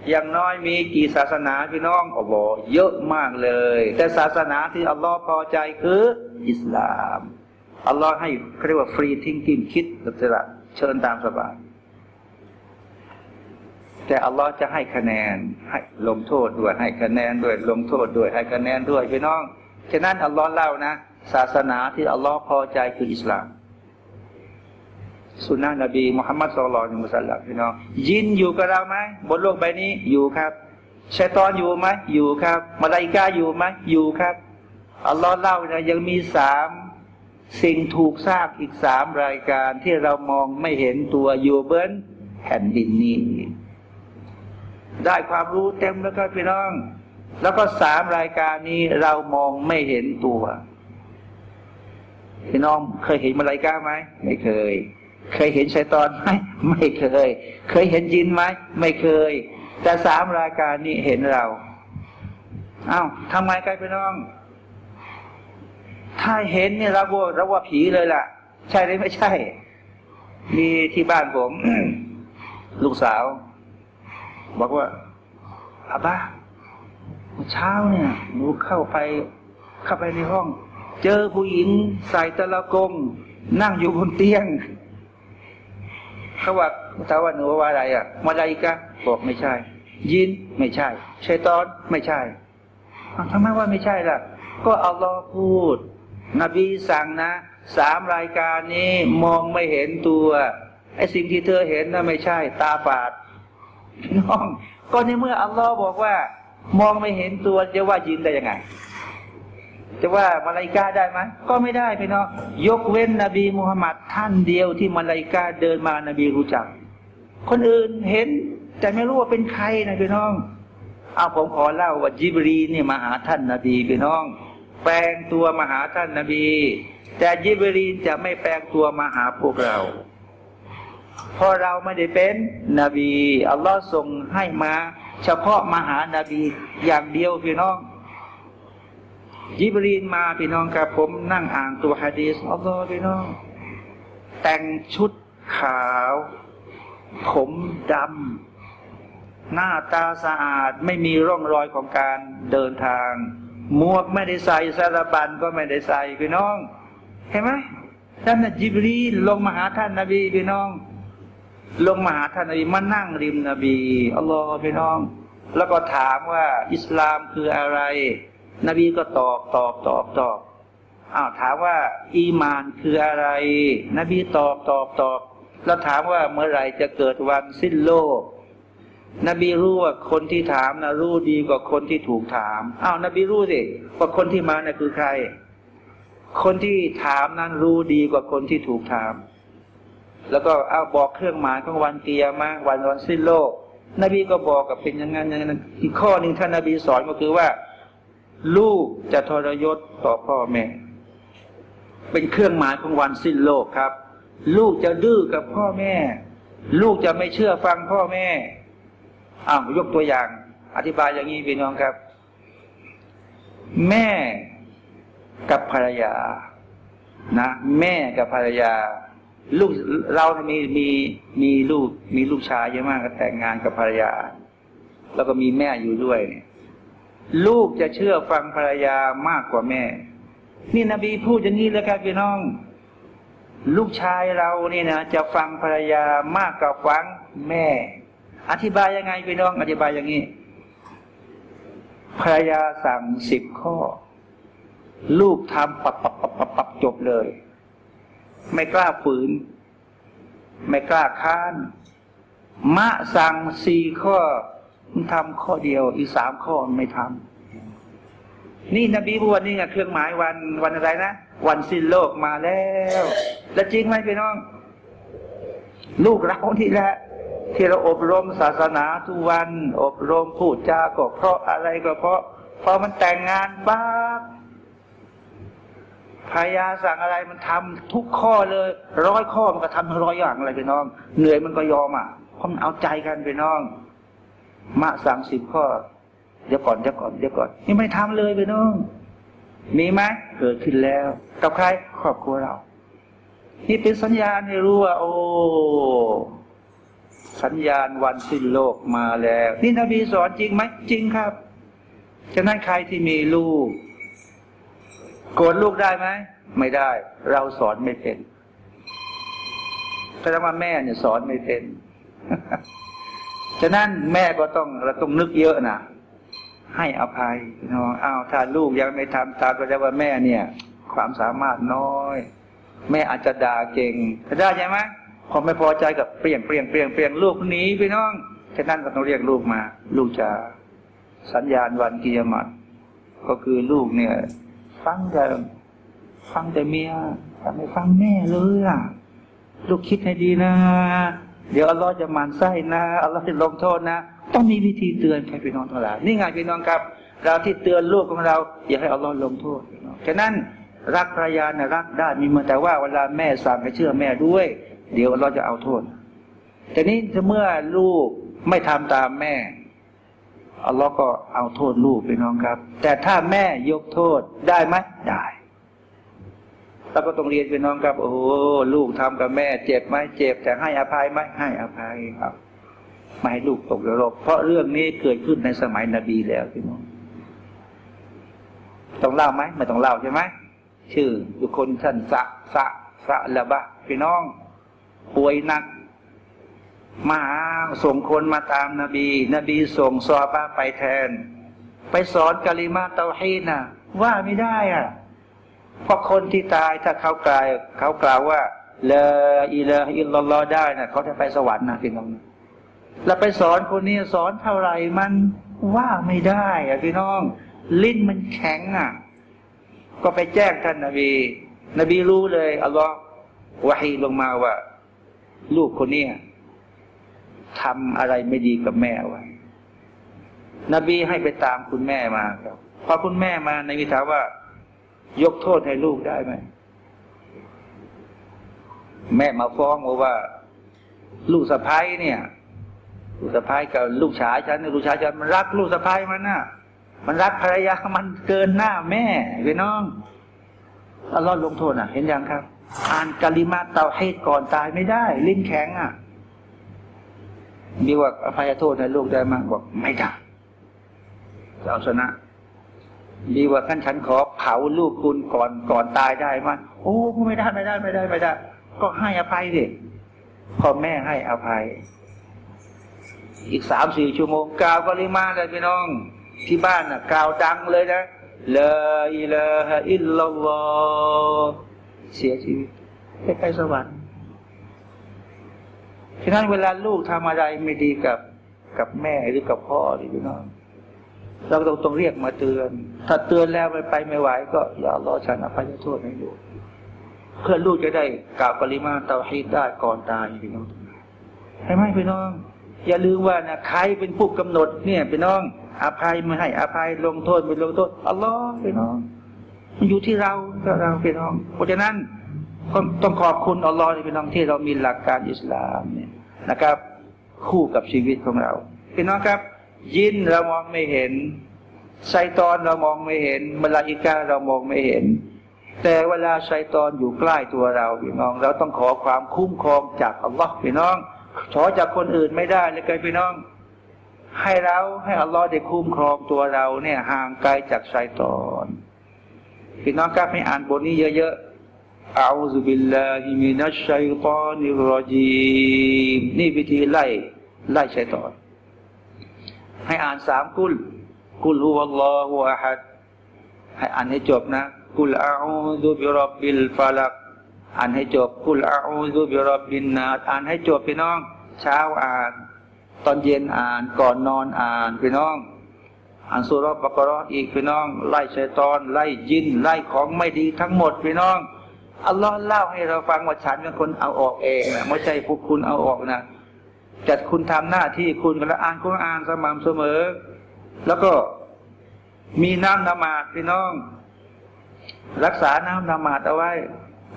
อย่างน้อยมีกี่ศาสนาพี่น้องอัลลอฮ์เยอะมากเลย แต่ศาสนาที่อัลลอฮ์พอใจคือ อิสลาม อัลลอฮ์ให้เรียกว่าฟรีทิ้งกินคิดอิสระเชิญตามสบาย แต่อัลลอฮ์จะให้คะแนนให้ลงโทษด้วยให้คะแนนด้วยลงโทษด้วยให้คะแนนด้วยพี่น้องฉะนั้นอัลลอฮ์เล่านะ ศาสนาที่อัลลอฮ์พอใจคืออิสลามสุนนะนบีมุฮัมมัดสุลลัลมุสลิมพี่น้องยินอยู่กับเราไหมบนโลกใบนี้อยู่ครับชัยตอนอยู่ไหมอยู่ครับมาลายกาอยู่ไหมอยู่ครับอัลลอฮ์เล่านะยังมีสาม สิ่งถูกสร้างอีกสามรายการที่เรามองไม่เห็นตัวอยู่เบิ้นแผ่นดินนี้ ได้ความรู้เต็มแล้วก็พี่น้อง แล้วก็สามรายการนี้เรามองไม่เห็นตัวพี่น้องเคยเห็นมาลายกาไหมไม่เคย เคยเห็นชัยตอนไหมไม่เคย เคยเห็นยินไหมไม่เคย แต่สามรายการนี้เห็นเรา เอา้าทำไมกันพี่น้อง ถ้าเห็นเนี่ยเราว่าเราว่าผีเลยล่ะ ใช่หรือไม่ใช่ มีที่บ้านผม ลูกสาว บอกว่าอาบ้าเช้าเนี่ยหนูเข้าไปเข้าไปในห้อง เจอผู้หญิงใส่ตะละกง นั่งอยู่บนเตียงเขาว่าถามว่าหนูว่าอะไรอะมาลายกะบอกไม่ใช่ ยินไม่ใช่ชัยตอนไม่ใช่ทำไมว่าไม่ใช่ล่ะ ก็อัลลอฮ์พูด นบีสั่งนะสามรายการนี้มองไม่เห็นตัวไอ้สิ่งที่เธอเห็นน่ะไม่ใช่ ตาฝาดพี่น้อง ก็ในเมื่ออัลลอฮ์บอกว่า มองไม่เห็นตัวจะว่ายินได้ยังไง จะว่ามาลายกาได้ไหมก็ไม่ได้พี่น้องยกเว้นนบีมุฮัมมัดท่านเดียวที่มาลายกาเดินมานบีรู้จัก คนอื่นเห็นแต่ไม่รู้ว่าเป็นใครนะพี่น้องเอาผมขอเล่าว่าจิบรีนี่มาหาท่านนาบีพี่น้อง แปลงตัวมาหาท่านนาบี แต่จิบรีนจะไม่แปลงตัวมาหาพวกเราเพราะเราไม่ได้เป็นนบีอัลลอฮ์ส่งให้มา เฉพาะมาหานาบีอย่างเดียวพี่น้องยิบรีนมาพี่น้องครับผมนั่งอ่านตัวฮะดีสอัลลอฮ์พี่น้อง แต่งชุดขาว ผมดำหน้าตาสะอาดไม่มีร่องรอยของการเดินทาง หมวกไม่ได้ใส่สารบันก็ไม่ได้ใส่พี่น้องเห็นไหมท่านจิบรีลงมาหาท่านนาบีพี่น้อง ลงมาหาท่านนาบีมานั่งริมนบีอัลลอฮ์พี่น้อง แล้วก็ถามว่า อิสลามคืออะไร นบีก็ตอบตอบตอบตอบอ้าวถามว่า อีมานคืออะไร นบีตอบตอบตอบ แล้วถามว่าเมื่อไหร่จะเกิดวันสิ้นโลก นบีรู้ว่าคนที่ถามนะรู้ดีกว่าคนที่ถูกถามอ้าวนบีรู้สิว่าคนที่มานะ่ะคือใคร คนที่ถามนั้นรู้ดีกว่าคนที่ถูกถาม แล้วก็เอาวบอกเครื่องหมายของวันเกียมาวันวันสิ้นโลก นบีก็บอกกับเป็นอย่างนั้นอย่างนั้นอีกข้อหนึ่งท่านนบีสอนก็คือว่า ลูกจะทรยศต่อพ่อแม่ เป็นเครื่องหมายของวันสิ้นโลกครับ ลูกจะดื้อกับพ่อแม่ ลูกจะไม่เชื่อฟังพ่อแม่ อ้าวยกตัวอย่าง อธิบายอย่างนี้พี่น้องครับ แม่กับภรรยา นะ แม่กับภรรยา ลูกเรามีมีมีลูกมีลูกชายเยอะมากก็แต่งงานกับภรรยา แล้วก็มีแม่อยู่ด้วยเนี่ยลูกจะเชื่อฟังภรรยามากกว่าแม่ นี่นบีพูดอย่างนี้เลยครับพี่น้อง ลูกชายเรานี่นะจะฟังภรรยามากกว่าฟังแม่ อธิบายยังไงพี่น้อง อธิบายอย่างนี้ภรรยาสั่งสิบข้อ ลูกทำปับปับปับปับปับจบเลย ไม่กล้าฝืน ไม่กล้าค้าน มะสั่งสี่ข้อมันทำข้อเดียว อีกสามข้อไม่ทำนี่นบีพูดวันนี้ไงเครื่องหมายวันวันอะไรนะ วันสิ้นโลกมาแล้ว แล้วจริงไหมพี่น้อง ลูกเราที่แหละ ที่เราอบรมศาสนาทุกวัน อบรมพูดจาก็เพราะอะไรก็เพราะพอมันแต่งงานบ้าภรยาสั่งอะไรมันทำทุกข้อเลยร้อยข้อมันก็ทำทั้งร้อยอย่างอะไรพี่น้อง เหนื่อยมันก็ยอมอะเพราะมันเอาใจกันพี่น้อง มะสั่งสิบข้อเดี๋ยวก่อนเดี๋ยวก่อนเดี๋ยวก่อนนี่ไม่ทำเลยไปน้องมีไหมเกิดขึ้นแล้ว กับใครครอบครัวเรา นี่เป็นสัญญาณให้รู้ว่า โอ้ สัญญาณวันสิ้นโลกมาแล้ว นี่นบีสอนจริงไหมจริงครับ ฉะนั้นใครที่มีลูก โกรธลูกได้ไหมไม่ได้ เราสอนไม่เป็นแสดงว่าแม่เนี่ยสอนไม่เป็น ฉะนั้นแม่ก็ต้องเราต้องนึกเยอะนะให้อภัยน้องอ้าวถ้าลูกยังไม่ทำตามก็จะว่าแม่เนี่ย ความสามารถน้อย แม่อาจจะด่าเก่งได้ใช่ไหม พอไม่พอใจกับเปลี่ยนเปลี่ยนเปลี่ยนเปลี่ยนลูกหนีไปน้องฉะนั้นเราต้องเรียกลูกมา ลูกจะสัญญาณวันกิยามัตก็คือลูกเนี่ย ฟังแต่ฟังแต่เมียแต่ไม่ฟังแม่เลยอะลูกคิดให้ดีนะ เดี๋ยวอัลลอฮ์จะมันไส้นะอัลลอฮ์จะลงโทษนะต้องมีวิธีเตือนใครพี่น้องทั้งหลายนี่ไงพี่น้องครับ เราที่เตือนลูกของเรา อย่าให้อัลลอฮ์ลงโทษฉะนั้นรักภรรยานะรักได้มีเมื่อแต่ว่าเวลาแม่สั่งให้เชื่อแม่ด้วย เดี๋ยวอัลลอฮ์จะเอาโทษ แต่นี้เมื่อลูกไม่ทำตามแม่อัลลอฮ์ก็เอาโทษลูกพี่น้องครับ แต่ถ้าแม่ยกโทษได้ไหมได้เราก็ต้องเรียนเป็นน้องครับ โอ้ลูกทำกับแม่ เจ็บไหมเจ็บ แต่ให้อภัยไหมให้อภัยครับไม่ให้ลูกตกนรกเพราะเรื่องนี้เกิดขึ้นในสมัยนบีแล้วพี่น้องต้องเล่าไหมไม่ต้องเล่าใช่ไหมชื่อบุคคลท่านสะสะสะละบะพี่น้อง ป่วยหนักมาส่งคนมาตามนาบี นบีส่งซอบ้าไปแทน ไปสอนกะลิมาเตาฮีนะว่าไม่ได้อะเพราะคนที่ตายถ้าเขากลายเขากล่าวว่าละอิละอิลลอได้นะเขาจะไปสวรรค์นะพี่น้องแล้วไปสอนคนนี้สอนเท่าไหร่มันว่าไม่ได้อะพี่น้อง ลิ้นมันแข็งอะ ก็ไปแจ้งท่านนาบี นบีรู้เลยอัลลอฮ์วะฮีลงมาว่า ลูกคนนี้ทำอะไรไม่ดีกับแม่ไว้ นบีให้ไปตามคุณแม่มาครับ พอคุณแม่มาในวิถามว่า ยกโทษให้ลูกได้ไหม แม่มาฟ้องว่า ลูกสะพ้ายเนี่ย ลูกสะพ้ายกับลูกชายฉันลูกชายฉันมันรักลูกสะพ้ายมันน่ะ มันรักภรรยามันเกินหน้าแม่พี่น้องอัลลอฮ์ลงโทษอะ เห็นยังครับ อ่านกาลิมาเตาให้ก่อนตายไม่ได้ ลิ้นแข็งอะมีว่าอภัยโทษให้ลูกได้มากบอกไม่ได้จะเอาชนะดีว่าขั้นฉันขอเผาลูกคุณก่อนก่อนตายได้มั้ยโอ้ไม่ได้ไม่ได้ไม่ได้ไม่ได้ ก็ให้อภัยดิพ่อแม่ให้อภัย อีกสามสี่ชั่วโมงกาวกลิมาเลยพี่น้อง ที่บ้านน่ะกาวดังเลยนะลาอิลาฮะอิลลัลลอฮ เสียชีวิตไปสวรรค์ฉะนั้นเวลาลูกทำอะไรไม่ดีกับกับแม่หรือกับพ่อหรือพี่น้องเราต้องต้องเรียกมาเตือน ถ้าเตือนแล้วไปไม่ไหวก็อย่ารอฉันอภัยโทษให้ลูกเพื่อลูกจะได้กล่าวปริมาเตาฮีดได้ก่อนตายพี่น้องใช่ไหมพี่น้อง อย่าลืมว่านะใครเป็นผู้กำหนดเนี่ยพี่น้อง อภัยไม่ให้อภัยลงโทษไม่ลงโทษอัลลอฮ์พี่น้อง มันอยู่ที่เราก็เราพี่น้อง เพราะฉะนั้นต้องขอบคุณอัลลอฮ์พี่น้องที่เรามีหลักการอิสลามเนี่ยนะครับ คู่กับชีวิตของเราพี่น้องครับ ยินเรามองไม่เห็นไซตอนเรามองไม่เห็นมลาอิกาเรามองไม่เห็น แต่เวลาไซตอนอยู่ใกล้ตัวเราพี่น้อง เราต้องขอความคุ้มครองจากอัลลอฮ์พี่น้องขอจากคนอื่นไม่ได้เลยท่านพี่น้อง ให้เราให้อัลลอฮ์ได้คุ้มครองตัวเราเนี่ยห่างไกลจากไซตอน พี่น้องครับให้อ่านบทนี้เยอะๆ أعوذ بالله من الشيطان الرجيم นี่วิธีไล่ไล่ไซตอน ให้อ่านสามกุล قل هو الله أحد ให้อ่านให้จบนะ قل أعوذ برب الفلقอ่านให้จบ กุลอาอูซุบิรับบินนาอ่านให้จบพี่น้อง เช้าอ่าน ตอนเย็นอ่านก่อนนอนอ่านพี่น้อง อ่านสุรบกรออีกพี่น้อง ไล่ชัยตอนไล่ยินไล่ของไม่ดีทั้งหมดพี่น้องอัลลอฮ์เล่าให้เราฟังว่าฉันเป็นคนเอาออกเองนะไม่ใช่พวกคุณเอาออกนะจัดคุณทำหน้าที่คุณกันแล้วอ่านคุณอ่านสม่ำเสมอ แล้วก็มีน้ำนมาดพี่น้อง รักษาน้ำนมาดเอาไว้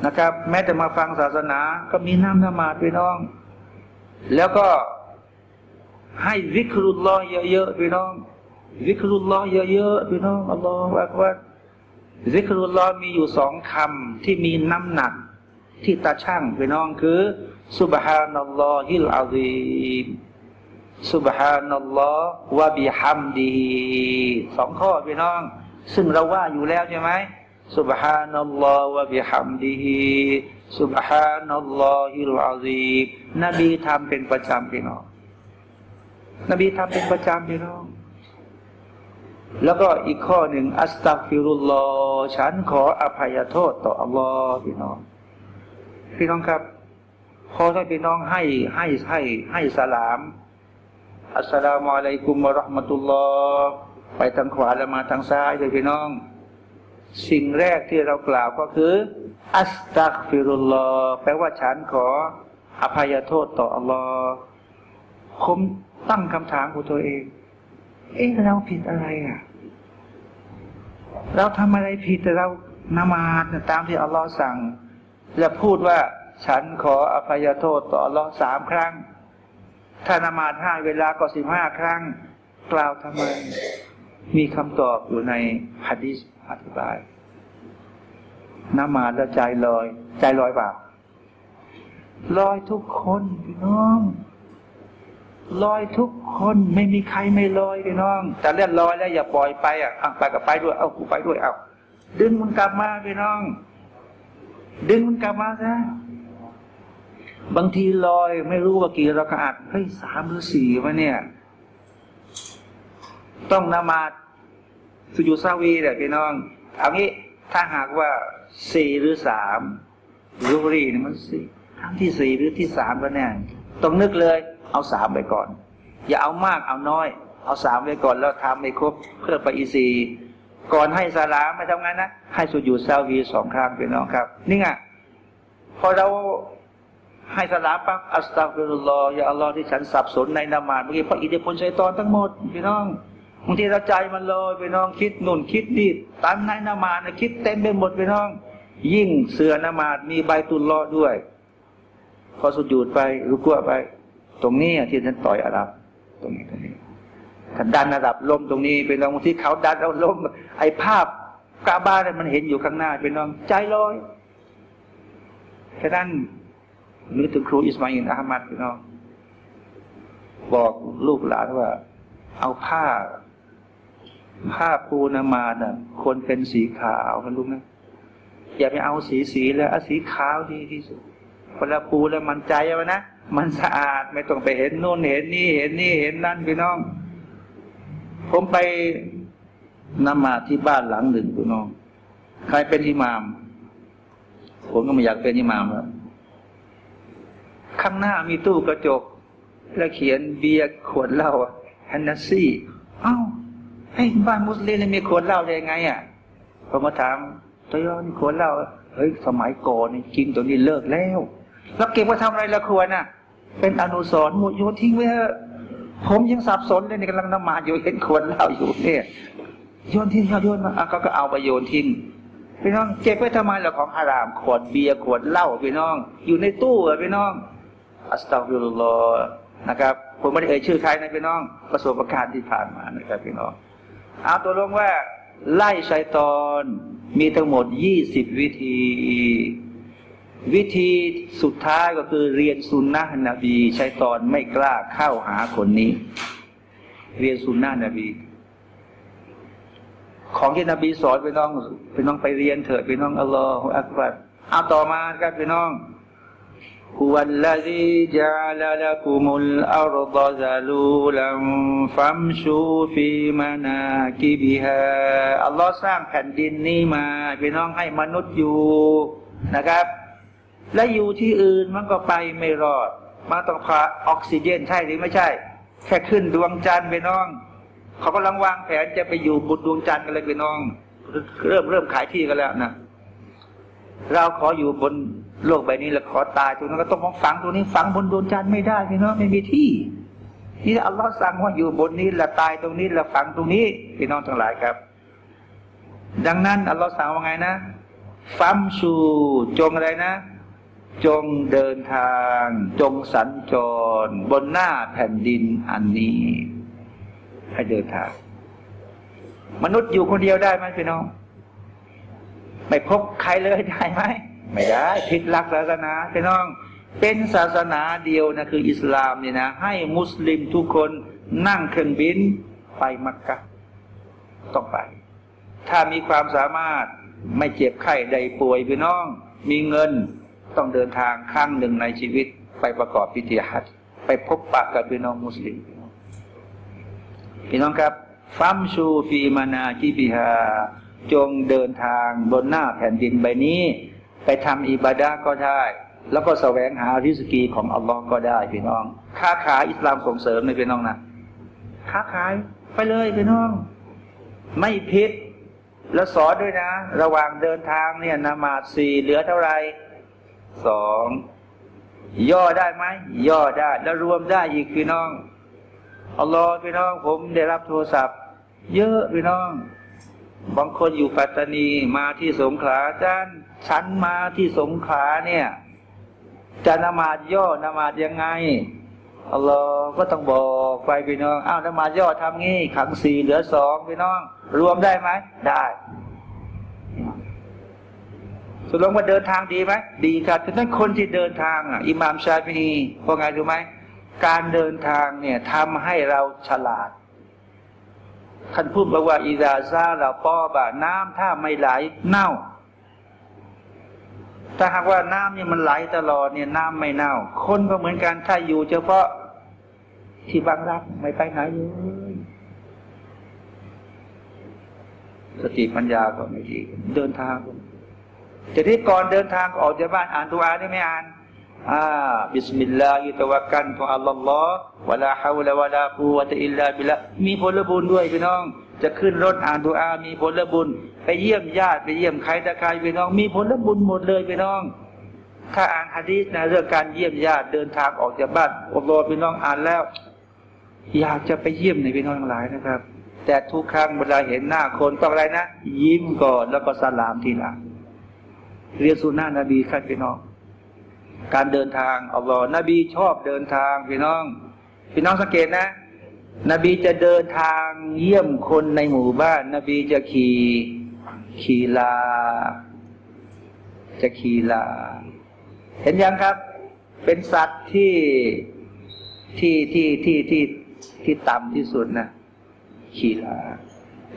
นะครับ แม้แต่มาฟังศาสนา ก็มีน้ำนมาดพี่น้อง แล้วก็ให้ซิกรุลลอเยอะๆพี่น้อง ซิกรุลลอเยอะๆพี่น้อง الله أكبر ซิกรุลลอมีอยู่สองคำที่มีน้ำหนัก ที่ตาชั่งพี่น้องคือسبحان الله العظيم سبحان الله وبحمدهสองข้อพี่น้อง ซึ่งเราว่าอยู่แล้วใช่ไหมสุบฮานัลลอฮ์วะบิฮัมดีสุบฮานัลลอฮิลอาซีมนบีทำเป็นประจำพี่น้อง นบีทำเป็นประจำพี่น้อง แล้วก็อีกข้อหนึ่งอัสตัฟิรุลลอฉันขออภัยโทษต่ออัลลอฮ์พี่น้อง พี่น้องครับ พอให้พี่น้องให้ให้ให้ให้สลาม อัสสลามุอะลัยกุมะราะห์มะตุลลอฮ์ไปทางขวาแล้วมาทางซ้ายเลยพี่น้อง สิ่งแรกที่เรากล่าวก็คือ อัสตักฟิรุลลอฮ์แปลว่าฉันขออภัยโทษต่ออัลลอฮ์ผมตั้งคำถามของตัวเอง เอ๊ะเราผิดอะไรอะ เราทำอะไรผิดแต่เรานมาดตามที่อัลลอฮ์สั่ง และพูดว่าฉันขออภัยโทษต่ออัลลอฮ์สามครั้ง ถ้านามาห้าเวลาก็สิบห้าครั้ง กล่าวทำไม มีคำตอบอยู่ในฮะดิษอธิบายนามาแล้วใจลอย ใจลอยเปล่าลอยทุกคนพี่น้อง ลอยทุกคนไม่มีใครไม่ลอยพี่น้อง แต่เล่นลอยแล้วอย่าปล่อยไปอะไปกับไปด้วยเอากูไปด้วยเอาดึงมันกลับมาพี่น้อง ดึงมันกลับมาซะบางทีลอยไม่รู้ว่ากี่รักอาดเฮ้ยสามหรือสี่วะเนี่ย ต้องนมาดสุญูซาวีเนี่ยพี่น้องเอางี้ถ้าหากว่าสี่หรือสามรูรีนี่มันสี่ครั้งที่สี่หรือที่สามก็แน่ต้องนึกเลย เอาสามไปก่อน อย่าเอามากเอาน้อย เอาสามไว้ก่อนแล้วทำไม่ครบเพื่อไปอีซีก่อนให้สลามไม่ทำงานนะ ให้สุญูซาวีสองครั้งเป็นน้องครับ นี่ไงพอเราให้สลามปั๊บอัสตัฟิรุลลอฮ์อย่าอัลลอฮ์ที่ฉันสับสนในนามาเมื่อกี้เพราะอิทธิพลชัยตอนทั้งหมดพี่น้องบางทีเราใจมันเลยพี่น้องคิดนุ่นคิดนี่ตันในนามานะคิดเต็มไปหมดพี่น้อง ยิ่งเสือนามาดมีใบตุลลอด้วย พอสุญูดไปรุกัวไป ตรงนี้ที่ท่านต่อยอาดับ ตรงนี้ตรงนี้ท่านดันอาดับลมตรงนี้เป็นน้องที่เขาดันเอาลมไอ้ภาพกาบ้านมันเห็นอยู่ข้างหน้าเป็นน้องใจลอยแค่นั้นนึกถึงครูอิสมาอินอามัดพี่น้องบอกลูกหลานว่า เอาผ้า ผ้าปูนามาน่ะควรเป็นสีขาวนะลูกนะอย่าไปเอาสีสีแล้วเอาสีขาวดีที่สุด เวลาปูแล้วมันใจเอานะมันสะอาดไม่ต้องไปเห็นโน่นเห็นนี่เห็นนี่เห็นนั่นพี่น้อง ผมไปนมาที่บ้านหลังหนึ่งพี่น้อง ใครเป็นอิหมาม ผมก็ไม่อยากเป็นอิหมามแล้วข้างหน้ามีตู้กระจก แล้วเขียนเบียร์ขวดเหล้าฮันนัสซี่เอ้าให้บ้านมุสลิมมีขวดเหล้าได้ยังไงอะผมมาถามตัวยอนขวดเหล้าเฮ้ยสมัยก่อนนี่กินตัวนี้เลิกแล้ว แล้วเก็บไว้ทำอะไรละควรน่ะ เป็นอนุสรณ์หมดโยนทิ้งไว้เถอะผมยังสับสนเลยในกำลังนมาอยู่เห็นขวดเหล้าอยู่เนี่ยโยนทิ้งโยนมาอะก็เอาไปโยนทิ้งพี่น้องเก็บไว้ทำไมละของฮารามขวดเบียร์ขวดเหล้าพี่น้อง อยู่ในตู้อะพี่น้องอัสตัฟฟิรุลลอนะครับผมไม่ได้เอ่ยชื่อใครนะพี่น้อง ประสบการณ์ที่ผ่านมานะครับพี่น้องเอาตัวลงว่าไล่ชัยตอนมีทั้งหมดยี่สิบวิธี วิธีสุดท้ายก็คือเรียนสุนนะนบีใช้ตอนไม่กล้าเข้าหาคนนี้ เรียนสุนนะนบี ของที่นบีสอนไปน้องไปน้องไปเรียนเถิดไปน้องอัลลอฮฺอักบัรเอาต่อมาครับไปน้องฮุวัลลาซีจัลลักุมุลอัรดะซาลูลัมฟัมชูฟีมานากิบิฮะอัลลอฮ์สร้างแผ่นดินนี้มาไปน้องให้มนุษย์อยู่นะครับ และอยู่ที่อื่นมันก็ไปไม่รอดมันต้องขาออกซิเจนใช่หรือไม่ใช่ แค่ขึ้นดวงจันทร์ไปน้อง เขากำลังวางแผนจะไปอยู่บนดวงจันทร์กันเลยไปน้อง เริ่มเริ่มขายที่กันแล้วนะเราขออยู่บนโลกใบนี้แล้วขอตายตรงนั้นก็ต้องมองฝังตรงนี้ฝังบนดวงจันทร์ไม่ได้พี่น้องไม่มีที่นี่อัลลอฮ์สั่งว่าอยู่บนนี้ละตายตรงนี้ละฝังตรงนี้พี่น้องทั้งหลายครับ ดังนั้นอัลลอฮ์สั่งว่าไงนะฟัมชูจงอะไรนะ จงเดินทาง จงสัญจร บนหน้าแผ่นดินอันนี้ ให้เดินทาง มนุษย์อยู่คนเดียวได้ไหมพี่น้อง ไม่พบใครเลยได้ไหมไม่ได้ผิดหลักศาสนาพี่น้อง เป็นศาสนาเดียวนะคืออิสลามเนี่ยนะ ให้มุสลิมทุกคนนั่งเครื่องบินไปมักกะต้องไป ถ้ามีความสามารถไม่เจ็บไข้ใดป่วยพี่น้อง มีเงิน ต้องเดินทางครั้งหนึ่งในชีวิตไปประกอบพิธีฮัจไปพบปะกับพี่น้องมุสลิม พี่น้องครับ ฟัมชูฟีมานาจิบิฮาจงเดินทางบนหน้าแผ่นดินใบนี้ ไปทำอิบาดาก็ได้ แล้วก็แสวงหาริสกีของอัลลอฮ์ก็ได้พี่น้อง ค้าขายอิสลามส่งเสริมเลยพี่น้องนะค้าขายไปเลยพี่น้อง ไม่ผิดแล้วสอนด้วยนะ ระหว่างเดินทางเนี่ยนามาดสี่เหลือเท่าไหร่ สองย่อได้ไหมย่อได้ แล้วรวมได้อีกพี่น้องอัลลอฮ์พี่น้องผมได้รับโทรศัพท์ เยอะพี่น้อง บางคนอยู่ปัตตานีมาที่สงขลาอาจารย์ฉันมาที่สงขลาเนี่ย จะนมาดย่อนมาดยังไงอัลลอฮ์ก็ต้องบอกไปพี่น้องอ้าวนมาดย่อทำงี้ขังสี่เหลือสองพี่น้อง รวมได้ไหมได้ สุดลงว่าเดินทางดีไหมดีครับฉะนั้นคนที่เดินทางอะอิหม่ามชาฟีอีพราไงรู้ไหมการเดินทางเนี่ยทำให้เราฉลาดท่านพูดบอกว่าอิดาซาเราป้อบะน้ำถ้าไม่ไหลเน่า ถ้าหากว่าน้ำนี่มันไหลตลอดเนี่ยน้ำไม่เน่า คนก็เหมือนกันถ้าอยู่เฉพาะที่บางรักไม่ไปไหนเลยสติปัญญาก็ไม่ดีเดินทางจะที่ก่อนเดินทางออกจากบ้านอ่านดุอาได้ไม่อ่านอ่าبسم الله توكلت على الله ولا حول ولا قوة إلا بالله มีผลบุญด้วยพี่น้อง จะขึ้นรถอ่านดุอา มีผลบุญ ไปเยี่ยมญาติไปเยี่ยมใครตะใครพี่น้อง มีผลบุญหมดเลยพี่น้อง ถ้าอ่านฮะดีษนะเรื่องการเยี่ยมญาติเดินทางออกจากบ้านอัลลอฮ์พี่น้องอ่านแล้ว อยากจะไปเยี่ยมในพี่น้องทั้งหลายนะครับ แต่ทุกครั้งเวลาเห็นหน้าคนต้องอะไรนะยิ้มก่อนแล้วก็สลามทีหลัง เรียนสุนนะนบีครับพี่น้อง การเดินทางอัลลอฮ์นบีชอบเดินทางพี่น้อง พี่น้องสังเกตนะ นบีจะเดินทางเยี่ยมคนในหมู่บ้าน นบีจะขี่ขี่ลา จะขี่ลา เห็นยังครับ เป็นสัตว์ที่ที่ที่ที่ที่ที่ต่ำที่สุดนะขี่ลา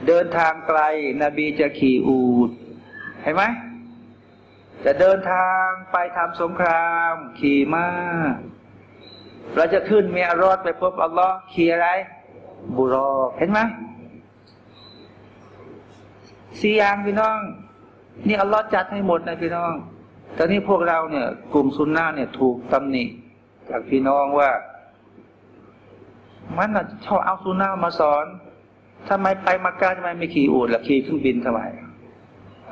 เดินทางไกล นบีจะขี่อูดเห็นไหม จะเดินทางไปทำสงคราม ขี่ม้าเราจะขึ้นเมียรอดไปพบอัลลอฮ์ขี่อะไร บุรอเห็นไหมสี่อย่างพี่น้อง นี่อัลลอฮ์จัดให้หมดนะพี่น้อง ตอนนี้พวกเราเนี่ย กลุ่มซุนนะเนี่ย ถูกตำหนิจากพี่น้องว่า มันชอบเอาซุนนะมาสอนทำไมไปมักกะทำไมไม่ขี่อูดล่ะขี่เครื่องบินทำไม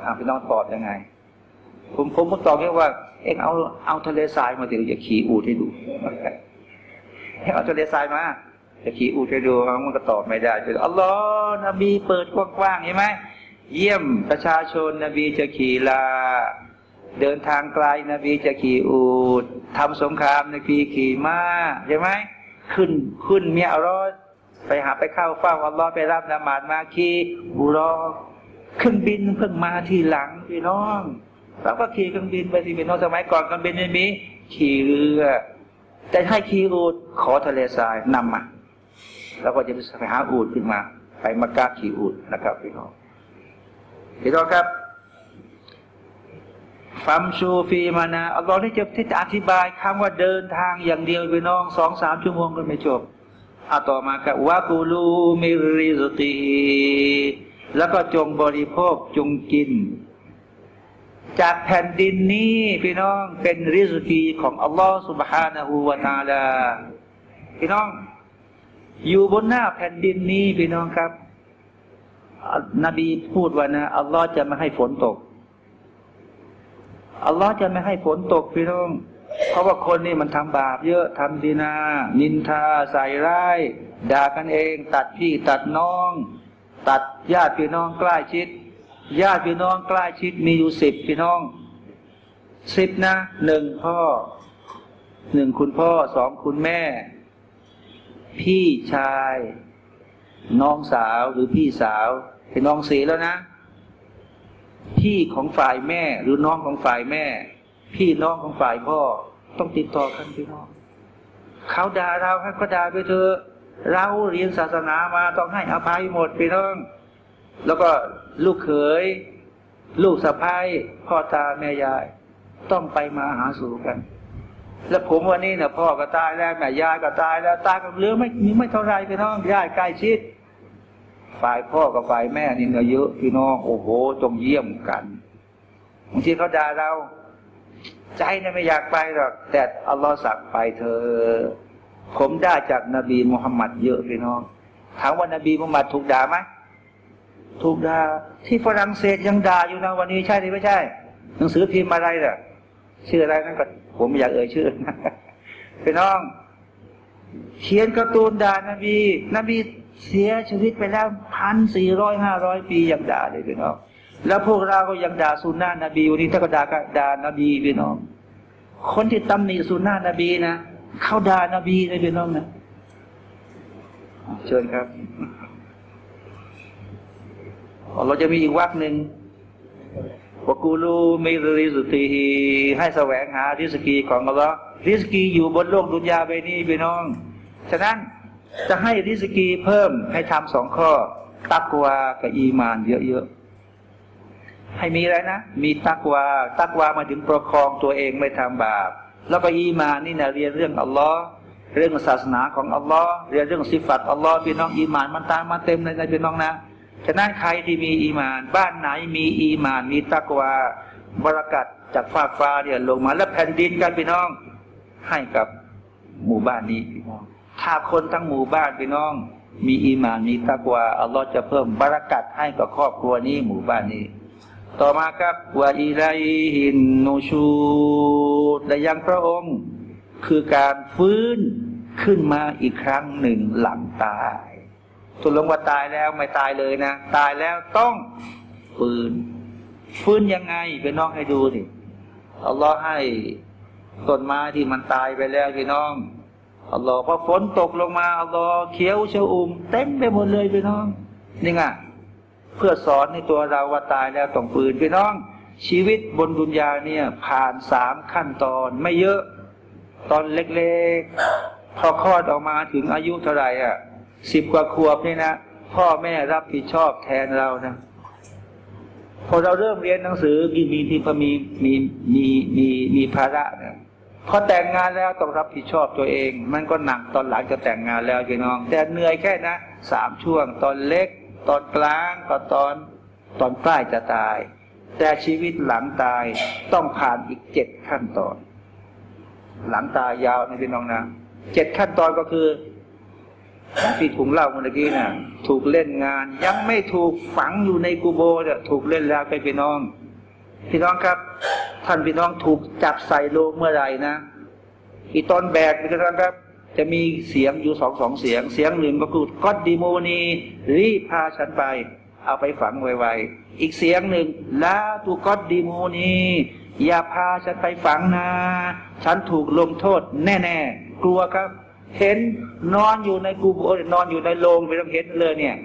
อ่าพี่น้องตอบยังไง ผมผมก็ตอบแค่ว่า เอ็งเอาเอาทะเลทรายมาเดี๋ยวจะขี่อูดให้ดูให้เอาทะเลทรายมาจะขี่อูดให้ดูมันก็ตอบไม่ได้จะอัลลอฮ์นบีเปิดกว้างๆเห็นไหมเยี่ยมประชาชนนบีจะขี่ลา เดินทางไกลนบีจะขี่อูดทำสงครามนบีขี่ม้าใช่ไหมขึ้นขึ้นเมียรอดไปหาไปเข้าเฝ้าอัลลอฮ์ไปรับนมาดมาขี่บุรอเครื่องบินเพิ่งมาทีหลังพี่น้อง เราก็ขี่เครื่องบินไปสิพี่น้องสมัยก่อนเครื่องบินไม่มีขี่เรือ แต่ให้ขี่อูดขอทะเลทรายนำมาแล้วก็จะไปหาอูดขึ้นมา ไปมักกะขี่อูดนะครับพี่น้องพี่น้องครับฟัมชูฟีมานาอัลลอฮ์ที่จะที่จะอธิบายคำว่าเดินทางอย่างเดียวพี่น้องสองสามชั่วโมงก็ไม่จบเอาต่อมากับวากูลูมิริสตีแล้วก็จงบริโภคจงกิน จากแผ่นดินนี้พี่น้องเป็นริสกีของอัลลอฮ์ سبحانه และ تعالى พี่น้อง อยู่บนหน้าแผ่นดินนี้พี่น้องครับ นบีพูดว่านะอัลลอฮ์จะไม่ให้ฝนตก อัลลอฮ์จะไม่ให้ฝนตกพี่น้อง เพราะว่าคนนี่มันทำบาปเยอะทำดีนา นินทาใส่ร้าย ด่ากันเอง ตัดพี่ตัดน้อง ตัดญาติพี่น้องใกล้ชิด ญาติพี่น้องใกล้ชิดมีอยู่สิบพี่น้องสิบนะหนึ่งพ่อหนึ่งคุณพ่อสองคุณแม่ พี่ชาย น้องสาวหรือพี่สาวเป็นน้องสีแล้วนะ พี่ของฝ่ายแม่หรือน้องของฝ่ายแม่ พี่น้องของฝ่ายพ่อต้องติดต่อกันพี่น้องเขาด่าเราให้ก็ด่าไปเถอะเราเรียนศาสนามาต้องให้อภัยหมดพี่น้อง แล้วก็ลูกเขย ลูกสะพ้ายพ่อตาแม่ยาย ต้องไปมาหาสู่กัน แล้วผมวันนี้เนี่ยพ่อก็ตายแล้วแม่ยายก็ตายแล้วตากับเลือไม่มีไม่เท่าไรพี่น้องญาติใกล้ชิด ฝ่ายพ่อกับฝ่ายแม่นี่เนื้อเยอะพี่น้องโอ้โหต้องเยี่ยมกันบางทีเขาด่าเรา ใจเนี่ยไม่อยากไปหรอกแต่อัลลอฮ์สั่งไปเธอ ผมได้จากนบีมุฮัมมัดเยอะพี่น้องถามว่านบีมุฮัมมัดถูกด่าไหม ถูกด่าที่ฝรั่งเศสยังด่าอยู่นะวันนี้ใช่หรือไม่ใช่ หนังสือพิมพ์อะไรล่ะชื่ออะไรนั่นก็ผมไม่อยากเอ่ยชื่อพี่น้อง เขียนการ์ตูนด่านบีนบีเสียชีวิตไปแล้วพันสี่ร้อยห้าร้อยปียังด่าเลยพี่น้องแล้วพวกเราก็ยังด่าสุนนะนบีวันนี้ถ้าก็ด่าก็ด่านบีพี่น้อง คนที่ตำหนิสุนนะนบีนะเขาด่านบีเลยพี่น้องนะเชิญครับ เราจะมีอีกวักหนึ่งวกูลูมิริสุตีให้แสวงหาริสกีของอัลลอฮ์ริสกีอยู่บนโลกดุนยาไปนี้พี่น้อง ฉะนั้นจะให้ริสกีเพิ่มให้ทำสองข้อ ตักวากับอีมานเยอะๆ ให้มีอะไรนะ มีตักวา ตักวามาถึงประคองตัวเองไม่ทำบาป แล้วก็อีมานนี่นะเรียนเรื่องอัลลอฮ์เรื่องศาสนาของอัลลอฮ์เรียนเรื่องสิฟัตอัลลอฮ์พี่น้องอีมานมันตามมาเต็มเลยนะพี่น้องนะ ฉะนั้นใครที่มีอีมาน บ้านไหนมีอีมาน มีตักวาบรากัดจากฟ้าฟ้าเนี่ยลงมาแล้วแผ่นดินกันพี่น้อง ให้กับหมู่บ้านนี้พี่น้องถ้าคนทั้งหมู่บ้านพี่น้อง มีอีมานมีตักวาอัลลอฮ์จะเพิ่มบรักัดให้กับครอบครัวนี้หมู่บ้านนี้ต่อมาครับวาอิไลฮินนูชูดและยังพระองค์ คือการฟื้นขึ้นมาอีกครั้งหนึ่งหลังตาย ตุลงว่าตายแล้วไม่ตายเลยนะ ตายแล้วต้องฟื้นฟื้นยังไงเป็นน้องให้ดูนี่อัลลอฮ์ให้ต้นไม้ที่มันตายไปแล้วพี่น้องอัลลอฮ์พอฝนตกลงมาอัลลอฮ์เขียวเชอุ่มเต็มไปหมดเลยพี่น้องนี่ไงเพื่อสอนในตัวเราว่าตายแล้วต้องฟื้นพี่น้อง ชีวิตบนดุนยาเนี่ยผ่านสามขั้นตอนไม่เยอะ ตอนเล็กๆพอคลอดออกมาถึงอายุเท่าไหร่อะ สิบกว่าขวบนี่นะพ่อแม่รับผิดชอบแทนเรานะพอเราเริ่มเรียนหนังสือมีมีที่พมีมีมีมีมีภาระเนี่ยพอแต่งงานแล้วต้องรับผิดชอบตัวเอง มันก็หนักตอนหลังจะแต่งงานแล้วพี่น้อง แต่เหนื่อยแค่นะสามช่วง ตอนเล็ก ตอนกลางก็ตอนตอนใกล้จะตาย แต่ชีวิตหลังตายต้องผ่านอีกเจ็ดขั้นตอน หลังตายยาวนะพี่น้องนะเจ็ดขั้นตอนก็คือ ที่ถุงเล่าเมื่อกี้นะ่ะ ถูกเล่นงาน ยังไม่ถูกฝังอยู่ในกูโบเนี่ยถูกเล่นแล้วไปพี่น้อง พี่น้องครับ ท่านพี่น้องถูกจับใส่โลเมื่อไหร่นะอีตอนแบกพี่น้องครับ จะมีเสียงอยู่สองสองเสียง เสียงหนึ่งก็คือก็ดีโมนีรีพาฉันไป เอาไปฝังไวๆอีกเสียงหนึ่งลาตูก็ดีโมนีอย่าพาฉันไปฝังนะ ฉันถูกลงโทษ แน่ ๆ กลัวครับ เห็นนอนอยู่ในกูโบนอนอยู่ในโรงไปต้องเห็นเลยเนี่ย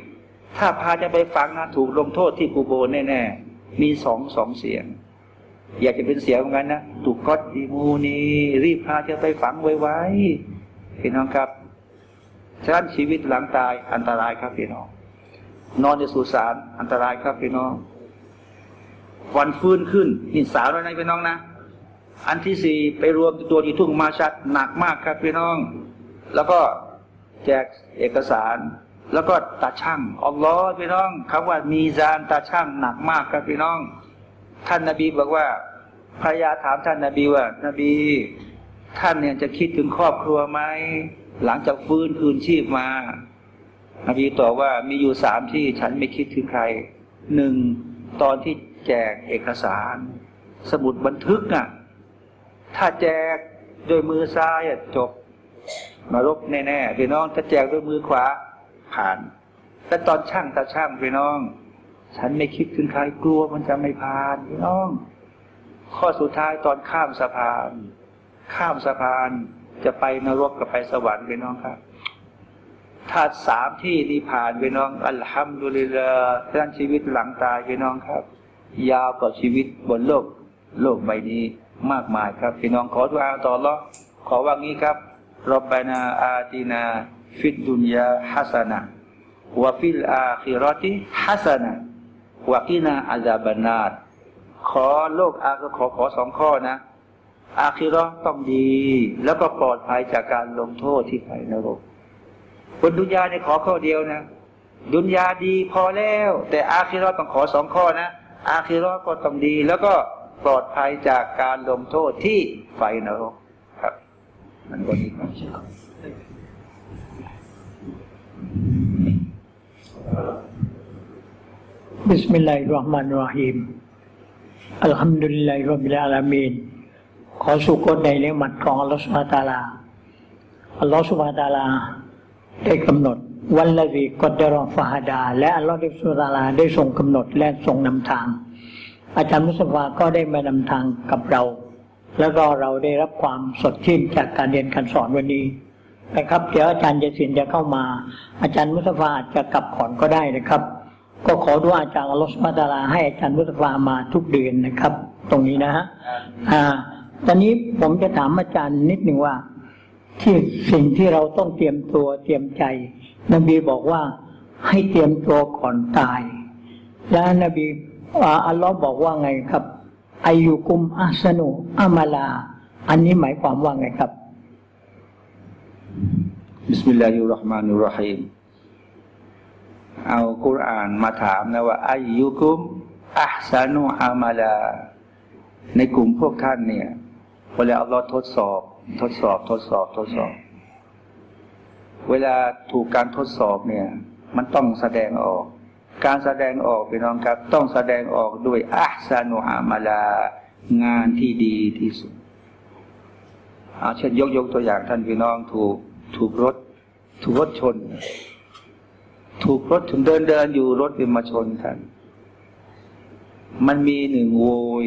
ถ้าพาจะไปฝังนะถูกลงโทษที่กูโบแน่ๆมีสองสองเสียง อยากจะเป็นเสียงเหมือนกันนะถูกก็ดีมูนีรีบพาจะไปฝังไวๆพี่น้องครับฉะนั้นชีวิตหลังตายอันตรายครับพี่น้อง นอนในสุสานอันตรายครับพี่น้อง วันฟื้นขึ้นนี่สาวแล้วนะพี่น้องนะอันที่สี่ไปรวมตัวที่ทุ่งมาชัดหนักมากครับพี่น้อง แล้วก็แจกเอกสาร แล้วก็ตาช่างอัลลอฮ์พี่น้องคำว่ามีจานตาช่างหนักมากครับพี่น้อง ท่านนาบีบอกว่าภรรยาถามท่านนาบีว่านบี ท่านเนี่ยจะคิดถึงครอบครัวไหมหลังจากฟื้นคืนชีพมา นบีตอบว่ามีอยู่สามที่ฉันไม่คิดถึงใครหนึ่งตอนที่แจกเอกสาร สมุดบันทึกอะ ถ้าแจกโดยมือซ้ายจบ นรกแน่ๆพี่น้องถ้าแจกด้วยมือขวาผ่าน แต่ตอนช่างตาช่างพี่น้อง ฉันไม่คิดถึงใครกลัวมันจะไม่ผ่านพี่น้อง ข้อสุดท้ายตอนข้ามสะพาน ข้ามสะพานจะไปนรกกับไปสวรรค์พี่น้องครับถ้าสามที่นี้ผ่านพี่น้องอัลฮัมดุลิลลาห์ท่านชีวิตหลังตายพี่น้องครับ ยาวกว่าชีวิตบนโลก โลกใบนี้มากมายครับ พี่น้องขอดุอาต่ออัลลอฮ์ขอว่างี้ครับ ربنا آتنا في الدنيا حسنة وفي الآخرة حسنة وقنا عذاب النار ขอโลกอาก็ขอขอสองข้อนะ อาคิรอต้องดี แล้วก็ปลอดภัยจากการลงโทษที่ไฟนรกบนดุนยาเนี่ยขอข้อเดียวนะ ดุนยาดีพอแล้ว แต่อาคิรอต้องขอสองข้อนะ อาคิรอก็ต้องดี แล้วก็ปลอดภัยจากการลงโทษที่ไฟนรก มันก็ดีครับบิสมิลลาฮิรราะห์มานิราะฮีมอัลฮัมดุลิลลาฮิรับบิลอาลามีนขอสุกรในเนืมัดของอัลลอฮฺสุบฮาตาลาอัลลอฮฺสุบฮาตาลา ได้กำหนด วันละวีกอดเดรอฟาฮดา และอัลลอฮฺสุบฮาตาลาได้ทรงกำหนดและทรงนำทาง อาจารย์มุสฟาก็ได้มานำทางกับเรา แล้วก็เราได้รับความสดชื่นจากการเรียนการสอนวันนี้นะครับ เดี๋ยวอาจารย์เจสินจะเข้ามา อาจารย์มุสฟาอาจจะกลับก่อนก็ได้นะครับ ก็ขอดูอาจารย์อัลลอฮฺสุบฮาตาลาให้อาจารย์มุสฟามาทุกเดือนนะครับ ตรงนี้นะฮะอ่า ตอนนี้ผมจะถามอาจารย์นิดหนึ่งว่า ที่สิ่งที่เราต้องเตรียมตัวเตรียมใจ นบีบอกว่าให้เตรียมตัวก่อนตาย และนบีอ่าอัลลอฮ์บอกว่าไงครับ أيكم أحسن عملا อันนี้หมายความว่าไงครับ بسم الله الرحمن الرحيم เอากุรอานมาถามนะว่า أيكمอัพซานุอามาลา ในกลุ่มพวกท่านเนี่ยเวลาอัลลอฮ์ทดสอบ ทดสอบ ทดสอบ ทดสอบ เวลาถูกการทดสอบเนี่ย มันต้องแสดงออก การแสดงออกพี่น้องครับ ต้องแสดงออกด้วยอัพซานุอามาลางานที่ดีที่สุดเอาเช่นยกยกตัวอย่างท่านพี่น้องถูกถูกรถ ถูกรถชน ถูกรถถึงเดินเดินอยู่รถเป็นมาชนท่านมันมีหนึ่งโวย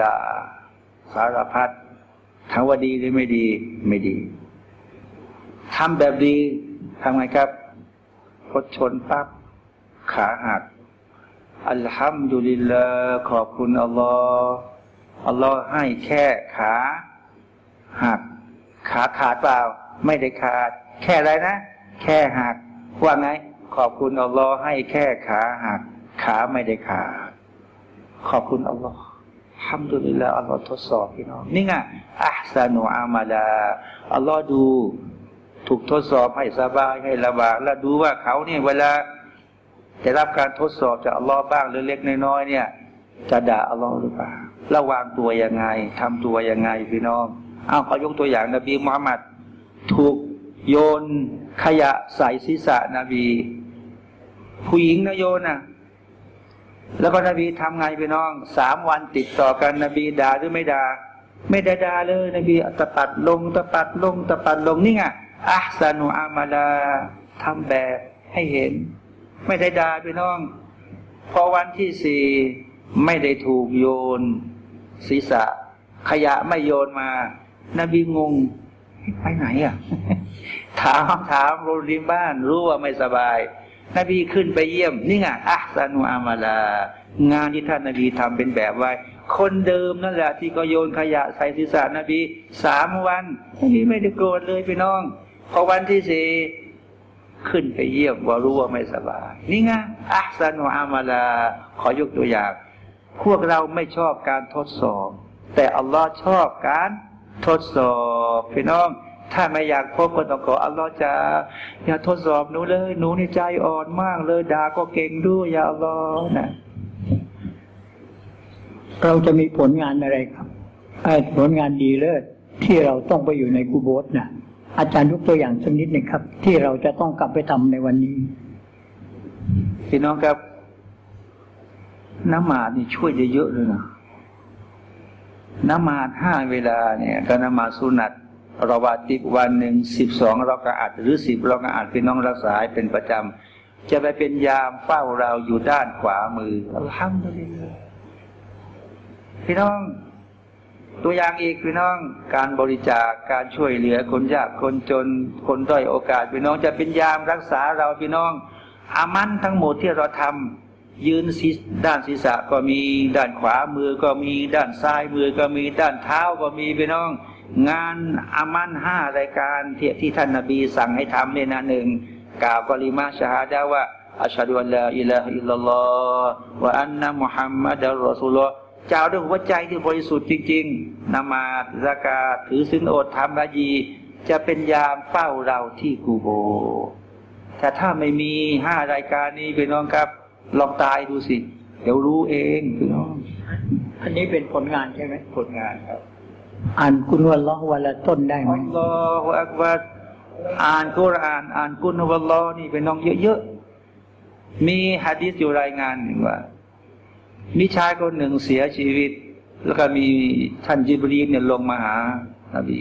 ด่าสารพัดถามว่าดีหรือไม่ดีไม่ดีทำแบบดีทำไงครับรถชนปั๊บ ขาหัก อัลฮัมดุลิลลาขอบคุณอัลลอฮ์อัลลอฮ์ให้แค่ขาหัก ขาขาดเปล่า ไม่ได้ขาด แค่อะไรนะ แค่หัก ว่าไง ขอบคุณอัลลอฮ์ให้แค่ขาหัก ขาไม่ได้ขาด ขอบคุณอัลลอฮ์ทำดุลิลละอัลลอฮ์ทดสอบพี่น้องนี่ไงอัพซานุอามาลาอัลลอฮ์ดู ถูกทดสอบให้สบายให้ลำบากแล้วดูว่าเขาเนี่ยเวลา จะรับการทดสอบจากอัลลอฮ์บ้างหรือเล็กน้อยๆเนี่ย จะด่าอัลลอฮ์หรือเปล่าระวางตัวยังไงทำตัวยังไงพี่น้องเอาขอยกตัวอย่างนบีมุฮัมมัดถูกโยนขยะใส่ศีรษะนบี ผู้หญิงนะโยนนะแล้วก็นบีทำไงพี่น้องสามวันติดต่อกันนบีด่าหรือไม่ด่าไม่ได้ด่าเลย นบีตะปัดลงตะปัดลงตะปัดลงนี่ไงอัพซานุอามาลาทำแบบให้เห็น ไม่ได้ด่าพี่น้อง พอวันที่สี่ไม่ได้ถูกโยน ศีรษะ ขยะไม่โยนมา นบีงง ไปไหนอะ ถามถามโรดิมบ้าน รู้ว่าไม่สบาย นบีขึ้นไปเยี่ยม นี่ไงอัพซานุอามาลางานที่ท่านนบีทำเป็นแบบไว้ คนเดิมนั่นแหละ ที่ก็โยนขยะใส่ศีรษะนบีสามวันนบีไม่ได้โกรธเลยพี่น้อง พอวันที่สี่ ขึ้นไปเยี่ยมว่ารู้ว่าไม่สบายนี่ไงอัพซานุอามาลา ขอยกตัวอย่าง พวกเราไม่ชอบการทดสอบ แต่อัลลอฮ์ชอบการทดสอบพี่น้อง ถ้าไม่อยากพบก็ต้องขออัลลอฮ์จะอย่าทดสอบหนูเลยหนูนี่ใจอ่อนมากเลยด่าก็เก่งด้วยอย่าอัลลอฮ์นะเราจะมีผลงานอะไรครับผลงานดีเลิศที่เราต้องไปอยู่ในกูโบสนะ อาจารย์ยกตัวอย่างสักนิดหนึ่งครับ ที่เราจะต้องกลับไปทำในวันนี้ พี่น้องครับ น้ำมาดนี่ช่วยได้เยอะเลยนะน้ำมาดห้าเวลาเนี่ยก็น้ำมาดสุนัตเราวาติบวันหนึ่งสิบสองเราก็อาจหรือสิบเราก็อาจพี่น้องรักษาให้เป็นประจำจะไปเป็นยามเฝ้าเราอยู่ด้านขวามืออัลฮัมดุลิลลาห์พี่น้อง ตัวอย่างอีกพี่น้องการบริจาคการช่วยเหลือคนยากคนจนคนด้อยโอกาสพี่น้องจะเป็นยามรักษาเราพี่น้อง อามันทั้งหมดที่เราทำยืนศีด้านศีรษะก็มีด้านขวามือก็มีด้านซ้ายมือก็มีด้านเท้าก็มีพี่น้อง งานอามันห้ารายการที่ที่ท่านนาบีสั่งให้ทำเนี่ยนะหนึ่งกล่าวกลิมาชาฮาดาว่าอัชฮะดุอัลลอฮฺอิลาฮิลลัลลอฮฺวะอันนะมุฮัมมัดอัลรอซูลลอฮ์ เจ้าด้วยหัวใจที่บริสุทธิ์จริง ๆนมาดซากาตถือสินอดทำละยี จะเป็นยามเฝ้าเราที่กูโบ แต่ถ้าไม่มีห้ารายการนี้พี่น้องครับ ลองตายดูสิ เดี๋ยวรู้เองพี่น้อง อันนี้เป็นผลงานใช่ไหมผลงานครับ อ่านคุณวันละวันละต้นได้ไหมอัลลอฮฺอักบัรอ่านกุรอาน อ่านกุนวัลลอฮ์นี่เป็นน้องเยอะๆมีฮะดีษอยู่รายงานหนึ่งว่า มีชายคนหนึ่งเสียชีวิต แล้วก็มีท่านจิบรีนเนี่ยลงมาหานบี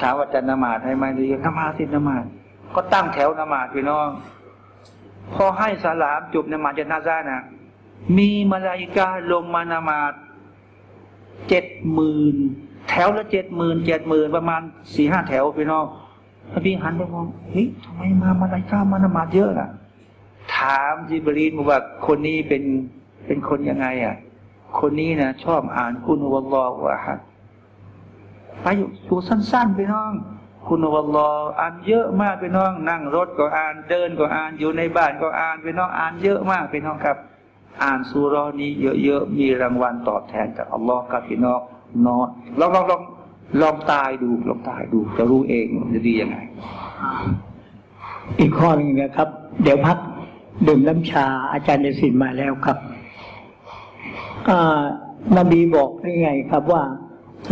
ถามว่าจะนมาดให้ไหมหรือนมาสินมาดก็ตั้งแถวนมาดพี่น้องพอให้สลามจบนมาดจะนาซานะมีมาลาอิกาลงมานมาดเจ็ดหมื่นแถวละเจ็ดหมื่นเจ็ดหมื่นประมาณสี่ห้าแถวพี่น้องนบีหันไปมองเฮ้ยทำไมมามาลาอิกามานมาดเยอะอะ ถามจิบรีนบอกว่าคนนี้เป็น เป็นคนยังไงอะ คนนี้นะชอบอ่านคุณวัลลอฮฺวะฮัดไปอยู่ชูสั้นๆพี่น้อง คุณวัลลอฮฺอ่านเยอะมากพี่น้อง นั่งรถก็อ่านเดินก็อ่านอยู่ในบ้านก็อ่านพี่น้องอ่านเยอะมากพี่น้องครับ อ่านสุรานี้เยอะๆมีรางวัลตอบแทนจากอัลลอฮ์ครับพี่น้องนอนลองลองลองลองตายดูลองตายดู จะรู้เองจะดียังไง อีกข้อหนึ่งนะครับ เดี๋ยวพักดื่มน้ำชาอาจารย์เดสินมาแล้วครับ อ่านบีบอกได้ไงครับว่า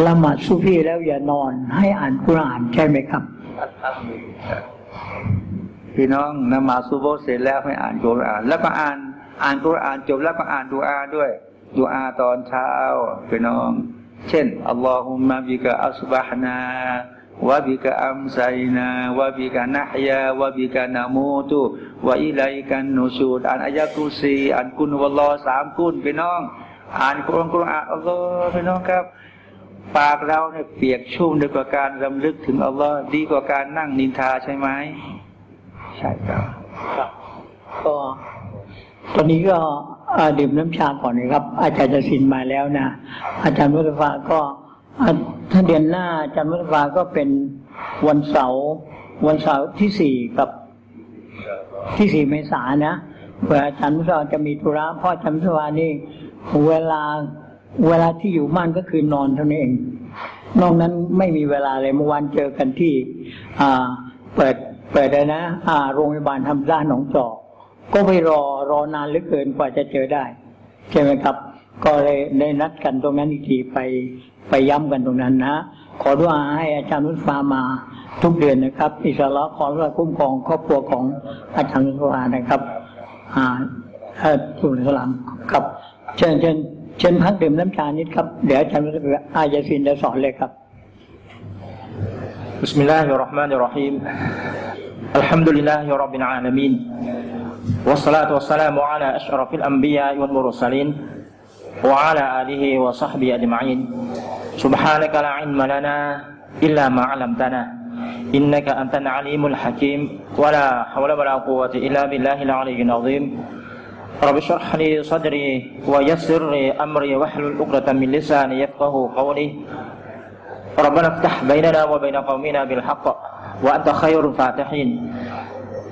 ละหมาดซุฟีแล้วอย่านอน ให้อ่านกุรอานใช่ไหมครับพี่น้องนมาซุโบเสร็จแล้วให้อ่านกุรอาน แล้วก็อ่านอ่านกุรอานจบแล้วก็อ่านดูอาด้วยดูอาตอนเช้าพี่น้อง เช่นอัลลอฮุมะบิกะอัสบะฮนาวะบิกะอัมไซนาวะบิกะนะฮยาวะบิกะนามูตุวะอิไลกันนูชูดอ่านอายะกุซีอ่านกุนวัลลอฮ์สามกุนพี่น้อง อ่านกุรอานกุรอานอัลลอฮ์พี่น้องครับ ปากเราเนี่ยเปียกชุ่มด้วยกว่าการรำลึกถึงอัลลอฮ์ดีกว่าการนั่งนินทาใช่ไหมใช่ครับก็ตอนนี้ก็อ่าดื่มน้ำชาก่อนนะครับ อาจารย์จะสินมาแล้วนะอาจารย์มุตฟาก็อ่าถ้าเดือนหน้าอาจารย์มุตฟาก็เป็นวันเสาร์วันเสาร์ที่สี่กับที่สี่เมษายนนะเผื่ออาจารย์มุตฟาจะมีธุระเพราะอาจารย์มุตฟานี่ เวลาเวลาที่อยู่บ้านก็คือนอนเท่านั้นเอง นอกนั้นไม่มีเวลาเลยเมื่อวานเจอกันที่ อ่า เปิดเปิดนะ อ่า โรงพยาบาลทำด้านหนองจอก ก็ไปรอรอนานเหลือเกินกว่าจะเจอได้ใช่ไหมครับ ก็เลยได้นัดกันตรงนั้นอีกทีไปไปย้ำกันตรงนั้นนะ ขอดุอาให้อาจารย์นุชฟ้ามาทุกเดือนนะครับ อิสระขอรับคุ้มครองครอบครัวของอาจารย์นุชฟ้านะครับ อ่าเอ่อสุลสลามครับ เชิญเชิญเชิญพักดื่มน้ำชานิดครับ เดี๋ยวอาจารย์นุชฟ้าอายาซินจะสอนเลยครับ بسم الله الرحمن الرحيم الحمد لله رب العالمين والصلاة والسلام على أشرف الأنبياء والمرسلين وعلى آله وصحبه أجمعين سبحانك لا علم لنا إلا ما علمتنا إنك أنت العليم الحكيم ولا حول ولا قوة إلا بالله العلي العظيم رب اشرح لي صدري ويسر لي أمري واحلل عقدة من لساني يفقه قولي ربنا افتح بيننا وبين قومنا بالحق وأنت خير الفاتحين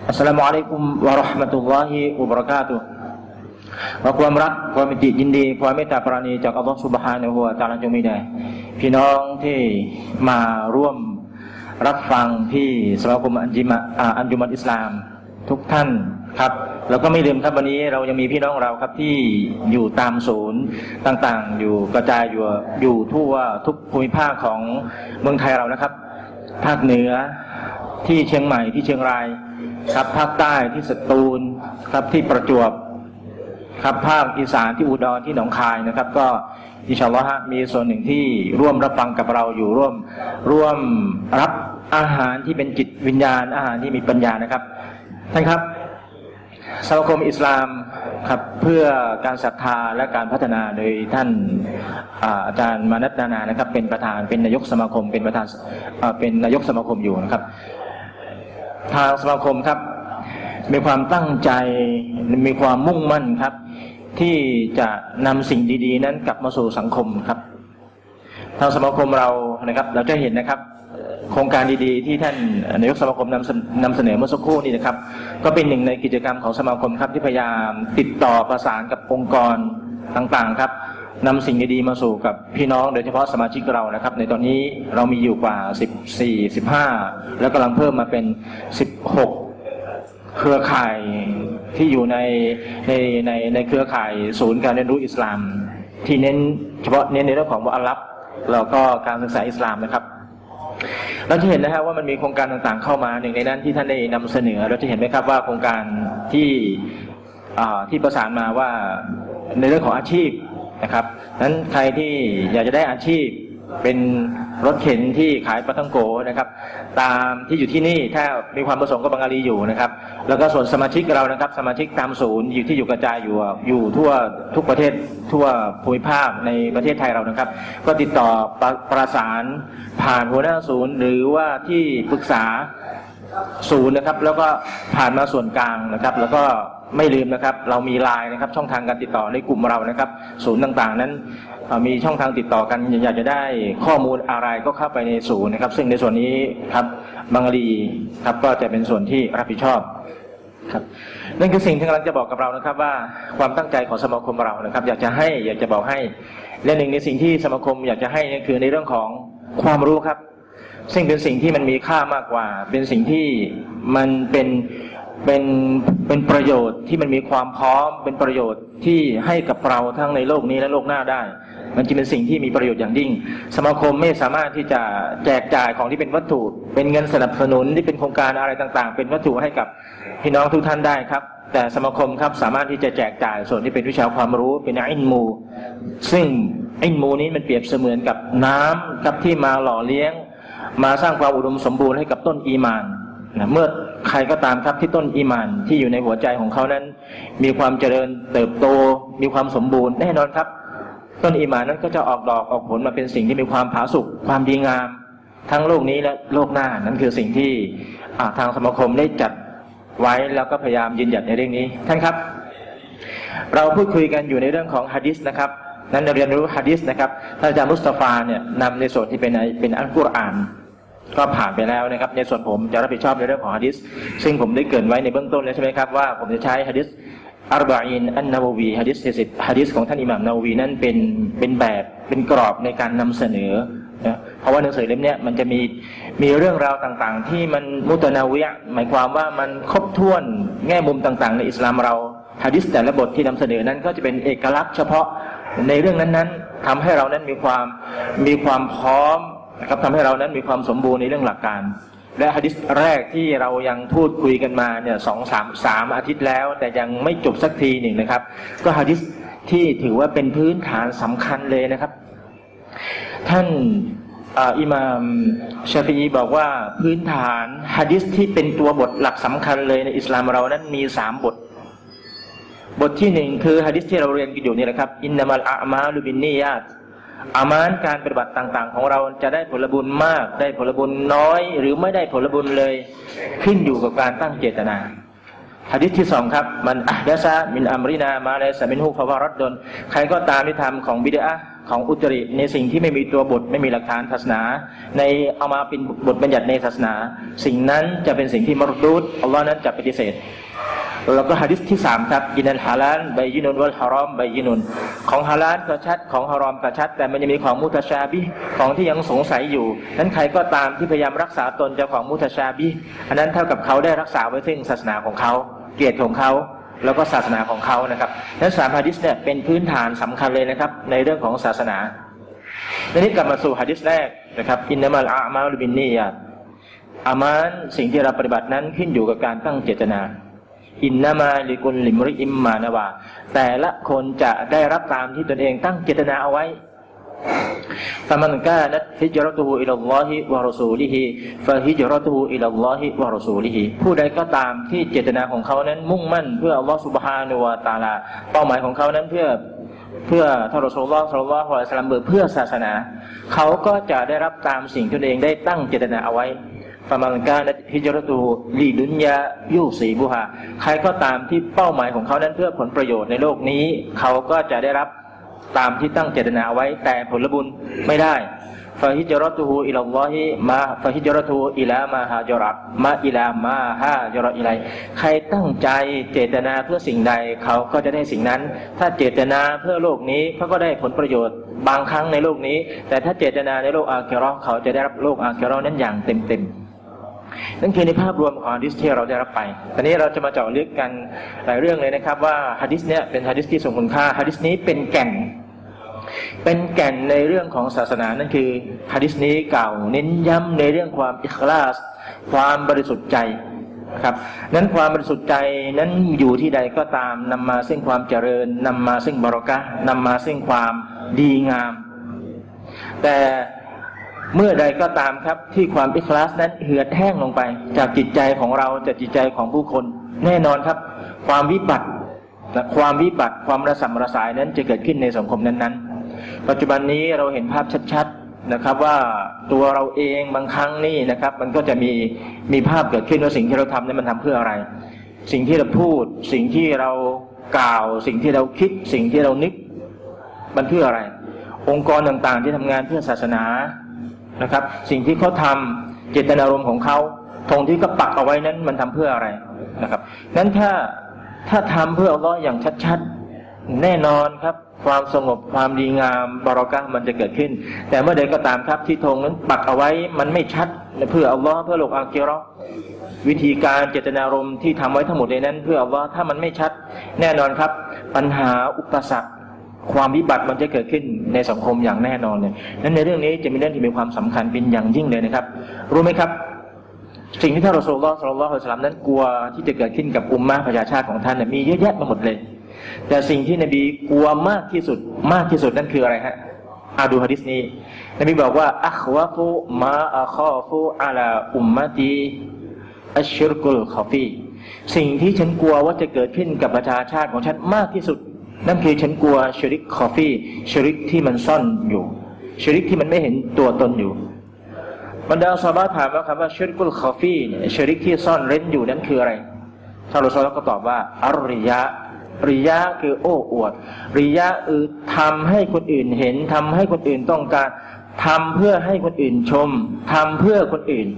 السلام عليكم ورحمة الله وبركاته ขอความรักความมิติยินดี ความเมตตาปราณีจากอัลลอฮฺสุบฮานะฮูวะตะอาลาจงมีแด่พี่น้องที่มาร่วมรับฟังที่สมาคมอันจิมะอ่าอันจุมัตอิสลาม ทุกท่านครับ แล้วก็ไม่ลืมครับวันนี้เรายังมีพี่น้องเราครับที่อยู่ตามศูนย์ต่างๆ อยู่กระจายอยู่อยู่ทั่วทุกภูมิภาคของเมืองไทยเรานะครับ ภาคเหนือที่เชียงใหม่ที่เชียงรายครับภาคใต้ที่สตูลครับที่ประจวบครับภาคอีสานที่อุดรที่หนองคายนะครับ ก็อิชาลอฮะมีส่วนหนึ่งที่ร่วมรับฟังกับเราอยู่ร่วมร่วมรับอาหารที่เป็นจิตวิญญาณอาหารที่มีปัญญานะครับ ท่านครับสมาคมอิสลามครับเพื่อการศรัทธาและการพัฒนาโดยท่านอาอาจารย์มานัตนานานะครับ เป็นประธานเป็นนายกสมาคมเป็นประธานอ่าเป็นนายกสมาคมอยู่นะครับ ทางสมาคมครับ มีความตั้งใจมีความมุ่งมั่นครับ ที่จะนำสิ่งดี ๆ นั้นกลับมาสู่สังคมครับ ทางสมาคมเรานะครับ เราจะเห็นนะครับ โครงการดีๆ ที่ท่านนายกสมาคมนำนำเสนอเมื่อสักครู่นี้นะครับ ก็เป็นหนึ่งในกิจกรรมของสมาคมครับที่พยายามติดต่อประสานกับองค์กรต่างๆครับนำสิ่งดีๆมาสู่กับพี่น้องโดยเฉพาะสมาชิกเรานะครับ ในตอนนี้เรามีอยู่กว่า 14 15 แล้วกำลังเพิ่มมาเป็น 16เครือข่ายที่อยู่ในในในในเครือข่ายศูนย์การเรียนรู้อิสลาม ที่เน้นเฉพาะเน้นในเรื่องของมุอัลลัฟแล้วก็การศึกษาอิสลามนะครับ เราจะเห็นนะฮะว่ามันมีโครงการต่างๆเข้ามาหนึ่งในนั้นที่ท่านได้นำเสนอ เราจะเห็นไหมครับว่าโครงการที่ที่ประสานมาว่าในเรื่องของอาชีพนะครับนั้นใครที่อยากจะได้อาชีพ เป็นรถเข็นที่ขายปลาทังโกนะครับ ตามที่อยู่ที่นี่ถ้ามีความประสงค์ก็บังอาลีอยู่นะครับ แล้วก็ส่วนสมาชิกเรานะครับ สมาชิกตามศูนย์อยู่ที่อยู่กระจายอยู่อยู่ทั่วทุกประเทศทั่วภูมิภาคในประเทศไทยเรานะครับ ก็ติดต่อประประสานผ่านหัวหน้าศูนย์ หรือว่าที่ปรึกษาศูนย์นะครับ แล้วก็ผ่านมาส่วนกลางนะครับ แล้วก็ไม่ลืมนะครับ เรามีไลน์นะครับ ช่องทางการติดต่อในกลุ่มเรานะครับ ศูนย์ต่างๆ นั้น มีช่องทางติดต่อกันอยากจะได้ข้อมูลอะไรก็เข้าไปในศูนย์นะครับ ซึ่งในส่วนนี้ครับบังกะลีครับก็จะเป็นส่วนที่รับผิดชอบครับนั่นคือสิ่งที่กำลังจะบอกกับเรานะครับ ว่าความตั้งใจของสมาคมเรานะครับ อยากจะให้อยากจะบอกให้และหนึ่งในสิ่งที่สมาคมอยากจะให้นั่นคือในเรื่องของความรู้ครับ ซึ่งเป็นสิ่งที่มันมีค่ามากกว่า เป็นสิ่งที่มันเป็นเป็นเป็นประโยชน์ที่มันมีความพร้อม เป็นประโยชน์ที่ให้กับเราทั้งในโลกนี้และโลกหน้าได้ มันจะเป็นสิ่งที่มีประโยชน์อย่างยิ่ง สมาคมไม่สามารถที่จะแจกจ่ายของที่เป็นวัตถุ เป็นเงินสนับสนุนที่เป็นโครงการอะไรต่างๆ เป็นวัตถุให้กับพี่น้องทุกท่านได้ครับ แต่สมาคมครับสามารถที่จะแจกจ่ายส่วนที่เป็นวิชาความรู้เป็นอินมู ซึ่งอินมูนี้มันเปรียบเสมือนกับน้ำครับที่มาหล่อเลี้ยง มาสร้างความอุดมสมบูรณ์ให้กับต้นอีมานนะเมื่อใครก็ตามครับที่ต้นอีมานที่อยู่ในหัวใจของเขานั้น มีความเจริญเติบโต มีความสมบูรณ์แน่นอนครับ ต้นอีหมานนั้นก็จะออกดอกออกผลมาเป็นสิ่งที่มีความผาสุกความดีงาม ทั้งโลกนี้และโลกหน้านั่นคือสิ่งที่ทางสมาคมได้จัดไว้แล้วก็พยายามยืนหยัดในเรื่องนี้ ท่านครับ เราพูดคุยกันอยู่ในเรื่องของฮะดิษนะครับนั้นเรียนรู้ฮะดิษนะครับท่านอาจารย์มุสตาฟาเนี่ยนำในส่วนที่เป็นเป็นอัลกุรอาน ก็ผ่านไปแล้วนะครับ ในส่วนผมจะรับผิดชอบในเรื่องของฮะดิษซึ่งผมได้เกินไว้ในเบื้องต้นแล้วใช่ไหมครับว่าผมจะใช้ฮะดิษ อัลบาอินอันนาววีฮะดิษเสิฮะดิษของท่านอิหม่ามนาวีนั้นเป็นเป็นแบบเป็นกรอบในการนำเสนอนะเพราะว่าหนังสือเล่มนี้มันจะมีมีเรื่องราวต่างๆ ที่มันมุตนาวิยะหมายความว่ามันครบถ้วนแง่มุมต่างๆ ในอิสลามเราฮะดิษแต่ละบทที่นำเสนอนั้นก็จะเป็นเอกลักษณ์เฉพาะในเรื่องนั้นๆทำให้เรานั้นมีความมีความพร้อมนะครับทำให้เรานั้นมีความสมบูรณ์ในเรื่องหลักการ และฮะดิษแรกที่เรายังพูดคุยกันมาเนี่ยสองสามสามอาทิตย์แล้ว แต่ยังไม่จบสักทีหนึ่งนะครับ ก็ฮะดิษที่ถือว่าเป็นพื้นฐานสำคัญเลยนะครับ ท่านอิหม่ามชาฟีบอกว่าพื้นฐานฮะดิษที่เป็นตัวบทหลักสำคัญเลยในอิสลามเรานั้นมีสามบท บทที่หนึ่งคือฮะดิษที่เราเรียนกันอยู่นี่แหละครับอินนามัลอามาลุบินนียาต อามานการปฏิบัติต่าง ๆ ของเราจะได้ผลบุญมาก ได้ผลบุญน้อย หรือไม่ได้ผลบุญเลย ขึ้นอยู่กับการตั้งเจตนาฮะดิษที่สองครับ มันอัดซะมินอัมรินามาเลสมินฮูฟาวารัดดนใครก็ตามที่ทำของบิดาของอุตริในสิ่งที่ไม่มีตัวบทไม่มีหลักฐานศาสนา ในเอามาเป็นบทบัญญัติในศาสนา สิ่งนั้นจะเป็นสิ่งที่มรดูดอัลลอฮ์นั้นจะปฏิเสธ แล้วก็ฮะดิษที่สามครับกินัลฮาลานใบยินุนวัลฮารอมใบยินุน ของฮาลานก็ชัดของฮารอมก็ชัด แต่มันยังมีของมุตชาบิของที่ยังสงสัยอยู่ นั้นใครก็ตามที่พยายามรักษาตนจ้าของมุตชาบิอันนั้นเท่ากับเขาได้รักษาไว้ซึ่งศาสนาของเขา เกียรติของเขาแล้วก็ศาสนาของเขานะครับนั้นสามฮะดิษเนี่ยเป็นพื้นฐานสำคัญเลยนะครับ ในเรื่องของศาสนาทีนี้กลับมาสู่ฮะดิษแรกนะครับอินนามัลอามาลบินนียาอามานสิ่งที่เราปฏิบัตินั้นขึ้นอยู่กับการตั้งเจตนา อินนามาลิกุลลิมริอิมมานาวา แต่ละคนจะได้รับตามที่ตนเองตั้งเจตนาเอาไว้ฟามันกานัตฮิจรตุอิลลอฮิวะรสูลิฮิฟาฮิจรตุอิลลอฮิวะรสูลิฮิผู้ใดก็ตามที่เจตนาของเขานั้นมุ่งมั่นเพื่ออัลลอฮฺสุบฮานุวาตาลา เป้าหมายของเขานั้นเพื่อเพื่อทารสูลลอฮฺสัลลัลลอฮุอะลัยฮิสลามเพื่อศาสนา เขาก็จะได้รับตามสิ่งที่ตนเองได้ตั้งเจตนาเอาไว้ ฟามังกาฮิจรตูลีดุนยายุสีบุฮาใครก็ตามที่เป้าหมายของเขานั้นเพื่อผลประโยชน์ในโลกนี้ เขาก็จะได้รับตามที่ตั้งเจตนาไว้แต่ผลบุญไม่ได้ فهجرته إلى ما فهجرته إلى ما هاجر ما إلى ما هاجر إليه ใครตั้งใจเจตนาเพื่อสิ่งใดเขาก็จะได้สิ่งนั้น ถ้าเจตนาเพื่อโลกนี้เขาก็ได้ผลประโยชน์บางครั้งในโลกนี้ แต่ถ้าเจตนาในโลกอาคิเราะห์เขาจะได้รับโลกอาคิเราะห์นั้นอย่างเต็มเต็ม นั่นคือในภาพรวมของฮะดิษที่เราได้รับไป ตอนนี้เราจะมาเจาะลึกกันหลายเรื่องเลยนะครับ ว่าฮะดิษเนี้ยเป็นฮะดิษที่ทรงคุณค่าฮะดิษนี้เป็นแก่น เป็นแก่นในเรื่องของศาสนา นั่นคือฮะดิษนี้เก่าเน้นย้ำในเรื่องความอิคลาส ความบริสุทธิ์ใจครับนั้นความบริสุทธิ์ใจนั้นอยู่ที่ใดก็ตามนำมาซึ่งความเจริญนำมาซึ่งบรอกะนำมาซึ่งความดีงาม แต่ เมื่อใดก็ตามครับที่ความอิคลาสนั้นเหือดแห้งลงไป จากจิตใจของเราจากจิตใจของผู้คน แน่นอนครับ ความวิบัติความวิบัติความระสำระสายนั้นจะเกิดขึ้นในสังคมนั้นๆ ปัจจุบันนี้เราเห็นภาพชัดๆนะครับว่าตัวเราเองบางครั้งนี่นะครับ มันก็จะมีมีภาพเกิดขึ้นว่าสิ่งที่เราทำนั้นมันทำเพื่ออะไร สิ่งที่เราพูด สิ่งที่เรากล่าว สิ่งที่เราคิด สิ่งที่เรานึกมันเพื่ออะไร องค์กรต่างๆที่ทำงานเพื่อศาสนา นะครับ สิ่งที่เขาทาเจตนารมณ์ของเขาธงที่ก็ปักเอาไว้นั้นมันทำเพื่ออะไรนะครับนั้นถ้าถ้าทำเพื่ออัลลอฮ์อย่างชัดๆ แน่นอนครับ ความสงบความดีงามบารอกะมันจะเกิดขึ้น แต่เมื่อใดก็ตามครับที่ธงนั้นปักเอาไว้มันไม่ชัดเพื่ออัลลอฮ์เพื่อโลกอาเกรอวิธีการเจตนารมณ์ที่ทำไว้ทั้งหมดในนั้น เพื่ออัลลอฮ์ถ้ามันไม่ชัด แน่นอนครับ ปัญหาอุปสรรค ความวิบัติมันจะเกิดขึ้นในสังคมอย่างแน่นอนเลยนั้นในเรื่องนี้จะเป็นเรื่องที่มีความสำคัญเป็นอย่างยิ่งเลยนะครับ รู้ไหมครับ สิ่งที่ท่านรอสูลลอฮ์ صلى الله عليه وسلم นั้นกลัวที่จะเกิดขึ้นกับอุมมะประชาชาติของท่านมีเยอะแยะมาหมดเลย แต่สิ่งที่นบีกลัวมากที่สุดมากที่สุดนั่นคืออะไรฮะอาดูฮะดิษนี้นบีบอกว่าأخوف ما أخاف على أمتي الشرك الخفي สิ่งที่ฉันกลัวว่าจะเกิดขึ้นกับประชาชาติของฉันมากที่สุด นั่นคือฉันกลัวชิริก خفي ชิริกที่มันซ่อนอยู่ชริกที่มันไม่เห็นตัวตนอยู่บรรดาซาบะถามว่าคำว่าชริกุลคอฟีเนี่ยชริกที่ซ่อนเร้นอยู่นั้นคืออะไรท่านรอซูลก็ตอบว่าอรริยะริยะคือโอ้อวด ริยะคือทำให้คนอื่นเห็นทำให้คนอื่นต้องการทำเพื่อให้คนอื่นชมทำเพื่อคนอื่น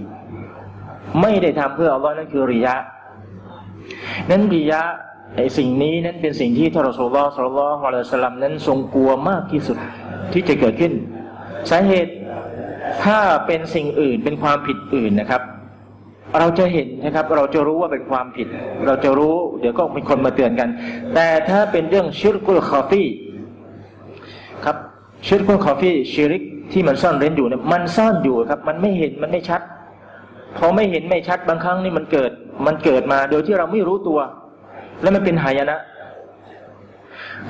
ไม่ได้ทำเพื่ออัลลอฮ์นั่นคือริยะนั้นริยะ ไอสิ่งนี้นั้นเป็นสิ่งที่ทรอสูลลอฮ์สุลลลฮุอะลัยฮิสลามนั้นทรงกลัวมากที่สุดที่จะเกิดขึ้น สาเหตุถ้าเป็นสิ่งอื่นเป็นความผิดอื่นนะครับ เราจะเห็นนะครับ เราจะรู้ว่าเป็นความผิด เราจะรู้ เดี๋ยวก็มีคนมาเตือนกัน แต่ถ้าเป็นเรื่องชิรกุลคอฟีครับชิรกุลคอฟีชิริกที่มันซ่อนเร้นอยู่เนี่ยมันซ่อนอยู่ครับ มันไม่เห็นมันไม่ชัดพอไม่เห็นไม่ชัดบางครั้งนี่มันเกิด มันเกิดมาโดยที่เราไม่รู้ตัว แล้วมันเป็นหายนะ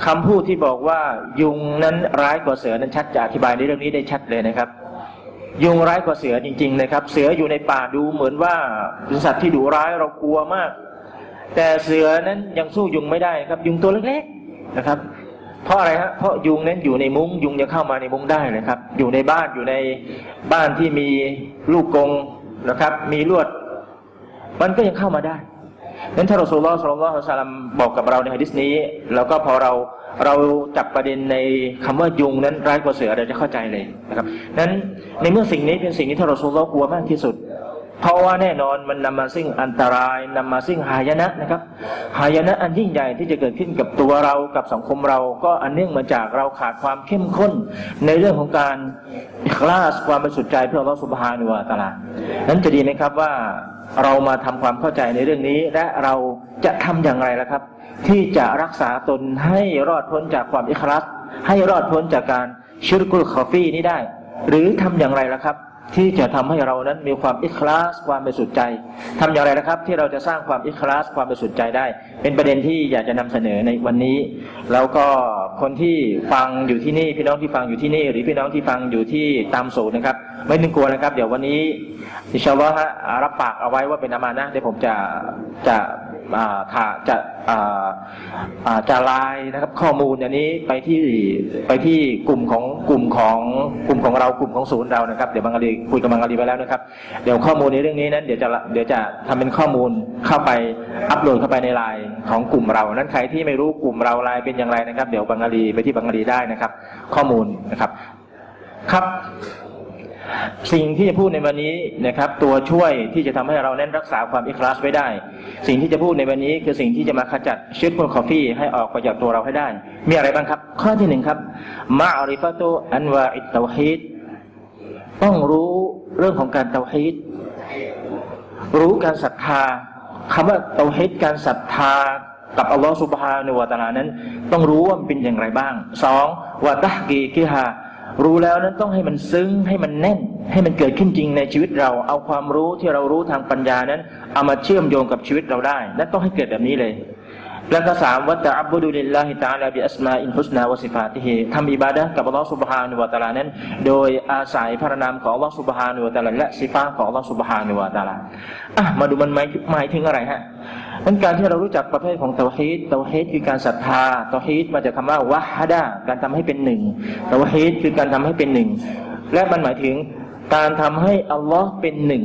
คำพูดที่บอกว่ายุงนั้นร้ายกว่าเสือนั้นชัดจะอธิบายในเรื่องนี้ได้ชัดเลยนะครับ ยุงร้ายกว่าเสือจริง ๆ นะครับ เสืออยู่ในป่าดูเหมือนว่าเป็นสัตว์ที่ดุร้ายเรากลัวมาก แต่เสือนั้นยังสู้ยุงไม่ได้ครับ ยุงตัวเล็กๆนะครับ เพราะอะไรฮะเพราะยุงนั้นอยู่ในมุง้งยุงยังเข้ามาในมุ้งได้นะครับ อยู่ในบ้านอยู่ในบ้านที่มีลูกกงนะครับ มีลวด มันก็ยังเข้ามาได้ นั้นถ้าเราสุลต่านสุลต่านสัลลัมบอกกับเราในฮะดิษนี้ แล้วก็พอเราเราจับประเด็นในคำว่ายุงนั้นร้ายกว่าเสือเราจะเข้าใจเลยนะครับนั้นในเมื่อสิ่งนี้เป็นสิ่งที่ท่านรอซูลกลัวมากที่สุด เพราะว่าแน่นอนมันนำมาซึ่งอันตรายนำมาซึ่งหายนะนะครับหายนะอันยิ่งใหญ่ที่จะเกิดขึ้นกับตัวเรากับสังคมเราก็อันเนื่องมาจากเราขาดความเข้มข้น ในเรื่องของการคลาสความบริสุทธิ์ใจเพื่ออัลลอฮฺสุบฮานุวาตาลานั้นจะดีไหมครับว่า เรามาทำความเข้าใจในเรื่องนี้ และเราจะทำอย่างไรล่ะครับ ที่จะรักษาตนให้รอดพ้นจากความอิคลัสให้รอดพ้นจากการชิรกุลคอฟี่นี้ได้ หรือทำอย่างไรล่ะครับ ที่จะทำให้เรานั้นมีความอิคลาสความบริสุทธิ์ใจทำอย่างไรนะครับ ที่เราจะสร้างความอิคลาสความบริสุทธิ์ใจได้ เป็นประเด็นที่อยากจะนำเสนอในวันนี้ แล้วก็คนที่ฟังอยู่ที่นี่พี่น้องที่ฟังอยู่ที่นี่ หรือพี่น้องที่ฟังอยู่ที่ตามสูตรนะครับ ไม่ต้องกลัวนะครับ เดี๋ยววันนี้อิชาลอฮะรับปากเอาไว้ว่าเป็นอามานะเดี๋ยวผมจะจะ จะจะลายนะครับข้อมูลอันนี้ไปที่ไปที่กลุ่มของกลุ่มของกลุ่มของเรากลุ่มของศูนย์เรานะครับเดี๋ยวบางกรีคุยกับบางกรีไปแล้วนะครับ เดี๋ยวข้อมูลในเรื่องนี้นั้นเดี๋ยวจะเดี๋ยวจะทำเป็นข้อมูลเข้าไปอัปโหลดเข้าไปในไลน์ของกลุ่มเรา นั้นใครที่ไม่รู้กลุ่มเราไลน์เป็นอย่างไรนะครับ เดี๋ยวบางกรีไปที่บางกรีได้นะครับ ข้อมูลนะครับครับ สิ่งที่จะพูดในวันนี้นะครับ ตัวช่วยที่จะทำให้เราเน้นรักษาความอิคลาสไว้ได้ สิ่งที่จะพูดในวันนี้คือสิ่งที่จะมาขจัดเชื้อพุนคอฟี่ให้ออกไปจากตัวเราให้ได้ มีอะไรบ้างครับ ข้อที่หนึ่งครับมาอาริฟะตุอันวาอิตเตาฮีดต้องรู้เรื่องของการเตาฮีดรู้การศรัทธาคำว่าเตาฮีดการศรัทธากับอัลลอฮฺสุบฮานุวาตาลานั้น ต้องรู้ว่ามันเป็นอย่างไรบ้างสองวาตะกีกิฮา รู้แล้วนั้นต้องให้มันซึ้งให้มันแน่น ให้มันเกิดขึ้นจริงในชีวิตเรา เอาความรู้ที่เรารู้ทางปัญญานั้น เอามาเชื่อมโยงกับชีวิตเราได้นั่นต้องให้เกิดแบบนี้เลย แล้วก็สามวัตตะอับบุดุลิลลาฮิตาลาบิอัสมาอินฮุสนาวสิฟาติฮิทำอิบาดะกับอัลลอฮฺสุบฮานุวะตาลานั้น โดยอาศัยพระนามของอัลลอฮฺสุบฮานุวะตาลาและสิฟาของอัลลอฮฺสุบฮานุวะตาลาอะมาดูมันหมายหมายถึงอะไรฮะนั้นการที่เรารู้จักประเภทของเตาฮีดเตาฮีดคือการศรัทธาเตาฮีดมาจากคำว่าوحّد การทำให้เป็นหนึ่งเตาฮีดคือการทำให้เป็นหนึ่งและมันหมายถึงการทำให้อัลลอฮ์เป็นหนึ่ง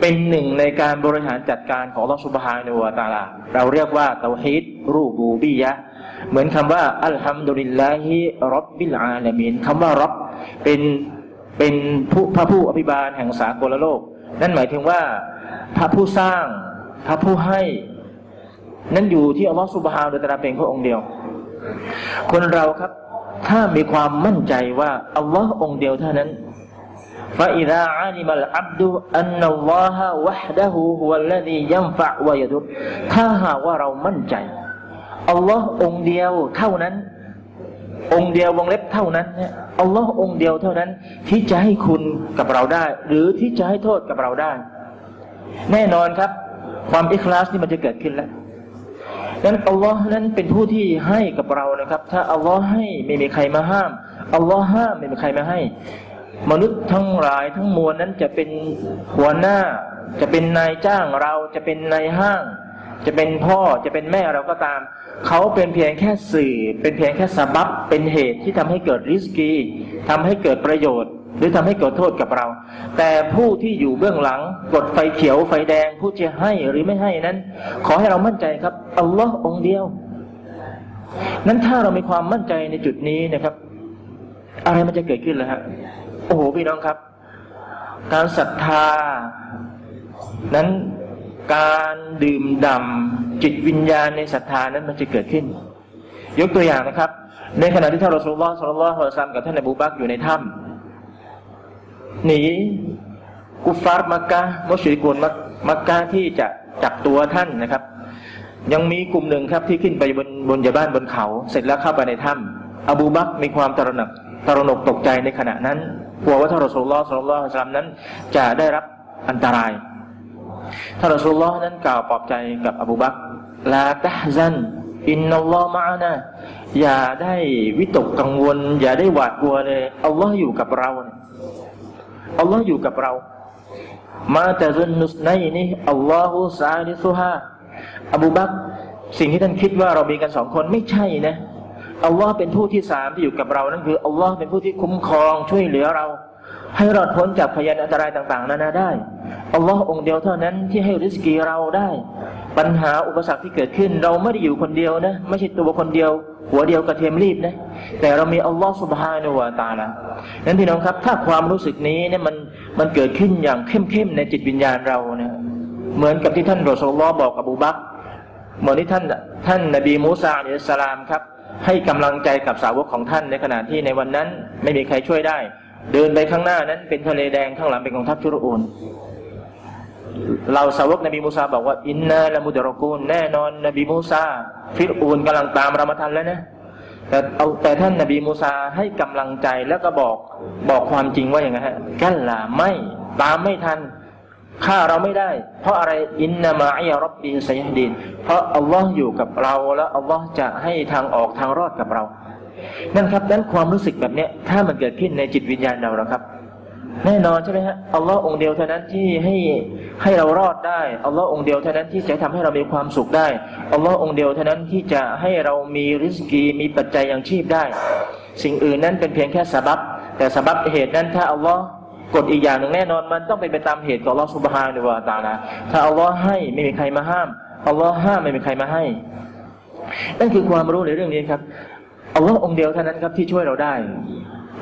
เป็นหนึ่งในการบริหารจัดการของอัลลอฮ์ سبحانه وتعالى เราเรียกว่าเตาฮีด ربوبية เหมือนคำว่า الحمد لله رب العالمين คำว่า رب เป็นเป็นผู้พระผู้อภิบาลแห่งสากลโลก นั่นหมายถึงว่าพระผู้สร้าง พระผู้ให้ นั้นอยู่ที่อัลลอฮฺสุบฮานุตะลาเป็นพระองค์เดียว คนเราครับถ้ามีความมั่นใจว่าอัลลอฮ์องเดียวเท่านั้น ฟาอิดาอานิมัลอับดุอันนัลลอฮะวะฮดะฮูฮุวัลลดียัมฟะวะยดุถ้าหากว่าเรามั่นใจอัลลอฮ์องเดียวเท่านั้น องเดียววงเล็บเท่านั้นเนี่ยอัลลอฮ์องเดียวเท่านั้น ที่จะให้คุณกับเราได้ หรือที่จะให้โทษกับเราได้ แน่นอนครับ ความอิคลาสนี่มันจะเกิดขึ้นแล้วนั้นอัลลอฮ์นั้นเป็นผู้ที่ให้กับเรานะครับ ถ้าอัลลอฮ์ให้ไม่มีใครมาห้ามอัลลอฮ์ห้ามไม่มีใครมาให้ มนุษย์ทั้งหลายทั้งมวลนั้นจะเป็นหัวหน้า จะเป็นนายจ้างเราจะเป็นนายห้าง จะเป็นพ่อจะเป็นแม่เราก็ตาม เขาเป็นเพียงแค่สื่อ เป็นเพียงแค่สาบับเป็นเหตุที่ทำให้เกิดริสกีทำให้เกิดประโยชน์ หรือทำให้เกิดโทษกับเรา แต่ผู้ที่อยู่เบื้องหลังกดไฟเขียวไฟแดงผู้จะให้หรือไม่ให้นั้น ขอให้เรามั่นใจครับอัลลอฮ์องเดียว นั้นถ้าเรามีความมั่นใจในจุดนี้นะครับ อะไรมันจะเกิดขึ้นเลยฮะโอ้โหพี่น้องครับ การศรัทธา นั้นการดื่มด่ำจิตวิญญาณในศรัทธานั้นมันจะเกิดขึ้น ยกตัวอย่างนะครับ ในขณะที่ท่านรอสูลลอฮ์สุลลัลฮุอะลัยฮิวะซัมกับท่านอบูบักอยู่ในถ้ำหนีกุฟาร์มักกะมุชริกุนมักกะที่จะจับตัวท่านนะครับ ยังมีกลุ่มหนึ่งครับที่ขึ้นไปบนบนยาบ้านบนเขา เสร็จแล้วเข้าไปในถ้ำอบูบักมีความตระหนักตระหนกตกใจในขณะนั้น กลัวว่าท่านรอสูลลอฮ์ صلى الله عليه وسلم นั้น จะได้รับอันตรายท่านรอสูลลอฮ์นั้นกล่าวปลอบใจกับอบูบัก لا تحزن إن الله معنا อย่าได้วิตกกังวล อย่าได้หวาดกลัวเลยอัลลอฮ์อยู่กับเราเนี่ยอัลลอฮ์อยู่กับเรา ما ظنك باثنين الله ثالثهما อบูบักสิ่งที่ท่านคิดว่าเรามีกันสองคนไม่ใช่นะ อัลลอฮ์เป็นผู้ที่สามที่อยู่กับเรานั่นคืออัลลอฮ์เป็นผู้ที่คุ้มครองช่วยเหลือเรา ให้รอดพ้นจากพยานอันตรายต่างๆ นานาได้อัลลอฮ์องค์เดียวเท่านั้นที่ให้ริสกีเราได้ ปัญหาอุปสรรคที่เกิดขึ้น เราไม่ได้อยู่คนเดียวนะ ไม่ใช่ตัวคนเดียว หัวเดียวกระเทียมรีบนะ แต่เรามีอัลลอฮ์สุบฮานะวะตาละนั้นพี่น้องครับ ถ้าความรู้สึกนี้เนี่ยมันมันเกิดขึ้นอย่างเข้มๆในจิตวิญญาณเราเนี่ยเหมือนกับที่ท่านรอสูลลอฮ์บอกกับอบูบักเหมือนที่ท่านท่านนบีมูซา عليه السلام ครับ ให้กำลังใจกับสาวกของท่านในขณะที่ในวันนั้นไม่มีใครช่วยได้ เดินไปข้างหน้านั้นเป็นทะเลแดงข้างหลังเป็นกองทัพฟิรอูนเราสาวกนบีมูซาบอกว่าإنا لمدركون แน่นอนนบีมูซาฟิรอูนกำลังตามเรามาทันแล้วนะแต่เอาแต่ท่านนบีมูซาให้กำลังใจแล้วก็บอกบอกความจริงว่าอย่างไงฮะكلا ไม่ตามไม่ทัน ฆ่าเราไม่ได้ เพราะอะไรอินนามาอิยรับบีไซยดีนเพราะอัลลอฮ์อยู่กับเราแล้วอัลลอฮ์จะให้ทางออกทางรอดกับเรานั่นครับนั้นความรู้สึกแบบเนี้ยถ้ามันเกิดขึ้นในจิตวิญญาณเราแล้วครับ แน่นอนใช่ไหมฮะอัลลอฮ์องเดียวเท่านั้นที่ให้ให้เรารอดได้อัลลอฮ์องเดียวเท่านั้นที่จะทำให้เรามีความสุขได้อัลลอฮ์องเดียวเท่านั้นที่จะให้เรามีริสกีมีปัจจัยยังชีพได้ สิ่งอื่นนั้นเป็นเพียงแค่สาบับแต่สาบับเหตุนั้นถ้าอัลลอฮ์ กฎอีกอย่างหนึ่งแน่นอนมันต้องเป็นไปตามเหตุของอัลลอฮ์สุบฮานุวาตาละถ้าอัลลอฮ์ให้ไม่มีใครมาห้ามอัลลอฮ์ห้ามไม่มีใครมาให้ นั่นคือความรู้ในเรื่องนี้ครับอัลลอฮ์องเดียวเท่านั้นครับที่ช่วยเราได้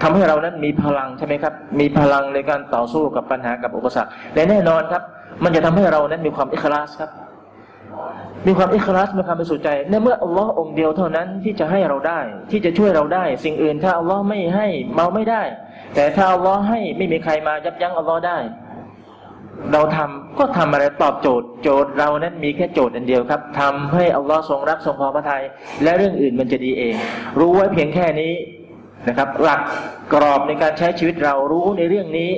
ทำให้เรานั้นมีพลังใช่ไหมครับ มีพลังในการต่อสู้กับปัญหากับอุปสรรคและแน่นอนครับ มันจะทำให้เรานั้นมีความอิคลาสครับ มีความอิคลาสมีความเป็นสุใจในเมื่ออัลลอฮ์องเดียวเท่านั้นที่จะให้เราได้ ที่จะช่วยเราได้ สิ่งอื่นถ้าอัลลอฮ์ไม่ให้เมาไม่ได้ แต่ถ้าอัลลอฮ์ให้ไม่มีใครมายับยั้งอัลลอฮ์ได้ เราทำก็ทำอะไรตอบโจทย์ โจทย์เรานั้นมีแค่โจทย์อันเดียวครับทำให้อัลลอฮ์ทรงรักทรงพอพระทัยและเรื่องอื่นมันจะดีเอง รู้ไว้เพียงแค่นี้นะครับ หลักกรอบในการใช้ชีวิตเรารู้ในเรื่องนี้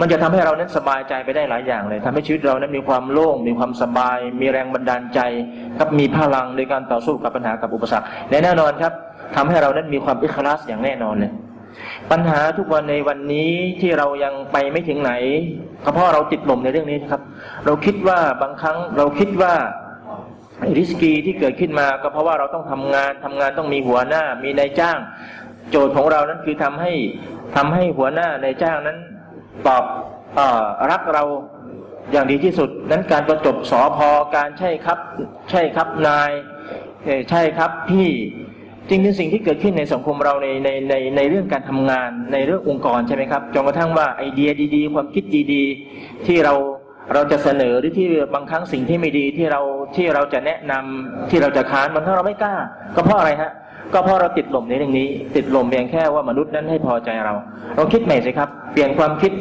มันจะทำให้เรานั้นสบายใจไปได้หลายอย่างเลยทำให้ชีวิตเรานั้นมีความโล่ง มีความสบาย มีแรงบันดาลใจกับมีพลังในการต่อสู้กับปัญหากับอุปสรรคและแน่นอนครับทำให้เรานั้นมีความอิคลาสอย่างแน่นอนเลย ปัญหาทุกวันในวันนี้ที่เรายังไปไม่ถึงไหนก็เพราะเราติดหล่มในเรื่องนี้นะครับ เราคิดว่าบางครั้งเราคิดว่าริสกีที่เกิดขึ้นมาก็เพราะว่าเราต้องทำงานทำงานต้องมีหัวหน้า มีนายจ้าง โจทย์ของเรานั้นคือทำให้ทำให้หัวหน้านายจ้างนั้นตอบอรักเราอย่างดีที่สุด นั้นการประจบสอพอการใช่ครับ ใช่ครับนายใช่ครับพี่ จริงเป็นสิ่งที่เกิดขึ้นในสังคมเราในในในในเรื่องการทำงานในเรื่ององค์กรใช่ไหมครับจนกระทั่งว่าไอเดียดีๆ ความคิดดีๆ ที่เราเราจะเสนอหรือที่บางครั้งสิ่งที่ไม่ดีที่เราที่เราจะแนะนำที่เราจะค้านบางครั้งเราไม่กล้า ก็เพราะอะไรฮะก็เพราะเราติดหล่มในเรื่องนี้ ติดหล่มเพียงแค่ว่ามนุษย์นั้นให้พอใจเราเราคิดใหม่สิครับ เปลี่ยนความคิด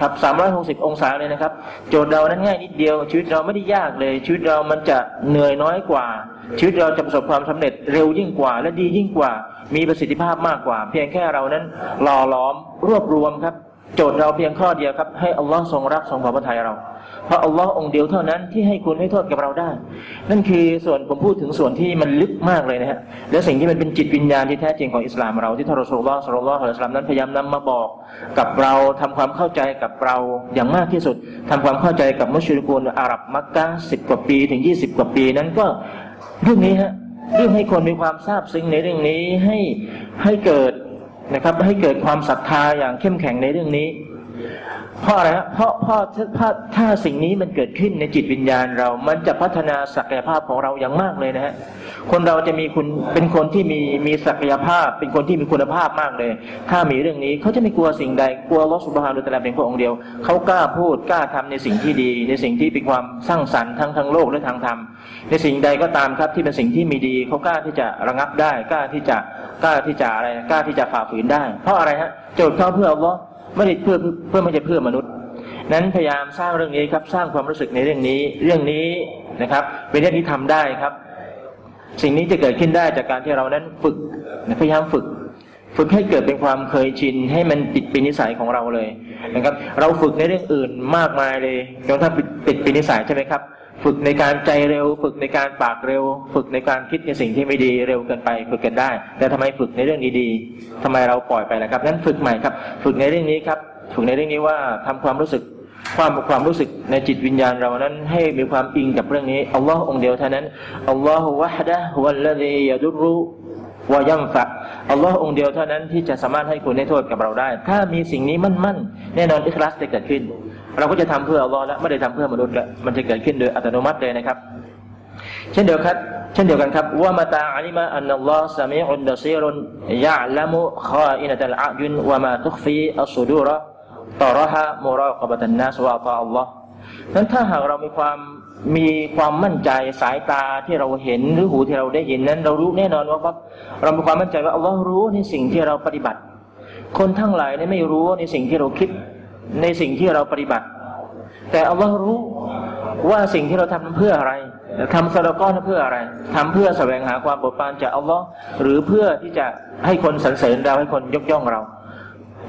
ครับ360 องศาเลยนะครับ โจทย์เรานั้นง่ายนิดเดียว ชีวิตเราไม่ได้ยากเลย ชีวิตเรามันจะเหนื่อยน้อยกว่า ชีวิตเราจะประสบความสำเร็จเร็วยิ่งกว่า และดียิ่งกว่า มีประสิทธิภาพมากกว่า เพียงแค่เรานั้นหล่อหลอมรวบรวมครับ โจทย์เราเพียงข้อเดียวครับ ให้อัลลอฮ์ทรงรักทรงพอพระทัยเรา เพราะอัลลอฮ์องเดียวเท่านั้นที่ให้คุณให้โทษกับเราได้ นั่นคือส่วนผมพูดถึงส่วนที่มันลึกมากเลยนะฮะและสิ่งที่มันเป็นจิตวิญญาณที่แท้จริงของอิสลามเราที่ท่านรอสูลุลลสุลลัลลอฮุอะลัยฮิวะซัลลัมนั้นพยายามนำมาบอกกับเราทำความเข้าใจกับเราอย่างมากที่สุดทำความเข้าใจกับมุชริกูนอาหรับมักกะสิบกว่าปีถึงยี่สิบกว่าปีนั้นก็ เรื่องนี้ฮะเรื่องให้คนมีความทราบซึ้งในเรื่องนี้ให้ให้เกิดนะครับให้เกิดความศรัทธาอย่างเข้มแข็งในเรื่องนี้ เพราะอะไรฮะเพราะเพราะถ้าถ้าสิ่งนี้มันเกิดขึ้นในจิตวิญญาณเรา มันจะพัฒนาศักยภาพของเราอย่างมากเลยนะฮะ คนเราจะมีคุณเป็นคนที่มีมีศักยภาพ เป็นคนที่มีคุณภาพมากเลย ถ้ามีเรื่องนี้เขาจะไม่กลัวสิ่งใด กลัวลอสุบฮานุตะลาเพียงพระองค์เดียว เขากล้าพูดกล้าทำในสิ่งที่ดี ในสิ่งที่เป็นความสร้างสรรค์ทั้งทางโลกและทางธรรม ในสิ่งใดก็ตามครับที่เป็นสิ่งที่มีดีเขากล้าที่จะระงับได้ กล้าที่จะกล้าที่จะอะไร กล้าที่จะฝ่าฝืนได้ เพราะอะไรฮะ โจทย์เขาเพื่ออัลลอฮ์ ไม่ได้เพื่อเพื่อไม่ใช่เพื่อมนุษย์ นั้นพยายามสร้างเรื่องนี้ครับ สร้างความรู้สึกในเรื่องนี้ เรื่องนี้นะครับ เป็นเรื่องที่ทำได้ครับ สิ่งนี้จะเกิดขึ้นได้จากการที่เรานั้นฝึกพยายามฝึก ฝึกให้เกิดเป็นความเคยชิน ให้มันติดเป็นนิสัยของเราเลยนะครับ เราฝึกในเรื่องอื่นมากมายเลยจนถ้าติดเป็นนิสัยใช่ไหมครับ ฝึกในการใจเร็ว ฝึกในการปากเร็ว ฝึกในการคิดในสิ่งที่ไม่ดีเร็วเกินไป ฝึกกันได้ แต่ทำไมฝึกในเรื่องดีๆทำไมเราปล่อยไปล่ะครับ นั้นฝึกใหม่ครับ ฝึกในเรื่องนี้ครับ ฝึกในเรื่องนี้ว่าทำความรู้สึกความความรู้สึกในจิตวิญญาณเรานั้นให้มีความอิงกับเรื่องนี้อัลลอฮ์องเดียวเท่านั้นอัลลอฮฺวะฮดะฮ์วัลลดียะดุรุ วายัมฟะอัลลอฮ์องเดียวเท่านั้นที่จะสามารถให้คุณให้โทษกับเราได้ ถ้ามีสิ่งนี้มั่นมั่นแน่นอนอิคลาสจะเกิดขึ้น เราก็จะทำเพื่ออัลลอฮ์และไม่ได้ทำเพื่อมนุษย์ละมันจะเกิดขึ้นโดยอัตโนมัติเลยนะครับ เช่นเดียวกันเช่นเดียวกันครับว่ามาตาอัลิมาอันนัลลอฮ์สามีอุนดะซีรุนยะลัมุข้าอินตัลอายุนวะมาทุกฟีอัสซูดูระตอรฮะมุรอกบัตันนัสวะตาอัลลอฮ์นั้นถ้าหากเรามีความ มีความมั่นใจสายตาที่เราเห็นหรือหูที่เราได้ยินนั้น เรารู้แน่นอนว่าเรามีความมั่นใจว่าอัลลอฮ์รู้ในสิ่งที่เราปฏิบัติ คนทั้งหลายเนี่ยไม่รู้ในสิ่งที่เราคิดในสิ่งที่เราปฏิบัติ แต่อัลลอฮ์รู้ว่าสิ่งที่เราทำเพื่ออะไรทำสละก้อนเพื่ออะไรทำเพื่อแสวงหาความโปรดปรานจากอัลลอฮ์หรือเพื่อที่จะให้คนสรรเสริญเราให้คนยกย่องเรา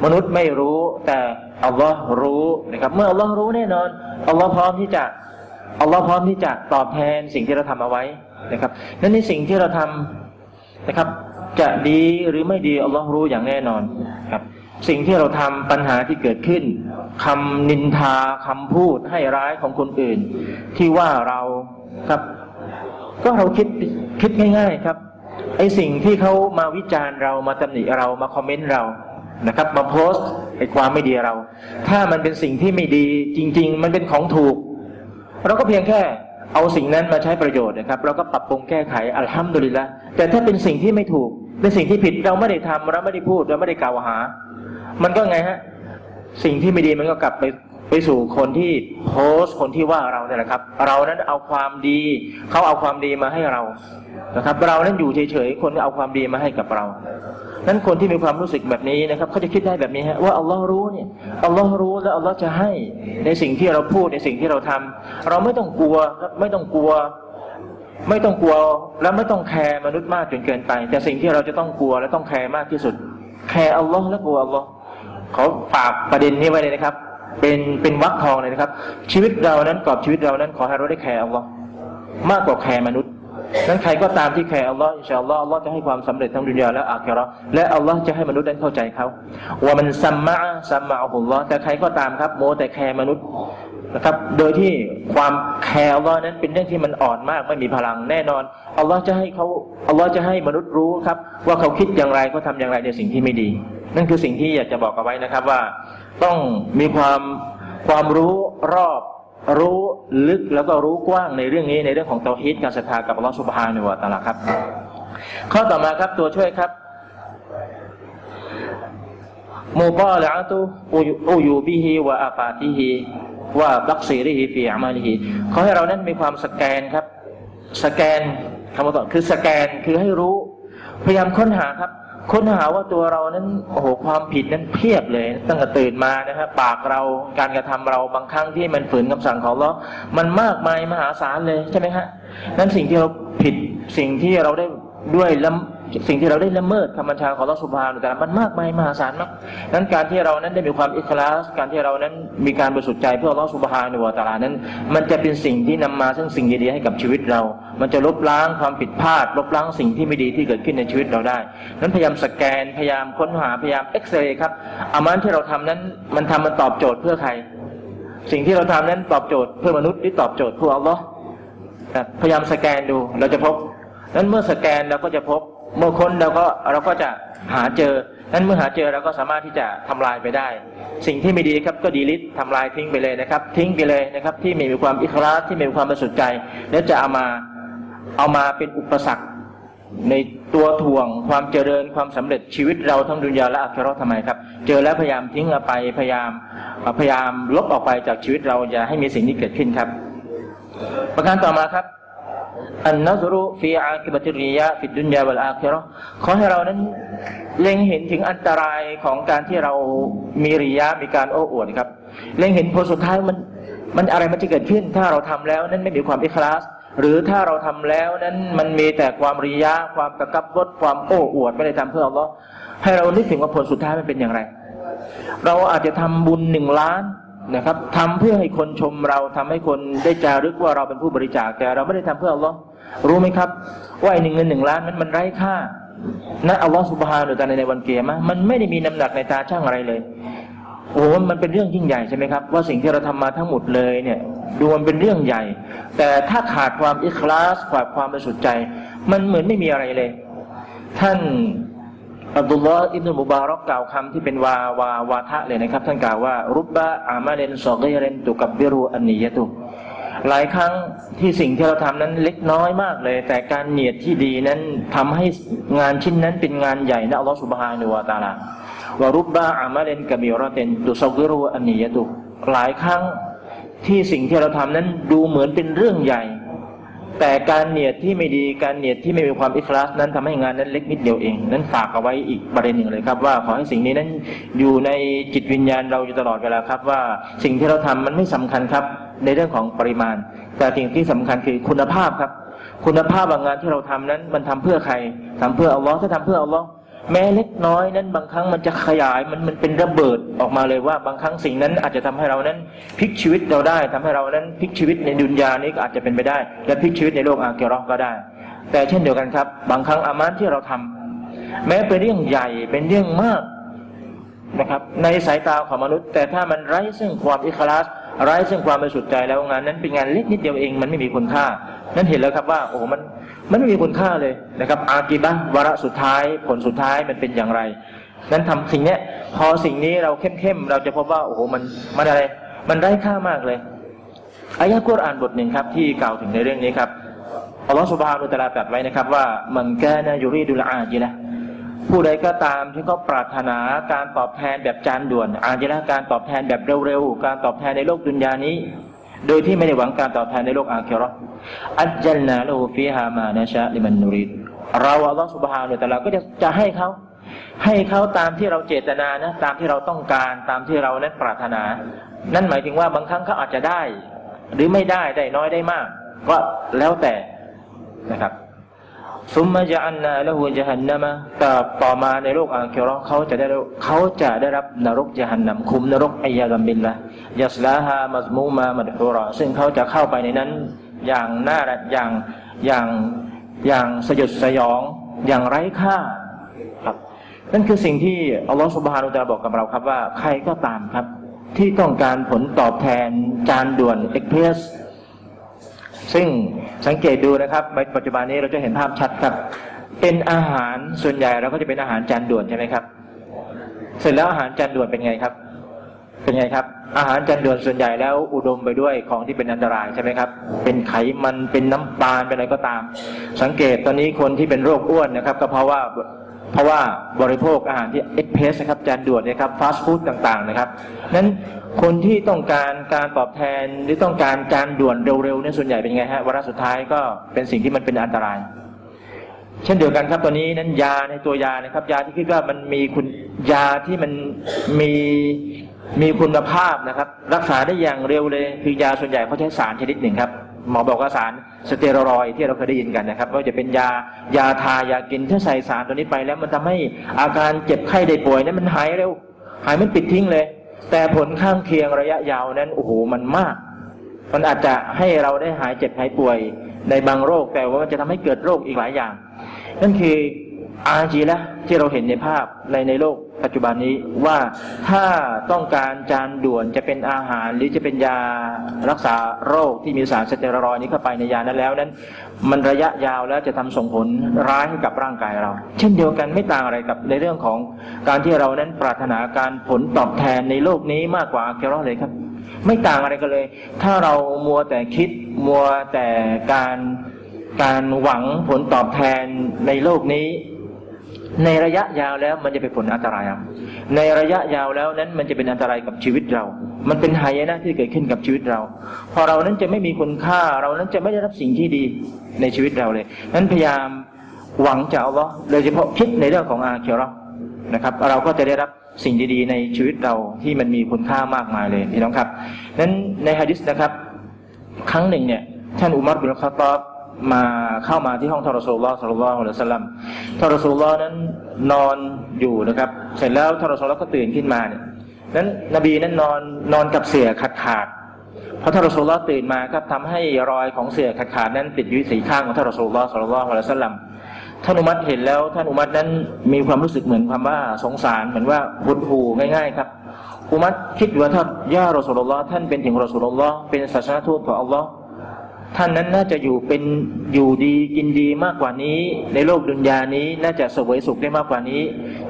มนุษย์ไม่รู้แต่อัลลอฮ์รู้นะครับ เมื่ออัลลอฮ์รู้แน่นอนอัลลอฮ์พร้อมที่จะ อัลลอฮ์พร้อมที่จะตอบแทนสิ่งที่เราทำเอาไว้นะครับนั่นในสิ่งที่เราทำนะครับ จะดีหรือไม่ดีอัลลอฮ์รู้อย่างแน่นอนครับ สิ่งที่เราทำปัญหาที่เกิดขึ้นคำนินทาคำพูดให้ร้ายของคนอื่น ที่ว่าเราครับ ก็เราคิดคิดง่าย ๆครับไอสิ่งที่เขามาวิจารณ์เรามาตำหนิเรามาคอมเมนต์เรานะครับ มาโพสต์ไอความไม่ดีเรา ถ้ามันเป็นสิ่งที่ไม่ดีจริง ๆ มันเป็นของถูก เราก็เพียงแค่เอาสิ่งนั้นมาใช้ประโยชน์นะครับ เราก็ปรับปรุงแก้ไขอัลฮัมดุลิลละแต่ถ้าเป็นสิ่งที่ไม่ถูกเป็นสิ่งที่ผิดเราไม่ได้ทำเราไม่ได้พูดเราไม่ได้กล่าวหา มันก็ไงฮะสิ่งที่ไม่ดีมันก็กลับไป ไปสู่คนที่โพสต์คนที่ว่าเราเนี่ยแหละครับ เรานั้นเอาความดีเขาเอาความดีมาให้เรานะครับ เรานั้นอยู่เฉยๆคนเอาความดีมาให้กับเรานั้นคนที่มีความรู้สึกแบบนี้นะครับเขาจะคิดได้แบบนี้ฮะว่าอัลลอฮ์รู้เนี่ยอัลลอฮ์รู้แล้วอัลลอฮ์จะให้ในสิ่งที่เราพูดในสิ่งที่เราทำเราไม่ต้องกลัวไม่ต้องกลัว ไม่ต้องกลัวและไม่ต้องแคร์มนุษย์มากจนเกินไป แต่สิ่งที่เราจะต้องกลัวและต้องแคร์มากที่สุด แคร์อัลลอฮ์และกลัวอัลลอฮ์เขาฝากประเด็นนี้ไว้เลยนะครับ เป็นเป็นวรรคทองเลยนะครับ ชีวิตเรานั้นกรอบชีวิตเรานั้นขอให้เราได้แคร์อัลลอฮ์มากกว่าแคร์มนุษย์นั้นใครก็ตามที่แคร์อัลลอฮ์إن شاء الله อัลลอฮ์จะให้ความสำเร็จทั้งดุนยาและอาคิเราะห์และอัลลอฮ์จะให้มนุษย์นั้นเข้าใจเขาว่ามันซัมมะซัมมะอัลลอฮ์แต่ใครก็ตามครับมัวแต่แคร์มนุษย์นะครับ โดยที่ความแคร์อัลลอฮ์นั้นเป็นเรื่องที่มันอ่อนมากไม่มีพลังแน่นอนอัลลอฮ์จะให้เขาอัลลอฮ์จะให้มนุษย์รู้ครับ ว่าเขาคิดอย่างไรเขาทาอย่างไรในสิ่งที่ไม่ดี นั่นคือสิ่งที่อยากจะบอกเอาไว้นะครับว่า ต้องมีความความรู้รอบรู้ลึกแล้วก็รู้กว้างในเรื่องนี้ในเรื่องของเตาฮีดการศรัทธากับอัลลอฮฺสุบฮานุวะตะลาครับ ข้อต่อมาครับตัวช่วยครับมูบาละตุอูยูบิฮิวะอาฟาติฮิวะบักซีริฮิฟีอามาลิฮิขอให้เรานั้นมีความสแกนครับ สแกนคำว่าต่อคือสแกนคือให้รู้ พยายามค้นหาครับ ค้นหาว่าตัวเรานั้นโอ้โหความผิดนั้นเพียบเลย ตั้งแต่ตื่นมานะครับปากเราการกระทำเราบางครั้งที่มันฝืนคำสั่งของเรามันมากมายมหาศาลเลยใช่ไหมฮะนั้นสิ่งที่เราผิดสิ่งที่เราได้ด้วยละ สิ่งที่เราได้ละเมิดคำบัญชาของลอสุภาแต่มันมากมายมหาศาลมากนั้นการที่เรานั้นได้มีความอิคลาสการที่เรานั้นมีการบริสุทธิ์ใจเพื่อลอสุภาในวตาลานั้น มันจะเป็นสิ่งที่นำมาซึ่งสิ่งดีๆให้กับชีวิตเรา มันจะลบล้างความผิดพลาด ลบล้างสิ่งที่ไม่ดีที่เกิดขึ้นในชีวิตเราได้ นั้นพยายามสแกนพยายามค้นหาพยายามเอ็กซเรย์ครับอามันที่เราทำนั้นมันทำมันตอบโจทย์เพื่อใคร สิ่งที่เราทำนั้นตอบโจทย์เพื่อมนุษย์หรือตอบโจทย์เพื่ออัลลอฮ์พยายามสแกนดูเราจะพบนั้นเมื่อสแกนเราก็จะพบ เมื่อค้นเราก็เราก็จะหาเจอนั้นเมื่อหาเจอเราก็สามารถที่จะทำลายไปได้ สิ่งที่ไม่ดีครับก็ดีลิททำลายทิ้งไปเลยนะครับ ทิ้งไปเลยนะครับ ที่ไม่มีความอิคลาที่ไม่มีความบริสุทธิ์ใจ แล้วจะเอามาเอามาเป็นอุปสรรคในตัวถ่วงความเจริญความสำเร็จชีวิตเราทั้งดุนยาและอัคราทำไมครับ เจอแล้วพยายามทิ้งเอาไปพยายามพยายามลบออกไปจากชีวิตเราอย่าให้มีสิ่งนี้เกิดขึ้นครับ ประการต่อมาครับ อันนัซรุฟีอาคิบัติริยะฟิดดุนยาวัลอาคิรอขอให้เรานั้นเล็งเห็นถึงอันตรายของการที่เรามีริยะมีการโอ้อวดครับ เล็งเห็นผลสุดท้ายมันมันอะไรมันจะเกิดขึ้น ถ้าเราทำแล้วนั้นไม่มีความอิคลาสหรือถ้าเราทำแล้วนั้นมันมีแต่ความริยะความตะกับรถความโอ้อวดไม่ได้ทำเพื่ออัลลอฮ์ให้เรานึกถึงว่าผลสุดท้ายมันเป็นอย่างไร เราอาจจะทำบุญหนึ่งล้าน นะครับทำเพื่อให้คนชมเราทำให้คนได้จารึกว่าเราเป็นผู้บริจาคแต่เราไม่ได้ทำเพื่ออัลลอฮ์รู้ไหมครับว่าไอ้หนึ่งเงินหนึ่งล้านนั้นมันไร้ค่านะอัลลอฮ์สุบฮานุตาในวันเกียรมะมันไม่ได้มีน้ำหนักในตาช่างอะไรเลยโอ้มันเป็นเรื่องยิ่งใหญ่ใช่ไหมครับ ว่าสิ่งที่เราทำมาทั้งหมดเลยเนี่ยดูมันเป็นเรื่องใหญ่ แต่ถ้าขาดความอิคลาสขาดความบริสุทธิ์ใจ มันเหมือนไม่มีอะไรเลย ท่าน อับดุลลอฮ์อิบนุมุบารอกกล่าวคำที่เป็นวาวาวาทะเลยนะครับ ท่านกล่าวว่า รุบบะอามาเลนซอกีเรนตุกับบิรูอันนียะตุหลายครั้งที่สิ่งที่เราทำนั้นเล็กน้อยมากเลย แต่การเนียดที่ดีนั้นทำให้งานชิ้นนั้นเป็นงานใหญ่นะอัลลอฮฺสุบฮานุวาตาลาวารุบบะอามาเลนกับบิรอเตนตุซอกิรูอันนียะตุหลายครั้งที่สิ่งที่เราทำนั้นดูเหมือนเป็นเรื่องใหญ่ แต่การเนียดที่ไม่ดีการเนียดที่ไม่มีความอิคลาสนั้นทำให้งานนั้นเล็กนิดเดียวเอง นั้นฝากเอาไว้อีกประเด็นหนึ่งเลยครับ ว่าขอให้สิ่งนี้นั้นอยู่ในจิตวิญญาณเราอยู่ตลอดเวลาครับ ว่าสิ่งที่เราทำมันไม่สำคัญครับ ในเรื่องของปริมาณ แต่สิ่งที่สำคัญคือคุณภาพครับ คุณภาพบางงานที่เราทำนั้นมันทำเพื่อใครทำเพื่ออัลลอฮ์ถ้าทำเพื่ออัลลอฮ์ แม้เล็กน้อยนั้นบางครั้งมันจะขยายมันมันเป็นระเบิดออกมาเลยว่า บางครั้งสิ่งนั้นอาจจะทำให้เรานั้นพลิกชีวิตเราได้ทำให้เรานั้นพลิกชีวิตในดุนยานี้ก็อาจจะเป็นไปได้ และพลิกชีวิตในโลกอาเกรอก็ได้ แต่เช่นเดียวกันครับ บางครั้งอามานที่เราทำแม้เป็นเรื่องใหญ่เป็นเรื่องมากนะครับ ในสายตาของมนุษย์ แต่ถ้ามันไร้ซึ่งความอิคลาส ไร้ซึ่งความบริสุทธิ์ใจแล้วงานนั้นเป็นงานเล็กนิดเดียวเองมันไม่มีคุณค่า นั่นเห็นแล้วครับว่า โอ้มันมันไม่มีคุณค่าเลยนะครับ อากีบะวาระสุดท้ายผลสุดท้ายมันเป็นอย่างไร นั้นทำสิ่งนี้พอสิ่งนี้เราเข้มๆเราจะพบว่าโอ้โหมันมันอะไร มันไร้ค่ามากเลยอายะกุรอานบทหนึ่งครับที่กล่าวถึงในเรื่องนี้ครับอัลลอฮฺสุบฮานุตะลาตรัสไว้นะครับว่า มันแกนะยูรีดุลอาจีละ ผู้ใดก็ตามที่เขาปรารถนาการตอบแทนแบบจานด่วน อาจจะการตอบแทนแบบเร็วๆ การตอบแทนในโลกดุนยานี้ โดยที่ไม่ได้หวังการตอบแทนในโลกอาคิรออัจจัลนาลูฟีฮามานะชะลิมันนูริดเราอัลลอฮฺสุบฮานุตะลาก็จะจะให้เขาให้เขาตามที่เราเจตนานะตามที่เราต้องการตามที่เรานั้นปรารถนา นั่นหมายถึงว่าบางครั้งเขาอาจจะได้ หรือไม่ได้ได้น้อยได้มาก ก็แล้วแต่นะครับ ซุมมาจะอันนาละหูจะหันนามะแต่ต่อมาในโลกอาคิรอเขาจะได้เขาจะได้รับนรกจะหันนำคุมนรกอายากัมบินละยัสลาฮามัซมูมามัดฮูรอซึ่งเขาจะเข้าไปในนั้น อย่างน่าอย่างอย่างอย่างสยดสยองอย่างไร้ค่าครับ นั่นคือสิ่งที่อัลลอฮฺสุบฮานุตะบอกกับเราครับว่าใครก็ตามครับ ที่ต้องการผลตอบแทนจานด่วนเอ็กเพรส ซึ่งสังเกตดูนะครับในปัจจุบันนี้เราจะเห็นภาพชัดครับ เป็นอาหารส่วนใหญ่เราก็จะเป็นอาหารจานด่วนใช่ไหมครับ เสร็จแล้วอาหารจานด่วนเป็นไงครับ เป็นไงครับ อาหารจานด่วนส่วนใหญ่แล้วอุดมไปด้วยของที่เป็นอันตรายใช่ไหมครับ เป็นไขมันเป็นน้ำตาลเป็นอะไรก็ตาม สังเกตตอนนี้คนที่เป็นโรคอ้วนนะครับ ก็เพราะว่า เพราะว่าบริโภคอาหารที่เอ็กเพสนะครับจานด่วนนะครับฟาสต์ฟู้ดต่างๆนะครับนั้นคนที่ต้องการการตอบแทนหรือต้องการจานด่วนเร็วๆเนี่ยส่วนใหญ่เป็นไงฮะวาระสุดท้ายก็เป็นสิ่งที่มันเป็นอันตราย เช่นเดียวกันครับตอนนี้นั้นยาในตัวยานะครับ ยาที่คิดว่ามันมีคุณยาที่มันมีมีคุณภาพนะครับ รักษาได้อย่างเร็วเลย คือยาส่วนใหญ่เขาใช้สารชนิดหนึ่งครับ หมอบอกว่าสารสเตียรอยที่เราเคยได้ยินกันนะครับว่าจะเป็นยายาทายากินถ้าใส่สารตัวนี้ไปแล้วมันทำให้อาการเจ็บไข้ได้ป่วยนั้นมันหายเร็ว หายมันปิดทิ้งเลย แต่ผลข้างเคียงระยะยาวนั้นโอ้โหมันมาก มันอาจจะให้เราได้หายเจ็บหายป่วยในบางโรค แต่ว่ามันจะทำให้เกิดโรคอีกหลายอย่าง นั่นคือ อาจีละที่เราเห็นในภาพในในโลกปัจจุบันนี้ว่าถ้าต้องการจานด่วนจะเป็นอาหารหรือจะเป็นยารักษาโรคที่มีสารสเตียรอยนี้เข้าไปในยานั้นแล้วนั้น มันระยะยาวแล้วจะทำส่งผลร้ายให้กับร่างกายเรา เช่นเดียวกันไม่ต่างอะไรกับในเรื่องของการที่เรานั้นปรารถนาการผลตอบแทนในโลกนี้มากกว่าอาเคโรอเลยครับ ไม่ต่างอะไรกันเลย ถ้าเรามัวแต่คิดมัวแต่การการหวังผลตอบแทนในโลกนี้ ในระยะยาวแล้วมันจะเป็นผลอันตรายครับในระยะยาวแล้วนั้นมันจะเป็นอันตรายกับชีวิตเรา มันเป็นหายนะที่เกิดขึ้นกับชีวิตเรา พอเรานั้นจะไม่มีคุณค่า เรานั้นจะไม่ได้รับสิ่งที่ดีในชีวิตเราเลย นั้นพยายามหวังจากอัลลอโดยเฉพาะคิดในเรื่องของอาเคเรานะครับ เราก็จะได้รับสิ่งดีๆในชีวิตเราที่มันมีคุณค่ามากมายเลยพี่น้องครับ นั้นในฮะดิษนะครับ ครั้งหนึ่งเนี่ย ท่านอุมัรบินคาตอบ มาเข้ามาที่ห้องทารอสูลลอฮ์สัลลัลลอฮุอะลัยฮิวะสลัมทารอสูลลอฮ์นั้นนอนอยู่นะครับ เสร็จแล้วท่านรอสูลลอฮ์ก็ตื่นขึ้นมาเนี่ยนั้นนบีนั้นนอนนอนกับเสื่อขาดขาดๆพอท่านรอสูลลอฮ์ตื่นมาครับทำให้รอยของเสื่อขาดขาดนั้นติดอยู่ที่สีข้างของทารอสูลลอฮ์สัลลัลลอฮุอะลัยฮิวะสลัมท่านอุมัรเห็นแล้วท่านอุมัรนั้นมีความรู้สึกเหมือนความว่าสงสารเหมือนว่าหดหูง่าย ๆ ครับอุมัรคิดว่าท่าน يا رسول الله ท่านเป็นถึงรอสูลลอฮ์เป็นศาสนทูตของอัลลอฮ์ ท่านนั้นน่าจะอยู่เป็นอยู่ดีกินดีมากกว่านี้ ในโลกดุนยานี้น่าจะเสวยสุขได้มากกว่านี้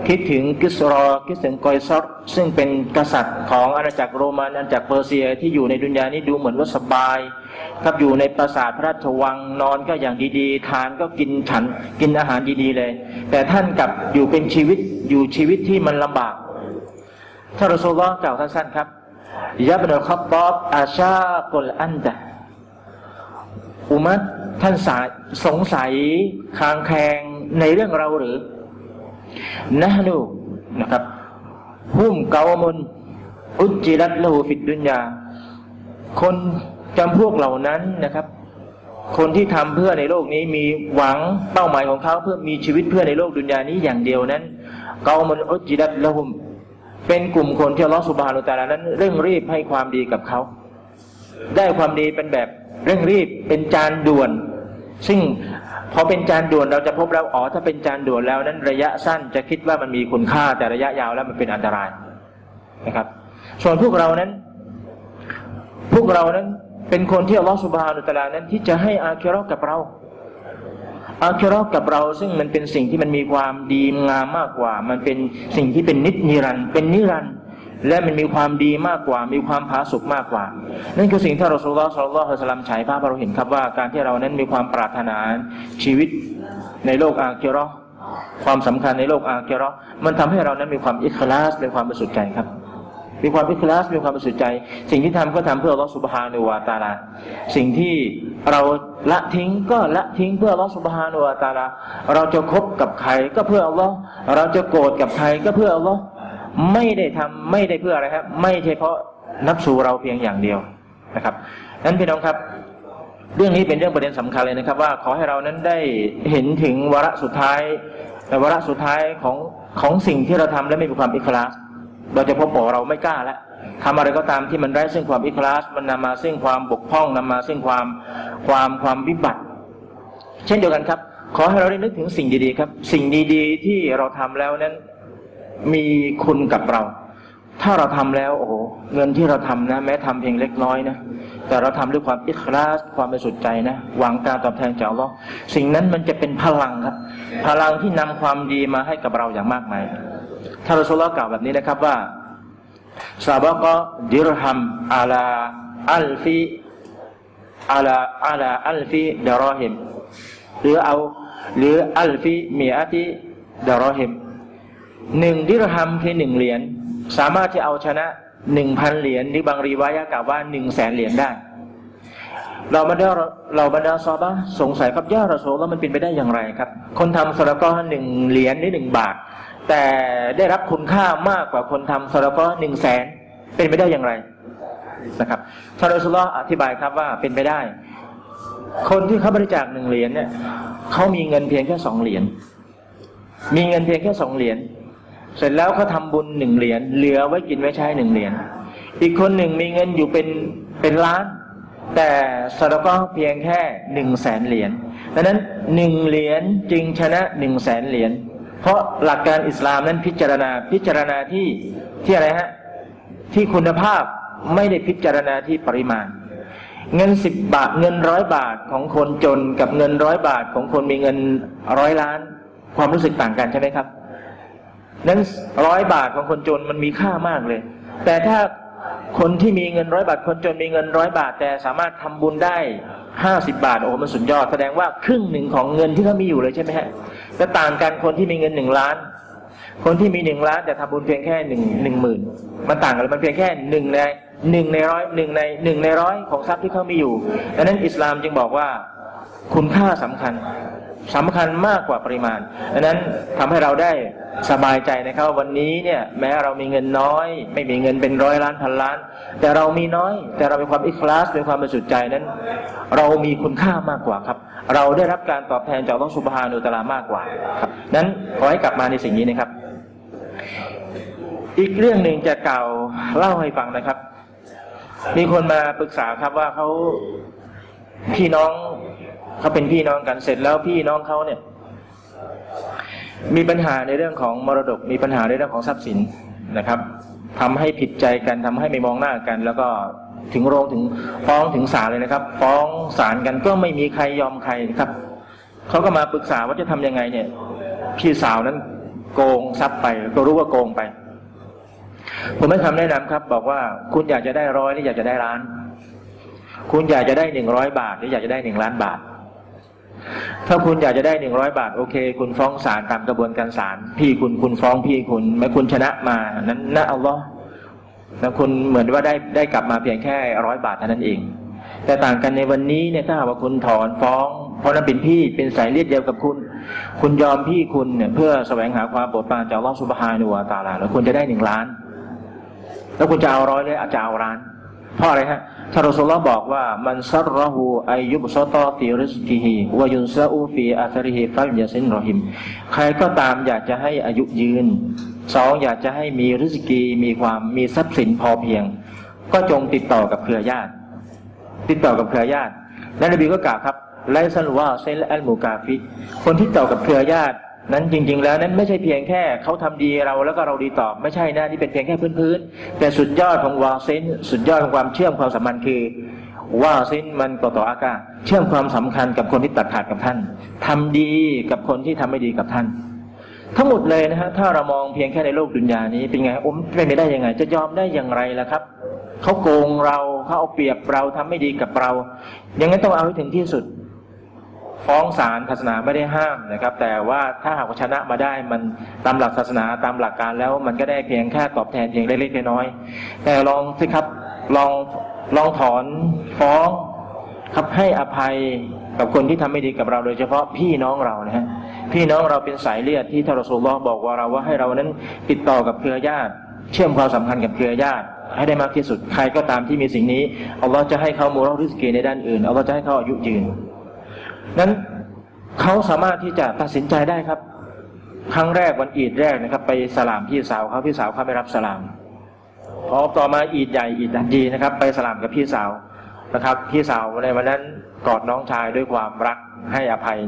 คิดถึงกิสรอคิดถึงกอยซอรซึ่งเป็นกษัตริย์ของอาณาจักรโรมันอาณาจักรเปอร์เซียที่อยู่ในดุนยานี้ดูเหมือนว่าสบาย ครับอยู่ในปราสาทพระราชวังนอนก็อย่างดีๆ ทานก็กินฉันกินอาหารดีๆเลย แต่ท่านกลับอยู่เป็นชีวิตอยู่ชีวิตที่มันลำบากถ้ารอสูลกล่าวสั้นๆครับยะบนุลคัตตอบอาชากุลอันตะ อุมัตท่านสายสงสัยคางแคงในเรื่องเราหรือนะฮนูนะครับหุ้มเกามุนอุจจิรัตละหูฟิดดุนยา คนจำพวกเหล่านั้นนะครับ คนที่ทำเพื่อในโลกนี้มีหวังเป้าหมายของเขาเพื่อมีชีวิตเพื่อในโลกดุนยานี้อย่างเดียวนั้น เกามุนอุจจิรัตละหุม เป็นกลุ่มคนที่ลอสุบฮานุตาลานั้นเร่งรีบให้ความดีกับเขา ได้ความดีเป็นแบบ เร่งรีบเป็นจานด่วน ซึ่งพอเป็นจานด่วนเราจะพบแล้วอ๋อถ้าเป็นจานด่วนแล้วนั้นระยะสั้นจะคิดว่ามันมีคุณค่าแต่ระยะยาวแล้วมันเป็นอันตรายนะครับ ส่วนพวกเรานั้น พวกเรานั้นเป็นคนที่อัลลอฮฺสุบฮานุตะลานั้นที่จะให้อาคิราะห์กับเรา อาคิราะห์กับเราซึ่งมันเป็นสิ่งที่มันมีความดีงามมากกว่า มันเป็นสิ่งที่เป็นนิจนิรันเป็นนิรันด และมันมีความดีมากกว่า มีความผาสุกมากกว่า นั่นคือสิ่งที่เราสุลต่านสุลต่านสลัมฉายภาพเราเห็นครับว่าการที่เรานั้นมีความปรารถนาชีวิตในโลกอาคิเราะห์ความสำคัญในโลกอาคิเราะห์มันทำให้เรานั้นมีความอิคลาสมีความบริสุทธิ์ใจครับมีความอิคลาสมีความบริสุทธิ์ใจ สิ่งที่ทำก็ทำเพื่ออัลลอฮฺสุบฮานุวาตาลา สิ่งที่เราละทิ้งก็ละทิ้งเพื่ออัลลอฮฺสุบฮานุวาตาลา เราจะคบกับใครก็เพื่ออัลลอฮ์เราจะโกรธกับใครก็เพื่ออัลลอฮ์ ไม่ได้ทำไม่ได้เพื่ออะไรครับ ไม่ใช่เพราะนับสู่เราเพียงอย่างเดียวนะครับนั้นพี่น้องครับ เรื่องนี้เป็นเรื่องประเด็นสำคัญเลยนะครับ ว่าขอให้เรานั้นได้เห็นถึงวาระสุดท้ายแต่วาระสุดท้ายของของสิ่งที่เราทำและไม่มีความอิคลาสเราจะพบบอกเราไม่กล้าแล้วทำอะไรก็ตามที่มันไร้ซึ่งความอิคลาสมันนำมาซึ่งความบกพร่องนำมาซึ่งความความความวิบัติ เช่นเดียวกันครับ ขอให้เราได้นึกถึงสิ่งดีๆครับ สิ่งดีๆที่เราทำแล้วนั้น มีคุณกับเรา ถ้าเราทำแล้วโอ้โหเงินที่เราทำนะ แม้ทำเพียงเล็กน้อยนะแต่เราทำด้วยความอิคลาสความบริสุทธิ์ใจนะหวังการตอบแทนจากอัลลอฮ์สิ่งนั้นมันจะเป็นพลังครับ พลังที่นำความดีมาให้กับเราอย่างมากมายถ้าเราสุลกล่าวแบบนี้นะครับว่าซาบะก็ดิรฮัมอาลาอัลฟีอาลาอาลาอัลฟีดารอฮิมหรือเอา หรืออัลฟีมีอาติดารอฮิม หนึ่งดิรฮัมคือหนึ่งเหรียญสามารถที่เอาชนะหนึ่งพันเหรียญหรือบางรีวายะกล่าวว่าหนึ่งแสนเหรียญได้เราบรรดาเราบรรดาซอบะสงสัยครับย่าระโซแล้วมันเป็นไปได้อย่างไรครับ คนทำสระก็หนึ่งเหรียญหรือหนึ่งบาท แต่ได้รับคุณค่ามากกว่าคนทำสระก็หนึ่งแสนเป็นไปได้อย่างไรนะครับทารสุลออธิบายครับว่าเป็นไปได้ คนที่เขาบริจาคหนึ่งเหรียญเนี่ยเขามีเงินเพียงแค่สองเหรียญมีเงินเพียงแค่สองเหรียญ เสร็จแล้วเขาทาบุญหนึ่งเหรียญเหลือไว้กินไว้ใช้หนึ่งเหรียญอีกคนหนึ่งมีเงินอยู่เป็นเป็นล้าน แต่สระก็เพียงแค่หนึ่งแสนเหรียญดังนั้นหนึ่งเหรียญจึงชนะหนึ่งแสนเหรียญเพราะหลักการอิสลามนั้นพิจารณาพิจารณาที่ที่อะไรฮะที่คุณภาพไม่ได้พิจารณาที่ปริมาณ เงินสิบบาทเงินร้อยบาทของคนจนกับเงินร้อยบาทของคนมีเงินร้อยล้าน ความรู้สึกต่างกันใช่ไหมครับ นั้นร้อยบาทของคนจนมันมีค่ามากเลย แต่ถ้าคนที่มีเงินร้อยบาท คนจนมีเงินร้อยบาท แต่สามารถทำบุญได้ห้าสิบาทโอ้มันสุดยอด แสดงว่าครึ่งหนึ่งของเงินที่เขามีอยู่เลยใช่ไหมฮะจะต่างกันคนที่มีเงินหนึ่งล้าน คนที่มีหนึ่งล้านแต่ทำบุญเพียงแค่หนึ่งหนึ่งหมื่นมันต่างกันมันเพียงแค่หนึ่งในหนึ่งในร้อยหนึ่งในหนึ่งในร้อยของทรัพย์ที่เขามีอยู่ดังนั้นอิสลามจึงบอกว่าคุณค่าสำคัญ สำคัญมากกว่าปริมาณดังนั้นทำให้เราได้สบายใจนะครับ วันนี้เนี่ยแม้เรามีเงินน้อย ไม่มีเงินเป็นร้อยล้านพันล้าน แต่เรามีน้อย แต่เรามีความอิคลาสมีความบริสุทธิ์ใจนั้น เรามีคุณค่ามากกว่าครับ เราได้รับการตอบแทนจากต้องสุภานุตลามากกว่าครับนั้นขอให้กลับมาในสิ่งนี้นะครับ อีกเรื่องหนึ่งจะกล่าวเล่าให้ฟังนะครับ มีคนมาปรึกษาครับว่าเขาพี่น้อง เขาเป็นพี่น้องกันเสร็จแล้วพี่น้องเขาเนี่ย มีปัญหาในเรื่องของมรดก มีปัญหาในเรื่องของทรัพย์สินนะครับทำให้ผิดใจกันทำให้ไม่มองหน้ากัน แล้วก็ถึงโรงถึงฟ้องถึงศาลเลยนะครับ ฟ้องศาลกันก็ไม่มีใครยอมใครครับเขาก็มาปรึกษาว่าจะทำยังไงเนี่ย พี่สาวนั้นโกงทรัพย์ไปก็รู้ว่าโกงไป ผมให้คำแนะนำครับ บอกว่าคุณอยากจะได้ร้อยหรืออยากจะได้ล้าน คุณอยากจะได้หนึ่งร้อยบาท หรืออยากจะได้หนึ่งล้านบาท ถ้าคุณอยากจะได้หนึ่งร้อยบาท โอเค คุณฟ้องศาลตามกระบวนการศาลพี่คุณคุณฟ้องพี่คุณไม่คุณชนะมานั้นนะอัลลอฮ์แล้วคุณเหมือนว่าได้ได้กลับมาเพียงแค่ร้อยบาทเท่านั้นเอง แต่ต่างกันในวันนี้เนี่ยถ้าหากว่าคุณถอนฟ้อง เพราะนั้นเป็นพี่เป็นสายเลือดเดียวกับคุณ คุณยอมพี่คุณเนี่ยเพื่อแสวงหาความโปรดปรานจากอัลลอฮ์ سبحانه وتعالى แล้วคุณจะได้หนึ่งล้าน แล้วคุณจะเอาร้อยเลยอาจจะเอาล้าน เพราะอะไรฮะท่านรอสุลบอกว่าمن سره أن يبسط في رزقه وينسأ في أثره فليصل رحمه ใครก็ตามอยากจะให้อายุยืนสองอยากจะให้มีริสกีมีความมีทรัพย์สินพอเพียง ก็จงติดต่อกับเครือญาติ ติดต่อกับเครือญาติและนบีก็กล่าวครับไลซันว่าเซนและอัลมูกาฟิคนที่ต่อกับเครือญาติ นั้นจริง ๆ แล้วนั้นไม่ใช่เพียงแค่เขาทำดีเราแล้วก็เราดีตอบไม่ใช่นะนี่เป็นเพียงแค่พื้นๆแต่สุดยอดของวาเซนสุดยอดของความเชื่อมความสัมพันธ์คือว่าซินมันต่อต่ออากาเชื่อมความสำคัญกับคนที่ตัดขาดกับท่านทำดีกับคนที่ทำไม่ดีกับท่าน ทั้งหมดเลยนะฮะถ้าเรามองเพียงแค่ในโลกดุนยานี้เป็นไงอมไม่ได้ยังไง จะยอมได้อย่างไรล่ะครับเขาโกงเราเขาเอาเปรียบเราทำไม่ดีกับเรา อย่างนั้นต้องเอาให้ถึงที่สุด ฟ้องศาลศาสนาไม่ได้ห้ามนะครับ แต่ว่าถ้าหากชนะมาได้มันตามหลักศาสนาตามหลักการแล้วมันก็ได้เพียงแค่ตอบแทนเพียงเล็กๆน้อยๆแต่ลองสิครับลองลองถอนฟ้องครับให้อภัยกับคนที่ทำไม่ดีกับเราโดยเฉพาะพี่น้องเรานะฮะพี่น้องเราเป็นสายเลือดที่ทารสุลลอฮ์บอกว่าเราว่าให้เรานั้นติดต่อกับเครือญาติ เชื่อมความสัมพันธ์กับเครือญาติ ให้ได้มากที่สุดใครก็ตามที่มีสิ่งนี้อัลลอฮ์จะให้เขาโมรอริสกีในด้านอื่นอัลลอฮ์จะให้เขาอายุยืน นั้นเขาสามารถที่จะตัดสินใจได้ครับ ครั้งแรกวันอีดแรกนะครับ ไปสลามพี่สาวเขาพี่สาวเขาไม่รับสลาม พอต่อมาอีดใหญ่อีดดีนะครับ ไปสลามกับพี่สาวนะครับ พี่สาวในวันนั้นกอดน้องชายด้วยความรักให้อภัย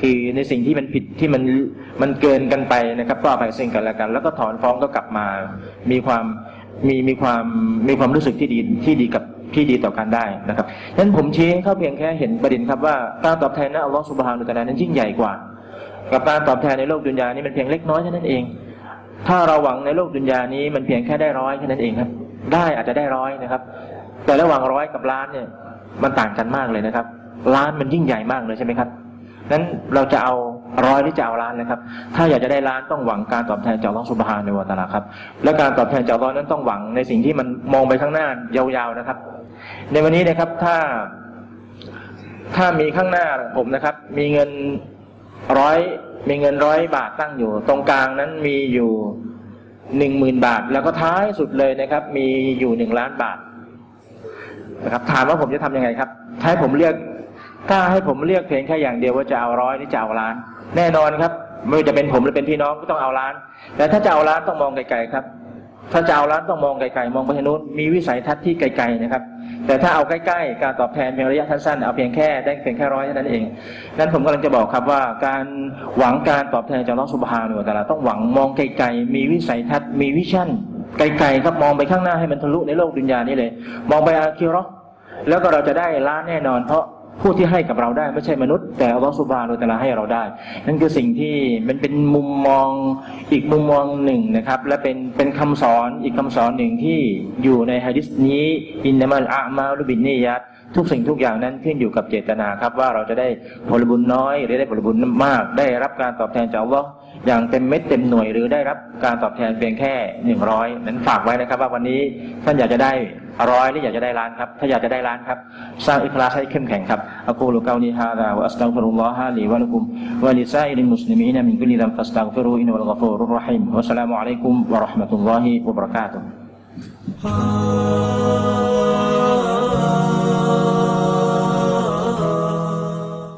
คือในสิ่งที่มันผิดที่มันมันเกินกันไปนะครับก็อภัยสิ่งกันและกัน แล้วก็ถอนฟ้องก็กลับมา มีความมีมีความมีความรู้สึกที่ดีที่ดีกับ ที่ดีต่อกันได้นะครับนั้นผมชี้ให้าเพียงแค่เห็นประเด็นครับว่าการตอบแทนนะอัลลอฮฺสุบฮานุตะลานั้นยิ่งใหญ่กว่า กับการตอบแทนในโลกดุนยานี้มันเพียงเล็กน้อยเท่นั้นเอง ถ้าเราหวังในโลกดุนยานี้มันเพียงแค่ได้ร้อยแค่นั้นเองครับ ได้อาจจะได้ร้อยนะครับ แต่ระหว่างร้อยกับล้านเนี่ยมันต่างกันมากเลยนะครับ ล้านมันยิ่งใหญ่มากเลยใช่ไหมครับนั้นเราจะเอา ร้อยหรือจะเอาล้านนะครับ ถ้าอยากจะได้ล้านต้องหวังการตอบแทนจากลองสุบฮานในวันตนาครับ และการตอบแทนจากลอนั้นต้องหวังในสิ่งที่มันมองไปข้างหน้ายาวๆนะครับ ในวันนี้นะครับถ้า ถ้ามีข้างหน้าผมนะครับ มีเงินร้อยมีเงินร้อยบาทตั้งอยู่ ตรงกลางนั้นมีอยู่หนึ่งหมื่นบาท แล้วก็ท้ายสุดเลยนะครับ มีอยู่หนึ่งล้านบาทนะครับ ถามว่าผมจะทํำยังไงครับ ถ้าให้ผมเลือกกล้าให้ผมเลือกเพียงแค่อย่างเดียวว่าจะเอาร้อยหรือจะเอาล้าน แน่นอนครับ ไม่ว่าจะเป็นผมหรือเป็นพี่น้องก็ต้องเอาล้าน แต่ถ้าจะเอาล้านต้องมองไกลๆครับ ถ้าจะเอาล้านต้องมองไกลๆมองไปทางนู้นมีวิสัยทัศน์ที่ไกลๆนะครับ แต่ถ้าเอาใกล้ๆการตอบแทนเพียงระยะสั้นๆเอาเพียงแค่ได้เพียงแค่ร้อยเท่านั้นเองนั้นผมกำลังจะบอกครับว่า การหวังการตอบแทนจากอัลลอฮฺสุบฮานุวะตะอาลาต้องหวังมองไกลๆมีวิสัยทัศน์มีวิชั่นไกลๆครับมองไปข้างหน้าให้มันทะลุในโลกดุนยานี้เลย มองไปอาคิราะห์แล้วก็เราจะได้ล้านแน่นอนเพราะ ผู้ที่ให้กับเราได้ไม่ใช่มนุษย์ แต่อัลลอฮฺสุบานุตะอาลาให้เราได้ นั่นคือสิ่งที่มันเป็นมุมมองอีกมุมมองหนึ่งนะครับ และเป็นเป็นคำสอนอีกคำสอนหนึ่งที่อยู่ในฮะดิษนี้إنما الأعمال بالنيات ทุกสิ่งทุกอย่างนั้นขึ้นอยู่กับเจตนาครับว่าเราจะได้ผลบุญน้อยหรือได้ผลบุญมาก ได้รับการตอบแทนจากอัลลอฮ์ อย่างเต็มเม็ดเต็มหน่วยหรือได้รับการตอบแทนเพียงแค่หนึ่งร้อยนั้นฝากไว้นะครับ ว่าวันนี้ท่านอยากจะได้ร้อยหรืออยากจะได้ล้านครับ ถ้าอยากจะได้ล้านครับ สร้างอิคลาสให้เข้มแข็งครับأقول قولي هذا وأستغفر الله لي ولكم ولسائر المسلمين من كل ذنب فاستغفروه إنه الغفور الرحيم والسلام عليكم ورحمة الله وبركاته์